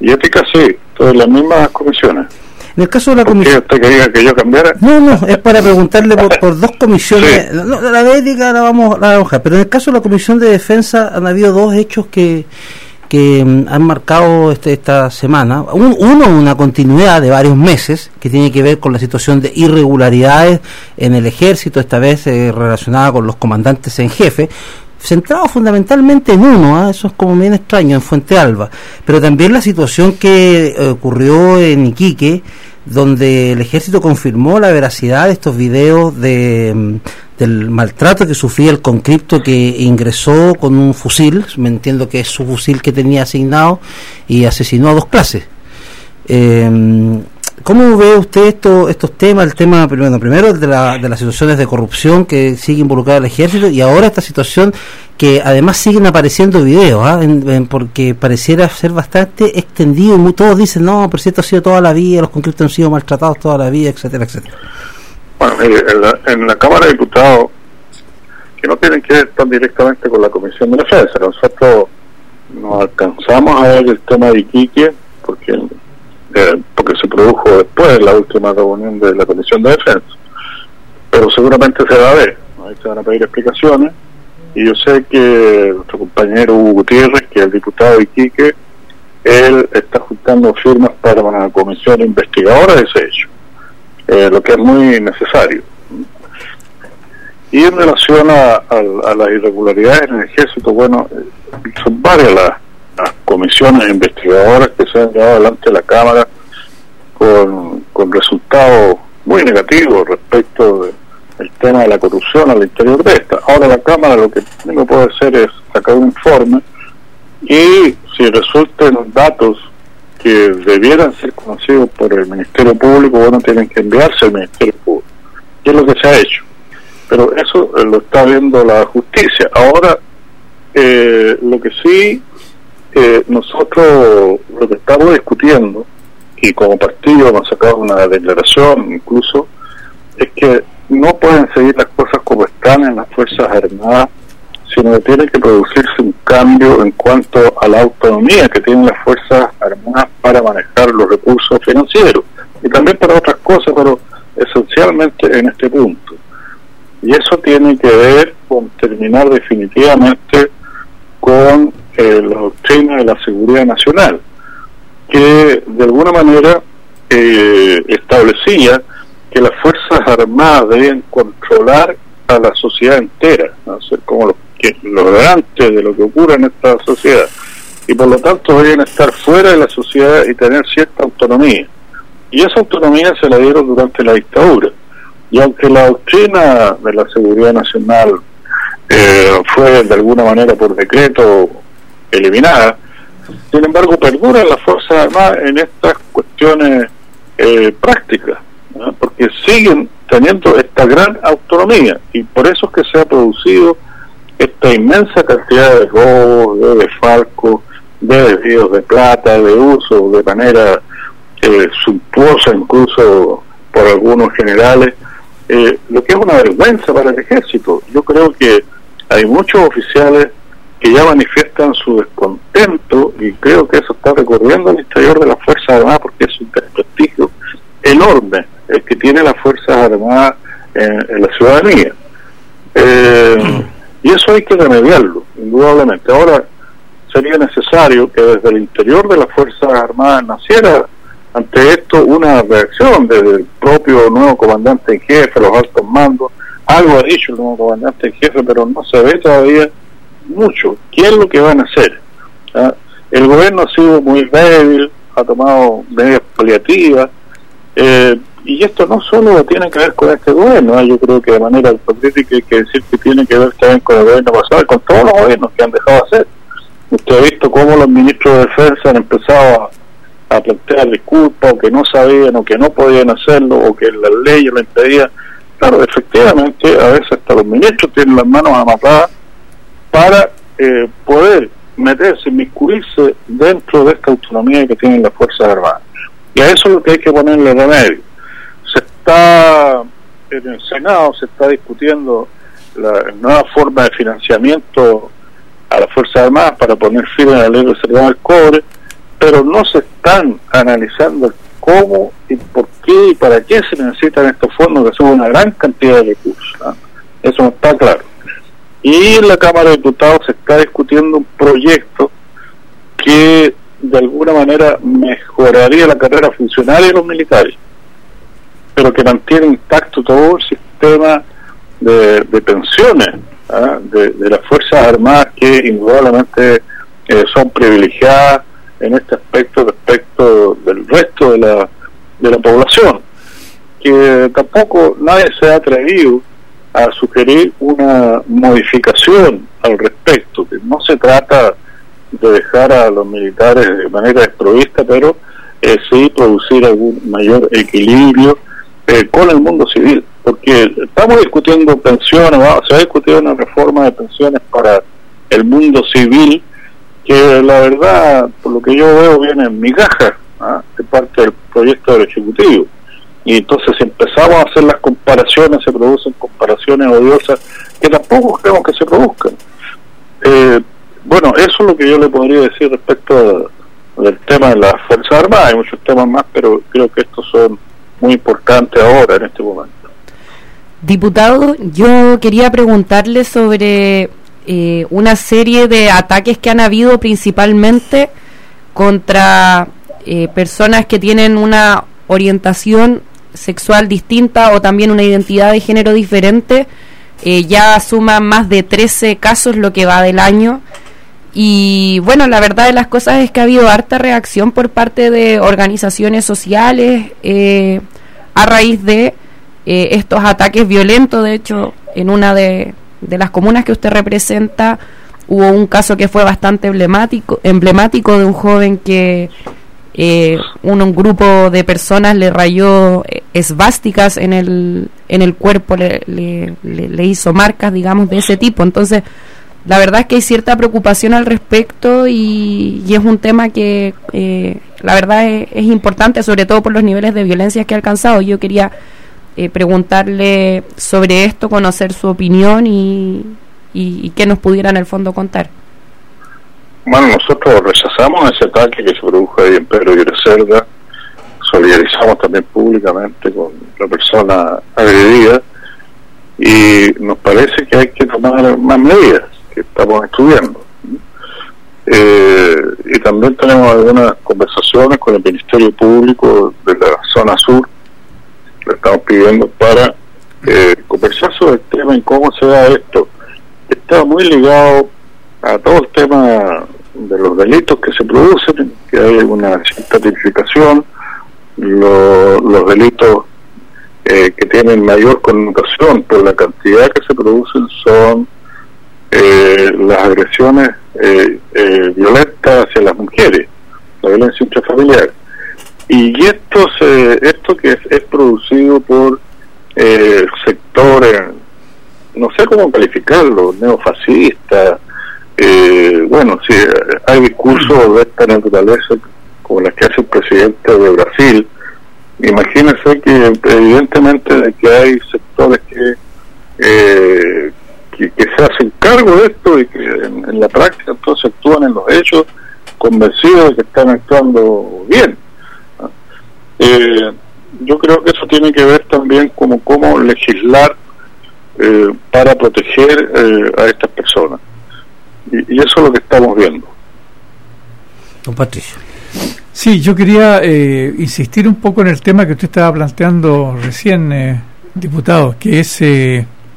Speaker 7: Y ética sí, todas las mismas comisiones.
Speaker 2: En el caso de la comisión.
Speaker 7: usted quería que yo cambiara?
Speaker 2: No, no, es para preguntarle por, dos comisiones. la de ética la vamos, la vamos a pero en el caso de la comisión de defensa han habido dos hechos que que mm, han marcado este, esta semana. uno, una continuidad de varios meses que tiene que ver con la situación de irregularidades en el ejército, esta vez eh, relacionada con los comandantes en jefe, centrado fundamentalmente en uno, ¿ah? eso es como bien extraño, en Fuente Alba, pero también la situación que eh, ocurrió en Iquique, donde el ejército confirmó la veracidad de estos videos de mm, del maltrato que sufría el concripto que ingresó con un fusil, me entiendo que es su fusil que tenía asignado, y asesinó a dos clases. Em, ¿Cómo ve usted esto, estos temas? El tema, bueno, primero de, la, de las situaciones de corrupción que sigue involucrada el ejército y ahora esta situación que además siguen apareciendo videos, ¿ah? porque pareciera ser bastante extendido. Todos dicen, no, pero si esto ha sido toda la vida, los conflictos han sido maltratados toda la vida, etcétera, etcétera.
Speaker 7: Bueno, en la, en la Cámara de Diputados, que no tienen que ver tan directamente con la Comisión de Defensa, nosotros nos alcanzamos a ver el tema de Iquique, porque eh, porque se produjo después de la última reunión de la Comisión de Defensa. Pero seguramente se va a ver, ahí se van a pedir explicaciones. Y yo sé que nuestro compañero Hugo Gutiérrez, que es el diputado de Iquique, él está juntando firmas para una comisión investigadora de ese hecho, eh, lo que es muy necesario. Y en relación a, las irregularidades en el ejército, bueno, eh, son varias las comisiones investigadoras que se han llevado adelante a la Cámara con, con resultados muy negativos respecto del tema de la corrupción al interior de esta. Ahora la Cámara lo que no puede hacer es sacar un informe y si resulten datos que debieran ser conocidos por el Ministerio Público, bueno, tienen que enviarse al Ministerio Público. Y es lo que se ha hecho. Pero eso lo está viendo la justicia. Ahora, eh, lo que sí eh, nosotros lo que estamos discutiendo, y como partido hemos sacado una declaración incluso, es que no pueden seguir las cosas como están en las Fuerzas Armadas, sino que tiene que producirse un cambio en cuanto a la autonomía que tienen las Fuerzas Armadas para manejar los recursos financieros y también para otras cosas, pero esencialmente en este punto. Y eso tiene que ver con terminar definitivamente con eh, la doctrina de la seguridad nacional, que de alguna manera eh, establecía que las Fuerzas Armadas debían controlar a la sociedad entera, ser como los, que, los garantes de lo que ocurre en esta sociedad, y por lo tanto debían estar fuera de la sociedad y tener cierta autonomía. Y esa autonomía se la dieron durante la dictadura. Y aunque la doctrina de la seguridad nacional eh, fue de alguna manera por decreto eliminada. Sin embargo, perduran las Fuerzas Armadas en estas cuestiones eh, prácticas, porque siguen teniendo esta gran autonomía y por eso es que se ha producido esta inmensa cantidad de robos, de desfalcos, de desvíos de plata, de uso de manera eh, suntuosa incluso por algunos generales, eh, lo que es una vergüenza para el ejército. Yo creo que hay muchos oficiales que ya manifiestan su descontento y creo que eso está recorriendo el interior de las Fuerzas Armadas porque es un desprestigio enorme el que tiene las Fuerzas Armadas en, la ciudadanía. Eh, y eso hay que remediarlo, indudablemente. Ahora sería necesario que desde el interior de las Fuerzas Armadas naciera ante esto una reacción desde el propio nuevo comandante en jefe, los altos mandos. Algo ha dicho el nuevo comandante en jefe, pero no se ve todavía mucho. ¿Qué es lo que van a hacer? ¿Ah? El gobierno ha sido muy débil, ha tomado medidas paliativas, eh, y esto no solo tiene que ver con este gobierno, ¿ah? yo creo que de manera hipotética hay que decir que tiene que ver también con el gobierno pasado con todos los gobiernos que han dejado de hacer. Usted ha visto cómo los ministros de defensa han empezado a, plantear disculpas, o que no sabían, o que no podían hacerlo, o que la ley lo impedía. Claro, efectivamente, a veces hasta los ministros tienen las manos amarradas para eh, poder meterse, inmiscuirse dentro de esta autonomía que tienen las Fuerzas Armadas. Y a eso es lo que hay que ponerle remedio. Está, en el Senado se está discutiendo la nueva forma de financiamiento a las Fuerzas Armadas para poner fin a la ley de reserva del cobre, pero no se están analizando cómo y por qué y para qué se necesitan estos fondos, que son una gran cantidad de recursos. Eso no está claro. Y en la Cámara de Diputados se está discutiendo un proyecto que de alguna manera mejoraría la carrera funcionaria de los militares, pero que mantiene intacto todo el sistema de, pensiones ¿ah? de, las Fuerzas Armadas que indudablemente eh, son privilegiadas en este aspecto respecto del resto de la, de la población, que tampoco nadie se ha atrevido a sugerir una modificación al respecto, que no se trata de dejar a los militares de manera desprovista, pero eh, sí producir algún mayor equilibrio eh, con el mundo civil, porque estamos discutiendo pensiones, se ha discutido una reforma de pensiones para el mundo civil, que la verdad, por lo que yo veo, viene en migajas ¿ah? de parte del proyecto del Ejecutivo. Y entonces empezamos a hacer las comparaciones, se producen comparaciones odiosas que tampoco queremos que se produzcan. Eh, bueno, eso es lo que yo le podría decir respecto del tema de las Fuerzas Armadas. Hay muchos temas más, pero creo que estos son muy importantes ahora, en este momento.
Speaker 4: Diputado, yo quería preguntarle sobre eh, una serie de ataques que han habido principalmente contra eh, personas que tienen una orientación sexual distinta o también una identidad de género diferente. Eh, ya suma más de 13 casos lo que va del año. Y bueno, la verdad de las cosas es que ha habido harta reacción por parte de organizaciones sociales eh, a raíz de eh, estos ataques violentos. De hecho, en una de, las comunas que usted representa hubo un caso que fue bastante emblemático, emblemático de un joven que eh, un, grupo de personas le rayó eh, esvásticas en el, en el cuerpo, le, le, hizo marcas, digamos, de ese tipo. Entonces, la verdad es que hay cierta preocupación al respecto y, es un tema que eh, la verdad es, importante, sobre todo por los niveles de violencia que ha alcanzado. Yo quería eh, preguntarle sobre esto, conocer su opinión y, y, qué nos pudiera en el fondo contar.
Speaker 7: Bueno, nosotros rechazamos ese ataque que se produjo ahí en Pedro y Cerda, solidarizamos también públicamente con la persona agredida y nos parece que hay que tomar más medidas que estamos estudiando. Eh, y también tenemos algunas conversaciones con el Ministerio Público de la zona sur, le estamos pidiendo para eh, conversar sobre el tema y cómo se da esto. Está muy ligado a todo el tema de los delitos que se producen, que hay una cierta tipificación, los delitos eh, que tienen mayor connotación por la cantidad que se producen son eh, las agresiones eh, violentas hacia las mujeres, la violencia intrafamiliar. Y esto, se, esto que es, producido por sectores, no sé cómo calificarlo, neofascistas, eh, bueno, sí, hay discursos de esta naturaleza como las que hace el presidente de Brasil. Imagínense que evidentemente de que hay sectores que, eh, que, se hacen cargo de esto y que en, la práctica entonces actúan en los hechos convencidos de que están actuando bien. Eh, yo creo que eso tiene que ver también como cómo legislar eh, para proteger a estas personas. Y, eso es lo que estamos viendo.
Speaker 2: Don Patricio.
Speaker 3: Sí, yo quería eh, insistir un poco en el tema que usted estaba planteando recién, eh, diputado, que es,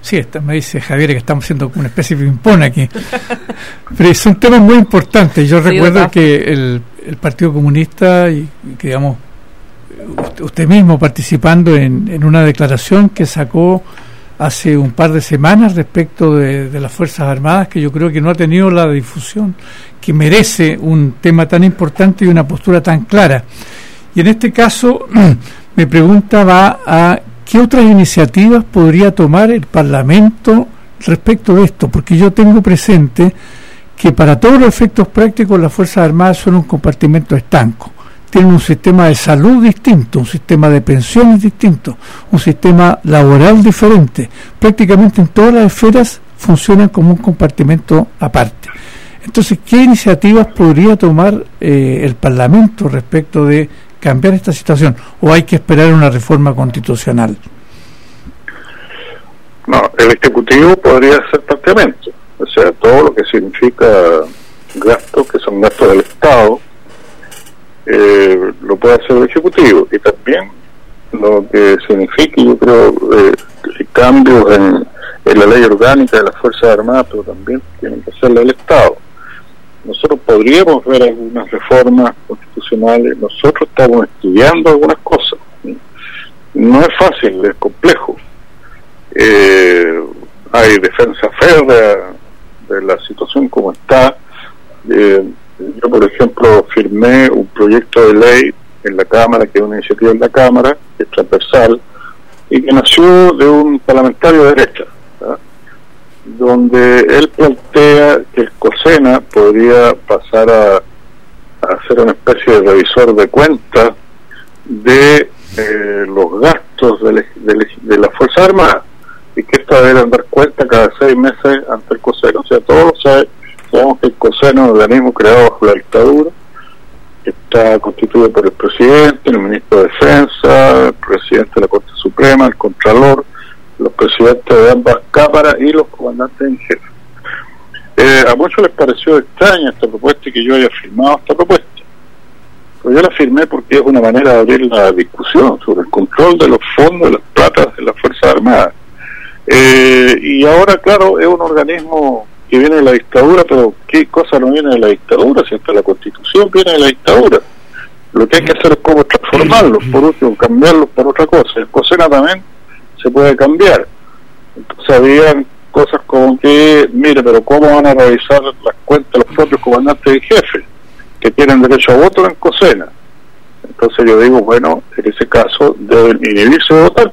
Speaker 3: sí, me dice Javier que estamos haciendo una especie de impone aquí, pero son temas muy importantes. Yo recuerdo que el, el, Partido Comunista, y, que digamos, usted, mismo participando en, en una declaración que sacó hace un par de semanas respecto de, las Fuerzas Armadas, que yo creo que no ha tenido la difusión que merece un tema tan importante y una postura tan clara. Y en este caso, mi pregunta va a qué otras iniciativas podría tomar el Parlamento respecto de esto, porque yo tengo presente que para todos los efectos prácticos las Fuerzas Armadas son un compartimento estanco tienen un sistema de salud distinto, un sistema de pensiones distinto, un sistema laboral diferente. Prácticamente en todas las esferas funcionan como un compartimento aparte. Entonces, ¿qué iniciativas podría tomar eh, el Parlamento respecto de cambiar esta situación? ¿O hay que esperar una reforma constitucional?
Speaker 7: No, el Ejecutivo podría hacer planteamiento. O sea, todo lo que significa gastos, que son gastos del Estado, eh, lo puede hacer el Ejecutivo y también lo que significa, yo creo, eh, cambios en, la ley orgánica de las Fuerzas Armadas, también tienen que hacerlo el Estado. Nosotros podríamos ver algunas reformas constitucionales, nosotros estamos estudiando algunas cosas. No es fácil, es complejo. Eh, hay defensa férrea de la situación como está. Eh, yo, por ejemplo, firmé un proyecto de ley en la Cámara, que es una iniciativa en la Cámara, que es transversal, y que nació de un parlamentario de derecha, donde él plantea que el COSENA podría pasar a, a ser una especie de revisor de cuentas de eh, los gastos de, de, la Fuerza Armada y que esta deben dar cuenta cada seis meses ante el COSENA. O sea, todos sabemos que el COSENA es un organismo creado bajo la dictadura, está constituido por el presidente, el ministro de Defensa, el presidente de la Corte Suprema, el Contralor, los presidentes de ambas cámaras y los comandantes en jefe. Eh, a muchos les pareció extraña esta propuesta y que yo haya firmado esta propuesta. Pero yo la firmé porque es una manera de abrir la discusión sobre el control de los fondos de las platas de las Fuerzas Armadas. Eh, y ahora, claro, es un organismo que viene de la dictadura, pero ¿qué cosa no viene de la dictadura? Si hasta la constitución viene de la dictadura. Lo que hay que hacer es cómo transformarlos, por último, cambiarlos por otra cosa. El COSENA también se puede cambiar. Entonces habían cosas como que, mire, pero ¿cómo van a revisar las cuentas los propios comandantes y jefes que tienen derecho a voto en COSENA? Entonces yo digo, bueno, en ese caso deben inhibirse de votar.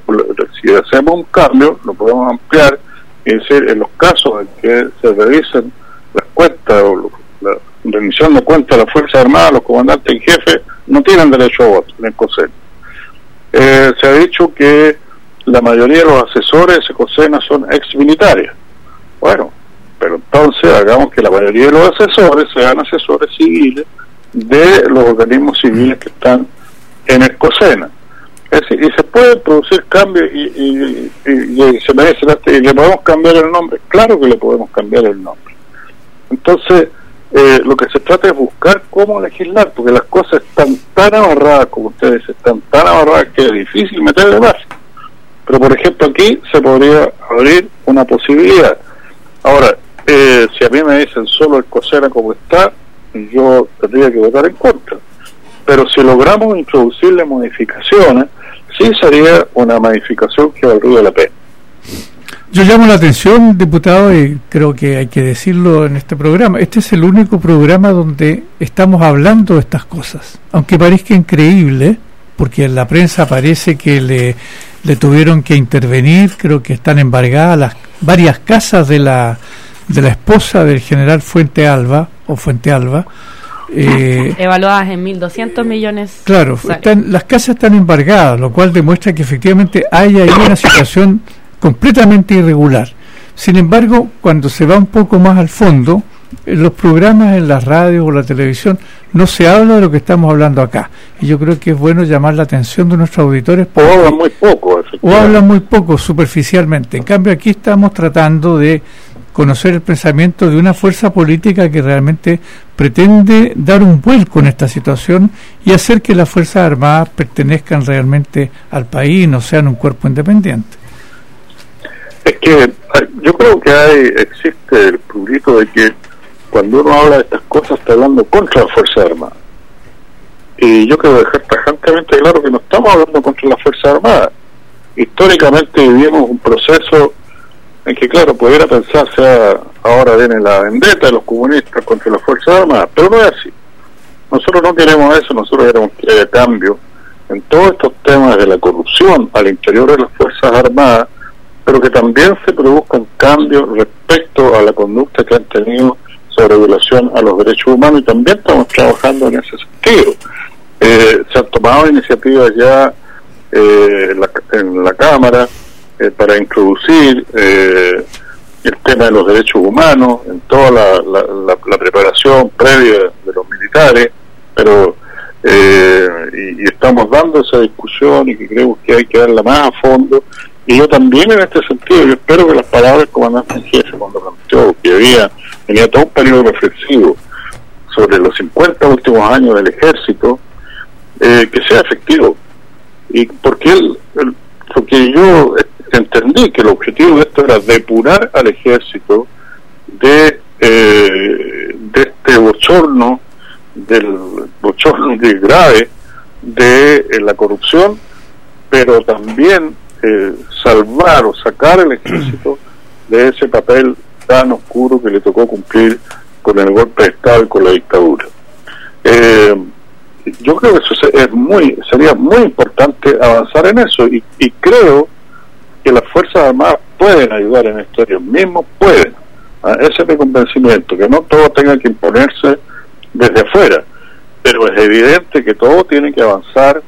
Speaker 7: Si hacemos un cambio, lo podemos ampliar y decir, en los casos en que se revisen las cuentas o la remisión de cuentas de las Fuerzas Armadas, los comandantes y jefes no tienen derecho a voto en COSENA. Eh, se ha dicho que la mayoría de los asesores de COSENA son ex militares. Bueno, pero entonces hagamos que la mayoría de los asesores sean asesores civiles de los organismos civiles que están en el COSENA. Es decir, y se puede producir cambios y, se me dice, ¿y le podemos cambiar el nombre? Claro que le podemos cambiar el nombre. Entonces, eh, lo que se trata es buscar cómo legislar, porque las cosas están tan amarradas, como ustedes están tan amarradas que es difícil meterle más. Pero, por ejemplo, aquí se podría abrir una posibilidad. Ahora, eh, si a mí me dicen solo el COSERA como está, yo tendría que votar en contra. Pero si logramos introducirle modificaciones, sí sería una modificación que valdría la pena.
Speaker 3: Yo llamo la atención, diputado, y creo que hay que decirlo en este programa. Este es el único programa donde estamos hablando de estas cosas. Aunque parezca increíble, porque en la prensa parece que le le tuvieron que intervenir, creo que están embargadas las varias casas de la de la esposa del general Fuente Alba o Fuente Alba
Speaker 4: eh, evaluadas en 1.200 millones.
Speaker 3: Claro, están, las casas están embargadas, lo cual demuestra que efectivamente hay ahí una situación completamente irregular. Sin embargo, cuando se va un poco más al fondo, en los programas en la radio o la televisión no se habla de lo que estamos hablando acá. Y yo creo que es bueno llamar la atención de nuestros auditores.
Speaker 7: O hablan muy poco.
Speaker 3: O hablan muy poco, superficialmente. En cambio, aquí estamos tratando de conocer el pensamiento de una fuerza política que realmente pretende dar un vuelco en esta situación y hacer que las Fuerzas Armadas pertenezcan realmente al país y no sean un cuerpo independiente.
Speaker 7: Es que yo creo que hay, existe el prurito de que cuando uno habla de estas cosas está hablando contra la Fuerza Armada. Y yo quiero dejar tajantemente claro que no estamos hablando contra la Fuerza Armada. Históricamente vivimos un proceso en que, claro, pudiera pensarse, ah, ahora viene la vendetta de los comunistas contra la Fuerza Armada, pero no es así. Nosotros no queremos eso, nosotros queremos que haya cambio en todos estos temas de la corrupción al interior de las Fuerzas Armadas, pero que también se produzcan cambios respecto a la conducta que han tenido sobre violación a los derechos humanos y también estamos trabajando en ese sentido. Eh, se han tomado iniciativas ya eh, en, la, Cámara eh, para introducir el tema de los derechos humanos en toda la, preparación previa de los militares, pero y, estamos dando esa discusión y que creo que hay que darla más a fondo. Y yo también en este sentido, yo espero que las palabras del comandante en jefe cuando planteó que había tenía todo un periodo reflexivo sobre los 50 últimos años del ejército, eh, que sea efectivo. Y porque, él, porque yo entendí que el objetivo de esto era depurar al ejército de, eh, este bochorno, del bochorno grave de eh, la corrupción, pero también salvar o sacar al ejército de ese papel tan oscuro que le tocó cumplir con el golpe de Estado y con la dictadura. Eh, yo creo que eso es muy, sería muy importante avanzar en eso y, y creo que las Fuerzas Armadas pueden ayudar en esto, ellos mismos pueden. ¿ah? Ese es mi convencimiento, que no todo tenga que imponerse desde afuera, pero es evidente que todo tiene que avanzar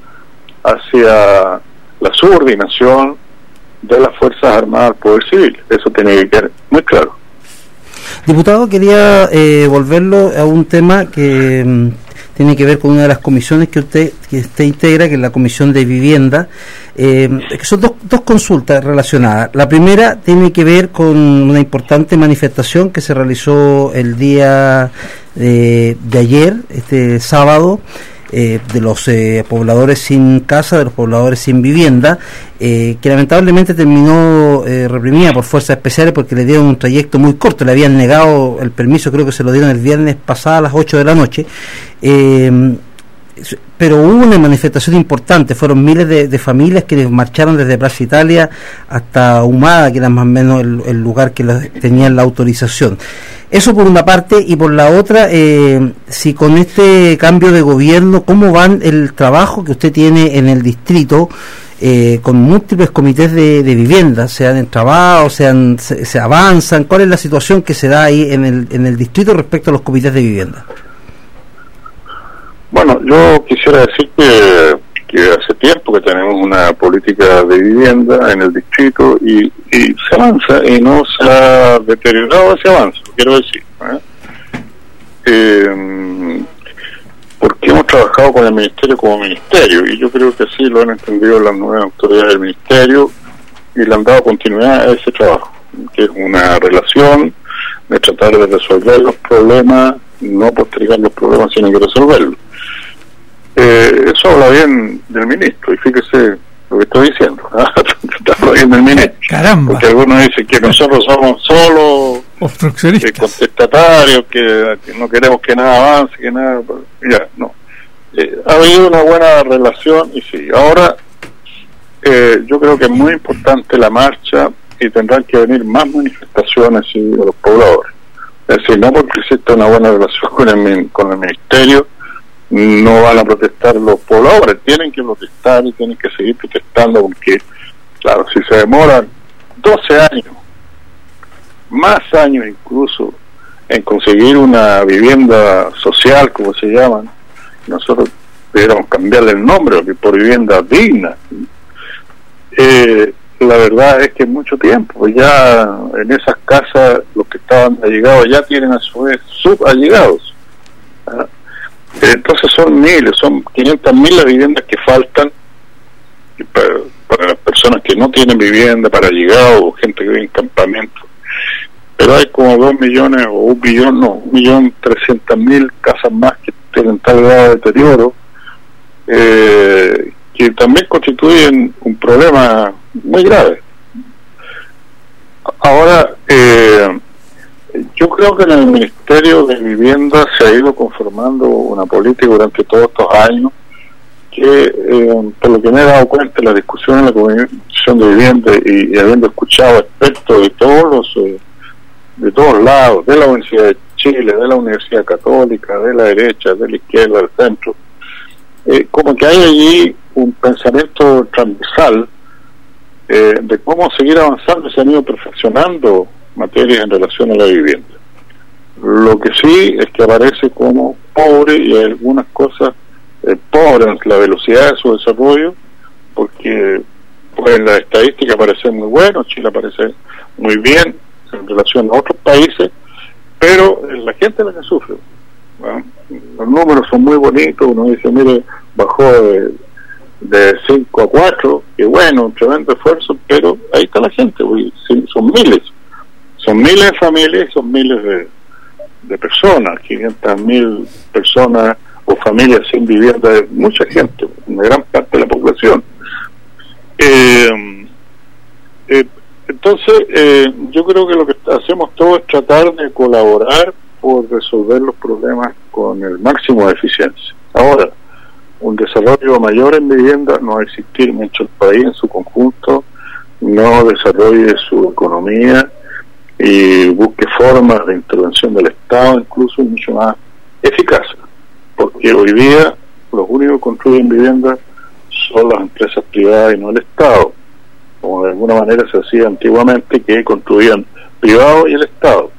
Speaker 7: hacia la subordinación de las Fuerzas Armadas al Poder Civil. Eso tiene que quedar muy claro.
Speaker 2: Diputado, quería eh, volverlo a un tema que mm, tiene que ver con una de las comisiones que usted, que usted integra, que es la Comisión de Vivienda, eh, que son dos, dos consultas relacionadas. La primera tiene que ver con una importante manifestación que se realizó el día de, de ayer, este sábado, eh, de los eh, pobladores sin casa, de los pobladores sin vivienda, eh, que lamentablemente terminó eh, reprimida por fuerzas especiales porque le dieron un trayecto muy corto, le habían negado el permiso, creo que se lo dieron el viernes pasado a las 8 de la noche. Eh, pero hubo una manifestación importante, fueron miles de, familias que marcharon desde Plaza Italia hasta Humada, que era más o menos el, lugar que tenían la autorización. Eso por una parte, y por la otra, eh, si con este cambio de gobierno, ¿cómo van el trabajo que usted tiene en el distrito? Eh, con múltiples comités de, vivienda, sean en trabajo, sean, se, se, avanzan, ¿cuál es la situación que se da ahí en el, en el distrito respecto a los comités de vivienda?
Speaker 7: Bueno, yo quisiera decir que, que, hace tiempo que tenemos una política de vivienda en el distrito y, y se avanza y no se ha deteriorado ese avance, quiero decir. ¿eh? Eh, porque hemos trabajado con el ministerio como ministerio y yo creo que sí lo han entendido las nuevas autoridades del ministerio y le han dado continuidad a ese trabajo, que es una relación de tratar de resolver los problemas, no postergar los problemas, sino que resolverlos. Eh, eso habla bien del ministro, y fíjese lo que estoy diciendo, habla bien del ministro.
Speaker 3: Caramba.
Speaker 7: Porque algunos dicen que nosotros somos solo
Speaker 3: obstruccionistas,
Speaker 7: eh, contestatarios, que, que, no queremos que nada avance, que nada. Ya, no. Eh, ha habido una buena relación, y sí, ahora eh, yo creo que es muy importante la marcha y tendrán que venir más manifestaciones y, de los pobladores. Es decir, no porque exista una buena relación con el, con el ministerio, no van a protestar los pobladores, tienen que protestar y tienen que seguir protestando porque, claro, si se demoran 12 años, más años incluso, en conseguir una vivienda social, como se llaman, nosotros deberíamos cambiarle el nombre por vivienda digna. Eh, la verdad es que mucho tiempo, ya en esas casas los que estaban allegados ya tienen a su vez suballegados. ¿Ah? Entonces son miles, son 500 mil las viviendas que faltan para, las personas que no tienen vivienda, para llegar o gente que vive en campamentos. Pero hay como 2 millones o un millón, no, un millón trescientas mil casas más que tienen tal grado de deterioro, eh, que también constituyen un problema muy grave. Ahora, eh, yo creo que en el Ministerio de Vivienda se ha ido conformando una política durante todos estos años que, eh, por lo que me he dado cuenta en la discusión en la Comisión de Vivienda y, habiendo escuchado expertos de todos los, eh, de todos lados, de la Universidad de Chile, de la Universidad Católica, de la derecha, de la izquierda, del centro, eh, como que hay allí un pensamiento transversal eh, de cómo seguir avanzando, se han ido perfeccionando materias en relación a la vivienda. Lo que sí es que aparece como pobre y hay algunas cosas eh, pobres la velocidad de su desarrollo, porque pues en la estadística parece muy bueno, Chile aparece muy bien en relación a otros países, pero la gente es la que sufre. Los números son muy bonitos, uno dice, mire, bajó de, de 5 a 4, que bueno, un tremendo esfuerzo, pero ahí está la gente, son miles son miles de familias son miles de, de personas, 500 mil personas o familias sin vivienda, mucha gente, una gran parte de la población. Eh, eh, entonces, eh, yo creo que lo que hacemos todo es tratar de colaborar por resolver los problemas con el máximo de eficiencia. Ahora, un desarrollo mayor en vivienda no va a existir mucho el país en su conjunto, no desarrolle su economía, y busque formas de intervención del Estado incluso mucho más eficaces, porque hoy día lo los únicos que construyen viviendas son las empresas privadas y no el Estado, como de alguna manera se hacía antiguamente, que construían privados y el Estado.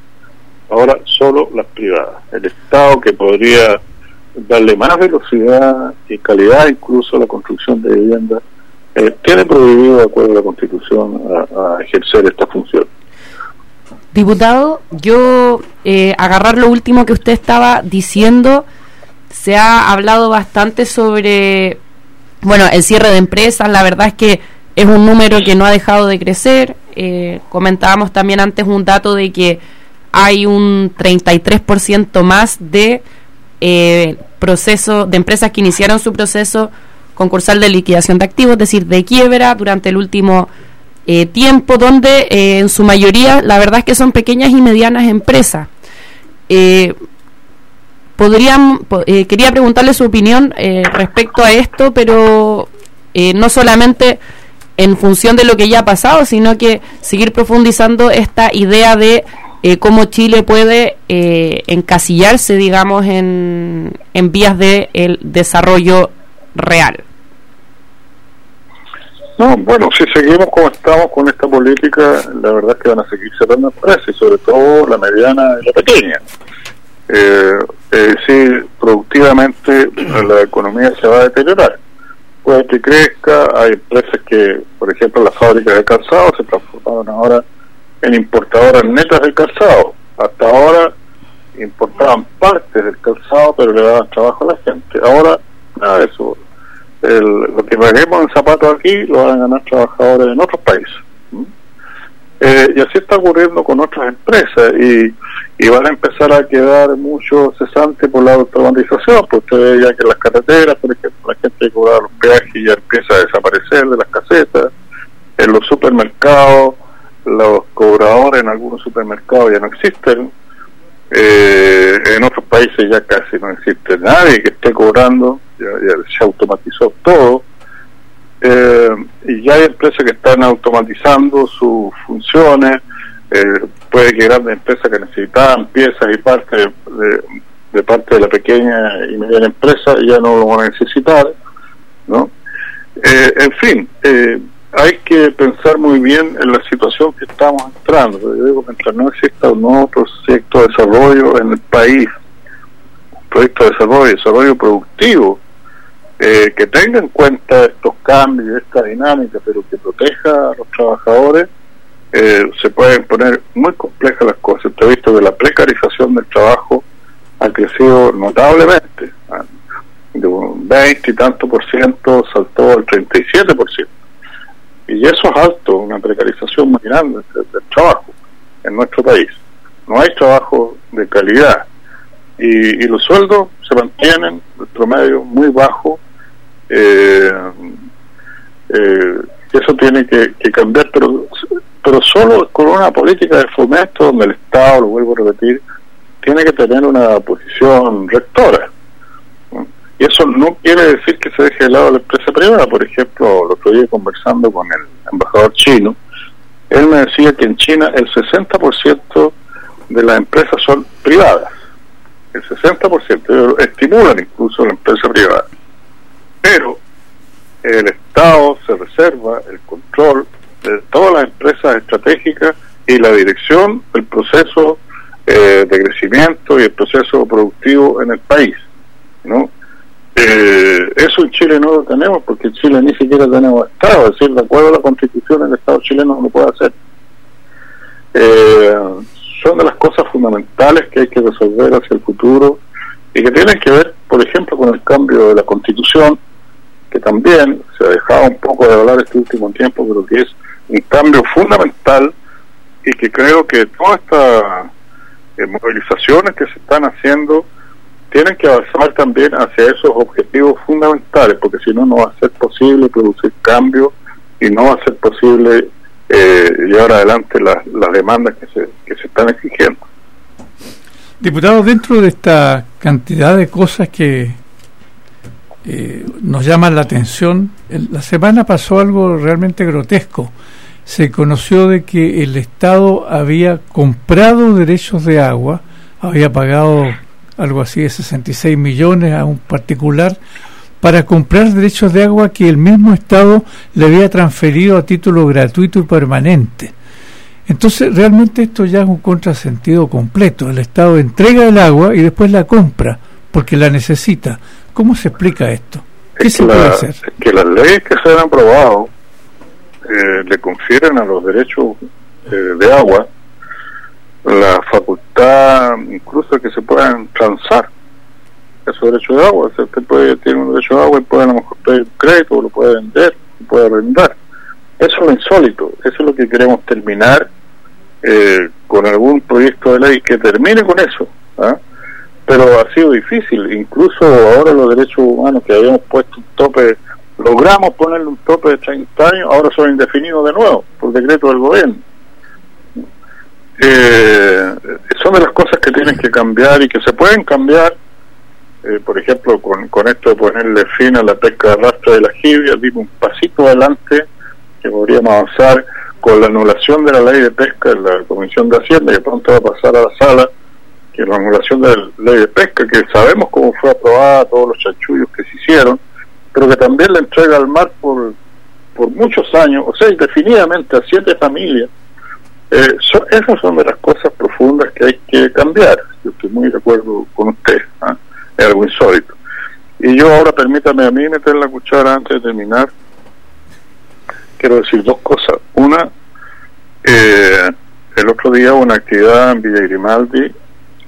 Speaker 7: Ahora solo las privadas. El Estado que podría darle más velocidad y calidad incluso a la construcción de viviendas, eh, tiene prohibido, de acuerdo a la Constitución, a, ejercer esta función.
Speaker 4: Diputado, yo eh, agarrar lo último que usted estaba diciendo, se ha hablado bastante sobre, bueno, el cierre de empresas, la verdad es que es un número que no ha dejado de crecer, eh, comentábamos también antes un dato de que hay un 33% más de eh, proceso de empresas que iniciaron su proceso concursal de liquidación de activos, es decir, de quiebra durante el último eh, tiempo, donde eh, en su mayoría la verdad es que son pequeñas y medianas empresas. Eh, podrían, quería preguntarle su opinión respecto a esto, pero no solamente en función de lo que ya ha pasado, sino que seguir profundizando esta idea de cómo Chile puede encasillarse, digamos, en, en vías de el desarrollo real.
Speaker 7: No, bueno, si seguimos como estamos con esta política, la verdad es que van a seguir cerrando empresas, y sobre todo la mediana y la pequeña. Eh, es decir, productivamente la economía se va a deteriorar. Puede que crezca, hay empresas que, por ejemplo, las fábricas de calzado se transformaron ahora en importadoras netas del calzado. Hasta ahora importaban partes del calzado, pero le daban trabajo a la gente. Ahora, nada de eso lo que paguemos en zapatos aquí lo van a ganar trabajadores en otros países. Eh, y así está ocurriendo con otras empresas y, van a empezar a quedar mucho cesantes por la automatización, pues usted veía que las carreteras, por ejemplo, la gente que cobraba los peajes ya empieza a desaparecer de las casetas, en los supermercados, los cobradores en algunos supermercados ya no existen, eh, en otros países ya casi no existe nadie que esté cobrando, ya, se automatizó todo. Eh, y ya hay empresas que están automatizando sus funciones. Eh, puede que grandes empresas que necesitaban piezas y partes de, parte de la pequeña y mediana empresa ya no lo van a necesitar. ¿no? en fin, hay que pensar muy bien en la situación que estamos entrando. Yo digo, mientras no exista un nuevo proyecto de desarrollo en el país, un proyecto de desarrollo, desarrollo productivo, eh, que tenga en cuenta estos cambios, esta dinámica, pero que proteja a los trabajadores, eh, se pueden poner muy complejas las cosas. Usted ha visto que la precarización del trabajo ha crecido notablemente. De un 20 y tanto por ciento saltó al 37 por ciento y eso es alto, una precarización muy grande del, trabajo en nuestro país. No hay trabajo de calidad y, los sueldos se mantienen, el promedio muy bajo. Eh, eh, eso tiene que, cambiar, pero, pero solo con una política de fomento donde el Estado, lo vuelvo a repetir, tiene que tener una posición rectora. Eso no quiere decir que se deje de lado la empresa privada. Por ejemplo, lo otro día conversando con el embajador chino, él me decía que en China el 60% de las empresas son privadas. El 60%. estimulan incluso la empresa privada. Pero el Estado se reserva el control de todas las empresas estratégicas y la dirección del proceso eh, de crecimiento y el proceso productivo en el país. ¿no? Eh, eso en Chile no lo tenemos porque en Chile ni siquiera tenemos Estado, es decir, de acuerdo a la Constitución el Estado chileno no lo puede hacer. Eh, son de las cosas fundamentales que hay que resolver hacia el futuro y que tienen que ver, por ejemplo, con el cambio de la Constitución, que también se ha dejado un poco de hablar este último tiempo, pero que es un cambio fundamental y que creo que todas estas eh, movilizaciones que se están haciendo tienen que avanzar también hacia esos objetivos fundamentales, porque si no, no va a ser posible producir cambios y no va a ser posible eh, llevar adelante las, demandas que se, que se están exigiendo.
Speaker 3: Diputado, dentro de esta cantidad de cosas que eh, nos llaman la atención, la semana pasó algo realmente grotesco. Se conoció de que el Estado había comprado derechos de agua, había pagado algo así de 66 millones a un particular para comprar derechos de agua que el mismo Estado le había transferido a título gratuito y permanente. Entonces, realmente esto ya es un contrasentido completo. El Estado entrega el agua y después la compra porque la necesita. ¿Cómo se explica esto?
Speaker 7: ¿Qué se puede hacer? que las leyes que se han aprobado eh, le confieren a los derechos eh, de agua la facultad incluso que se puedan transar esos derechos de agua. usted puede, tiene un derecho de agua y puede a lo mejor pedir crédito, lo puede vender, lo puede arrendar. Eso es lo insólito, eso es lo que queremos terminar eh, con algún proyecto de ley que termine con eso. ¿ah? Pero ha sido difícil, incluso ahora los derechos humanos que habíamos puesto un tope, logramos ponerle un tope de 30 años, ahora son indefinidos de nuevo por decreto del gobierno. Eh, son de las cosas que tienen que cambiar y que se pueden cambiar eh, por ejemplo, con, con esto de ponerle fin a la pesca de arrastre de la jibia, dimos un pasito adelante que podríamos avanzar con la anulación de la ley de pesca en la Comisión de Hacienda, que pronto va a pasar a la sala, que la anulación de la ley de pesca, que sabemos cómo fue aprobada, todos los chanchullos que se hicieron, pero que también la entrega al mar por, por muchos años, o sea, indefinidamente a siete familias. Eh, esas son de las cosas profundas que hay que cambiar. Yo estoy muy de acuerdo con usted. ¿ah? es algo insólito. Y yo ahora permítame a mí meter la cuchara antes de terminar. Quiero decir dos cosas. Una, eh, el otro día una actividad en Villa Grimaldi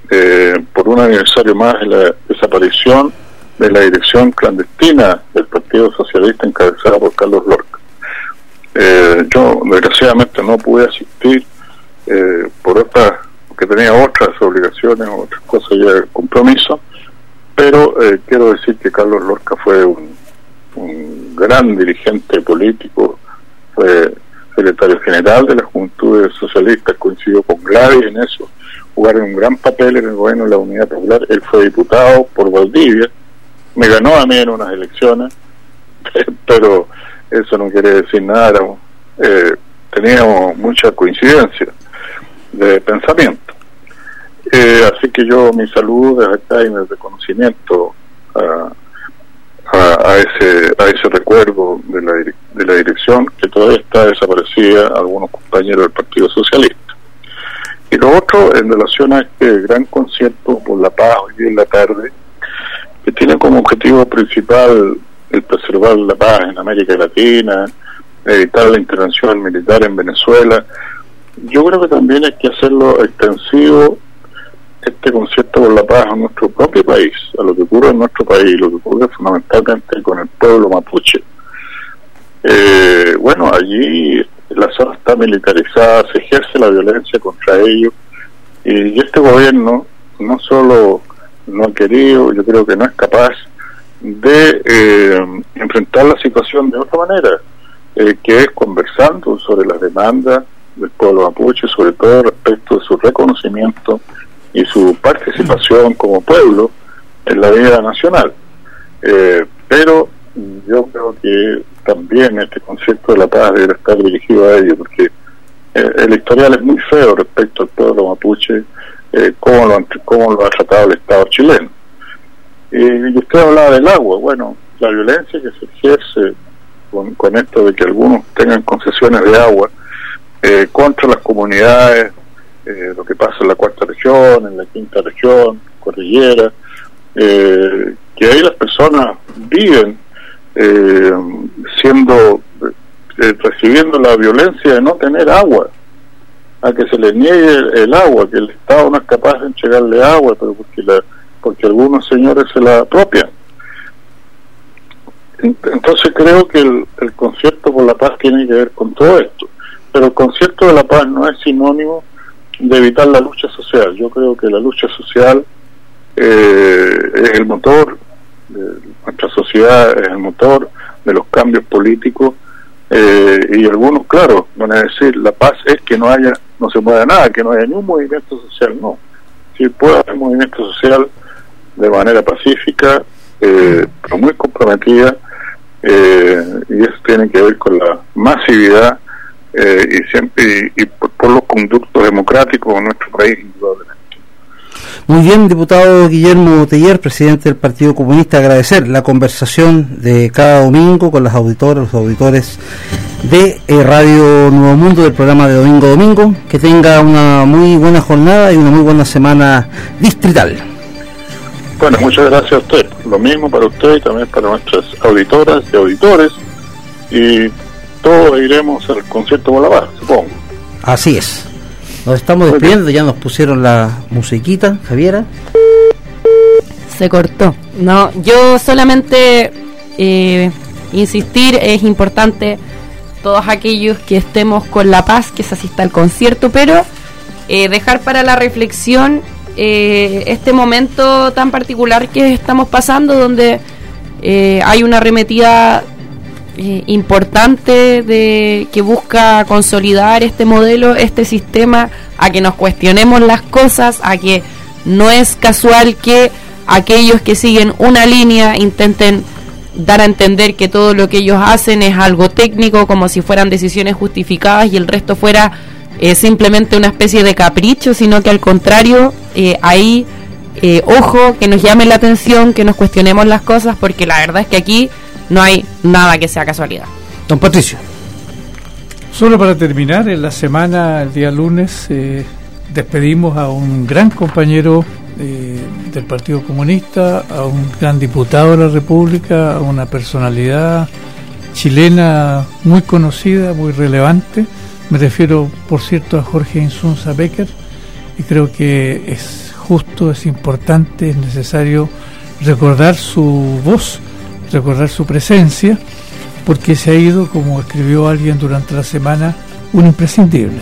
Speaker 7: eh, por un aniversario más de la desaparición de la dirección clandestina del Partido Socialista encabezada por Carlos Lorca. Eh, yo desgraciadamente no pude asistir por otras, porque tenía otras obligaciones, otras cosas ya de compromiso, pero eh, quiero decir que Carlos Lorca fue un, gran dirigente político, fue secretario general de la Juventud Socialista, coincidió con Gladys en eso, jugaron un gran papel en el gobierno de la Unidad Popular, él fue diputado por Valdivia, me ganó a mí en unas elecciones, pero eso no quiere decir nada, eh, teníamos mucha coincidencia de pensamiento. Eh, así que yo mi saludo desde acá y mi reconocimiento a, a, ese a ese recuerdo de la, de la dirección que todavía está desaparecida algunos compañeros del Partido Socialista. Y lo otro en relación a este gran concierto por la paz hoy en la tarde, que tiene como objetivo principal el preservar la paz en América Latina, evitar la intervención militar en Venezuela. Yo creo que también hay que hacerlo extensivo este concierto por la paz a nuestro propio país, a lo que ocurre en nuestro país, lo que ocurre fundamentalmente con el pueblo mapuche. Eh, bueno, allí la zona está militarizada, se ejerce la violencia contra ellos y este gobierno no solo no ha querido, yo creo que no es capaz de eh, enfrentar la situación de otra manera, eh, que es conversando sobre las demandas del pueblo mapuche, sobre todo respecto de su reconocimiento y su participación como pueblo en la vida nacional. Eh, pero yo creo que también este concepto de la paz debe estar dirigido a ello, porque eh, el historial es muy feo respecto al pueblo mapuche, eh, cómo, lo, cómo lo ha tratado el Estado chileno. y usted hablaba del agua, bueno, la violencia que se ejerce con, con esto de que algunos tengan concesiones de agua contra las comunidades eh, lo que pasa en la cuarta región, en la quinta región, cordillera, eh, que ahí las personas viven eh, siendo, recibiendo la violencia de no tener agua, a que se les niegue el, agua, que el Estado no es capaz de entregarle agua, pero porque, la, porque algunos señores se la apropian. Entonces creo que el concierto por la paz tiene que ver con todo esto, pero el concierto de la paz no es sinónimo de evitar la lucha social. Yo creo que la lucha social eh, es el motor, de nuestra sociedad es el motor de los cambios políticos eh, y algunos, claro, van a decir la paz es que no haya, no se mueva nada, que no haya ningún movimiento social, no. Si puede haber movimiento social de manera pacífica, eh, pero muy comprometida, y eso tiene que ver con la masividad y siempre y, por, los conductos democráticos en nuestro país indudablemente.
Speaker 2: Muy bien, diputado Guillermo Teller, presidente del Partido Comunista, agradecer la conversación de cada domingo con las auditoras, los auditores de eh, Radio Nuevo Mundo del programa de Domingo Domingo. Que tenga una muy buena jornada y una muy buena semana distrital.
Speaker 7: Bueno, muchas gracias a usted. Lo mismo para usted y también para nuestras auditoras y auditores. Y todos iremos al concierto Bolavar, supongo.
Speaker 2: Así es. Nos estamos despidiendo, ya nos pusieron la musiquita, Javiera.
Speaker 4: Se cortó. No, yo solamente eh, insistir, es importante todos aquellos que estemos con la paz, que se asista al concierto, pero eh, dejar para la reflexión eh, este momento tan particular que estamos pasando, donde hay una arremetida eh, importante de que busca consolidar este modelo, este sistema, a que nos cuestionemos las cosas, a que no es casual que aquellos que siguen una línea intenten dar a entender que todo lo que ellos hacen es algo técnico, como si fueran decisiones justificadas y el resto fuera eh, simplemente una especie de capricho, sino que al contrario, eh, ahí, eh, ojo, que nos llame la atención, que nos cuestionemos las cosas, porque la verdad es que aquí no hay nada que sea casualidad.
Speaker 2: Don Patricio.
Speaker 3: Solo para terminar, en la semana, el día lunes, eh, despedimos a un gran compañero eh, del Partido Comunista, a un gran diputado de la República, a una personalidad chilena muy conocida, muy relevante. Me refiero, por cierto, a Jorge Insunza Becker y creo que es justo, es importante, es necesario recordar su voz recordar su presencia, porque se ha ido, como escribió alguien durante la semana, un imprescindible.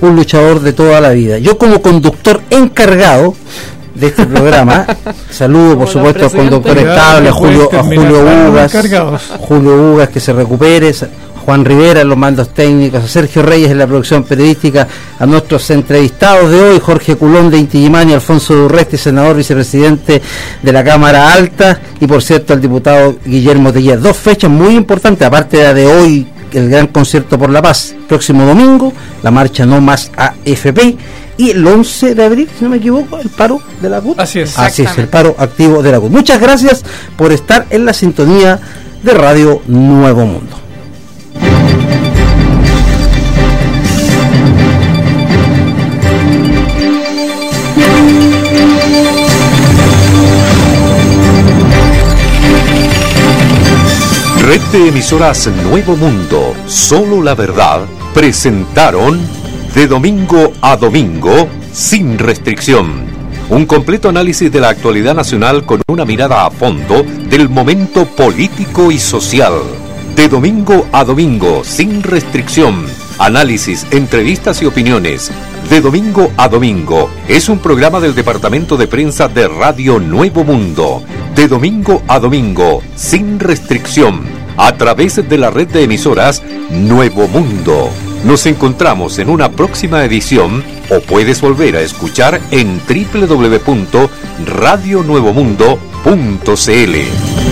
Speaker 2: Un luchador de toda la vida. Yo como conductor encargado de este programa, saludo por supuesto al conductor estable, a Julio, a Julio Ugas, Julio Ugas que se recupere, Juan Rivera en los mandos técnicos, a Sergio Reyes en la producción periodística, a nuestros entrevistados de hoy, Jorge Culón de Intigimani, Alfonso Durresti, senador vicepresidente de la Cámara Alta, y por cierto al diputado Guillermo Tellet. Dos fechas muy importantes, aparte de la de hoy, el gran concierto por la paz, próximo domingo, la marcha No Más AFP, y el 11 de abril, si no me equivoco, el paro de la CUT.
Speaker 3: Así es.
Speaker 2: Así es, el paro activo de la CUT. Muchas gracias por estar en la sintonía de Radio Nuevo Mundo.
Speaker 1: Red de emisoras Nuevo Mundo, solo la verdad, presentaron de domingo a domingo, sin restricción. Un completo análisis de la actualidad nacional con una mirada a fondo del momento político y social. De domingo a domingo, sin restricción. Análisis, entrevistas y opiniones. De domingo a domingo. Es un programa del Departamento de Prensa de Radio Nuevo Mundo. De domingo a domingo, sin restricción a través de la red de emisoras Nuevo Mundo. Nos encontramos en una próxima edición o puedes volver a escuchar en www.radionuevomundo.cl.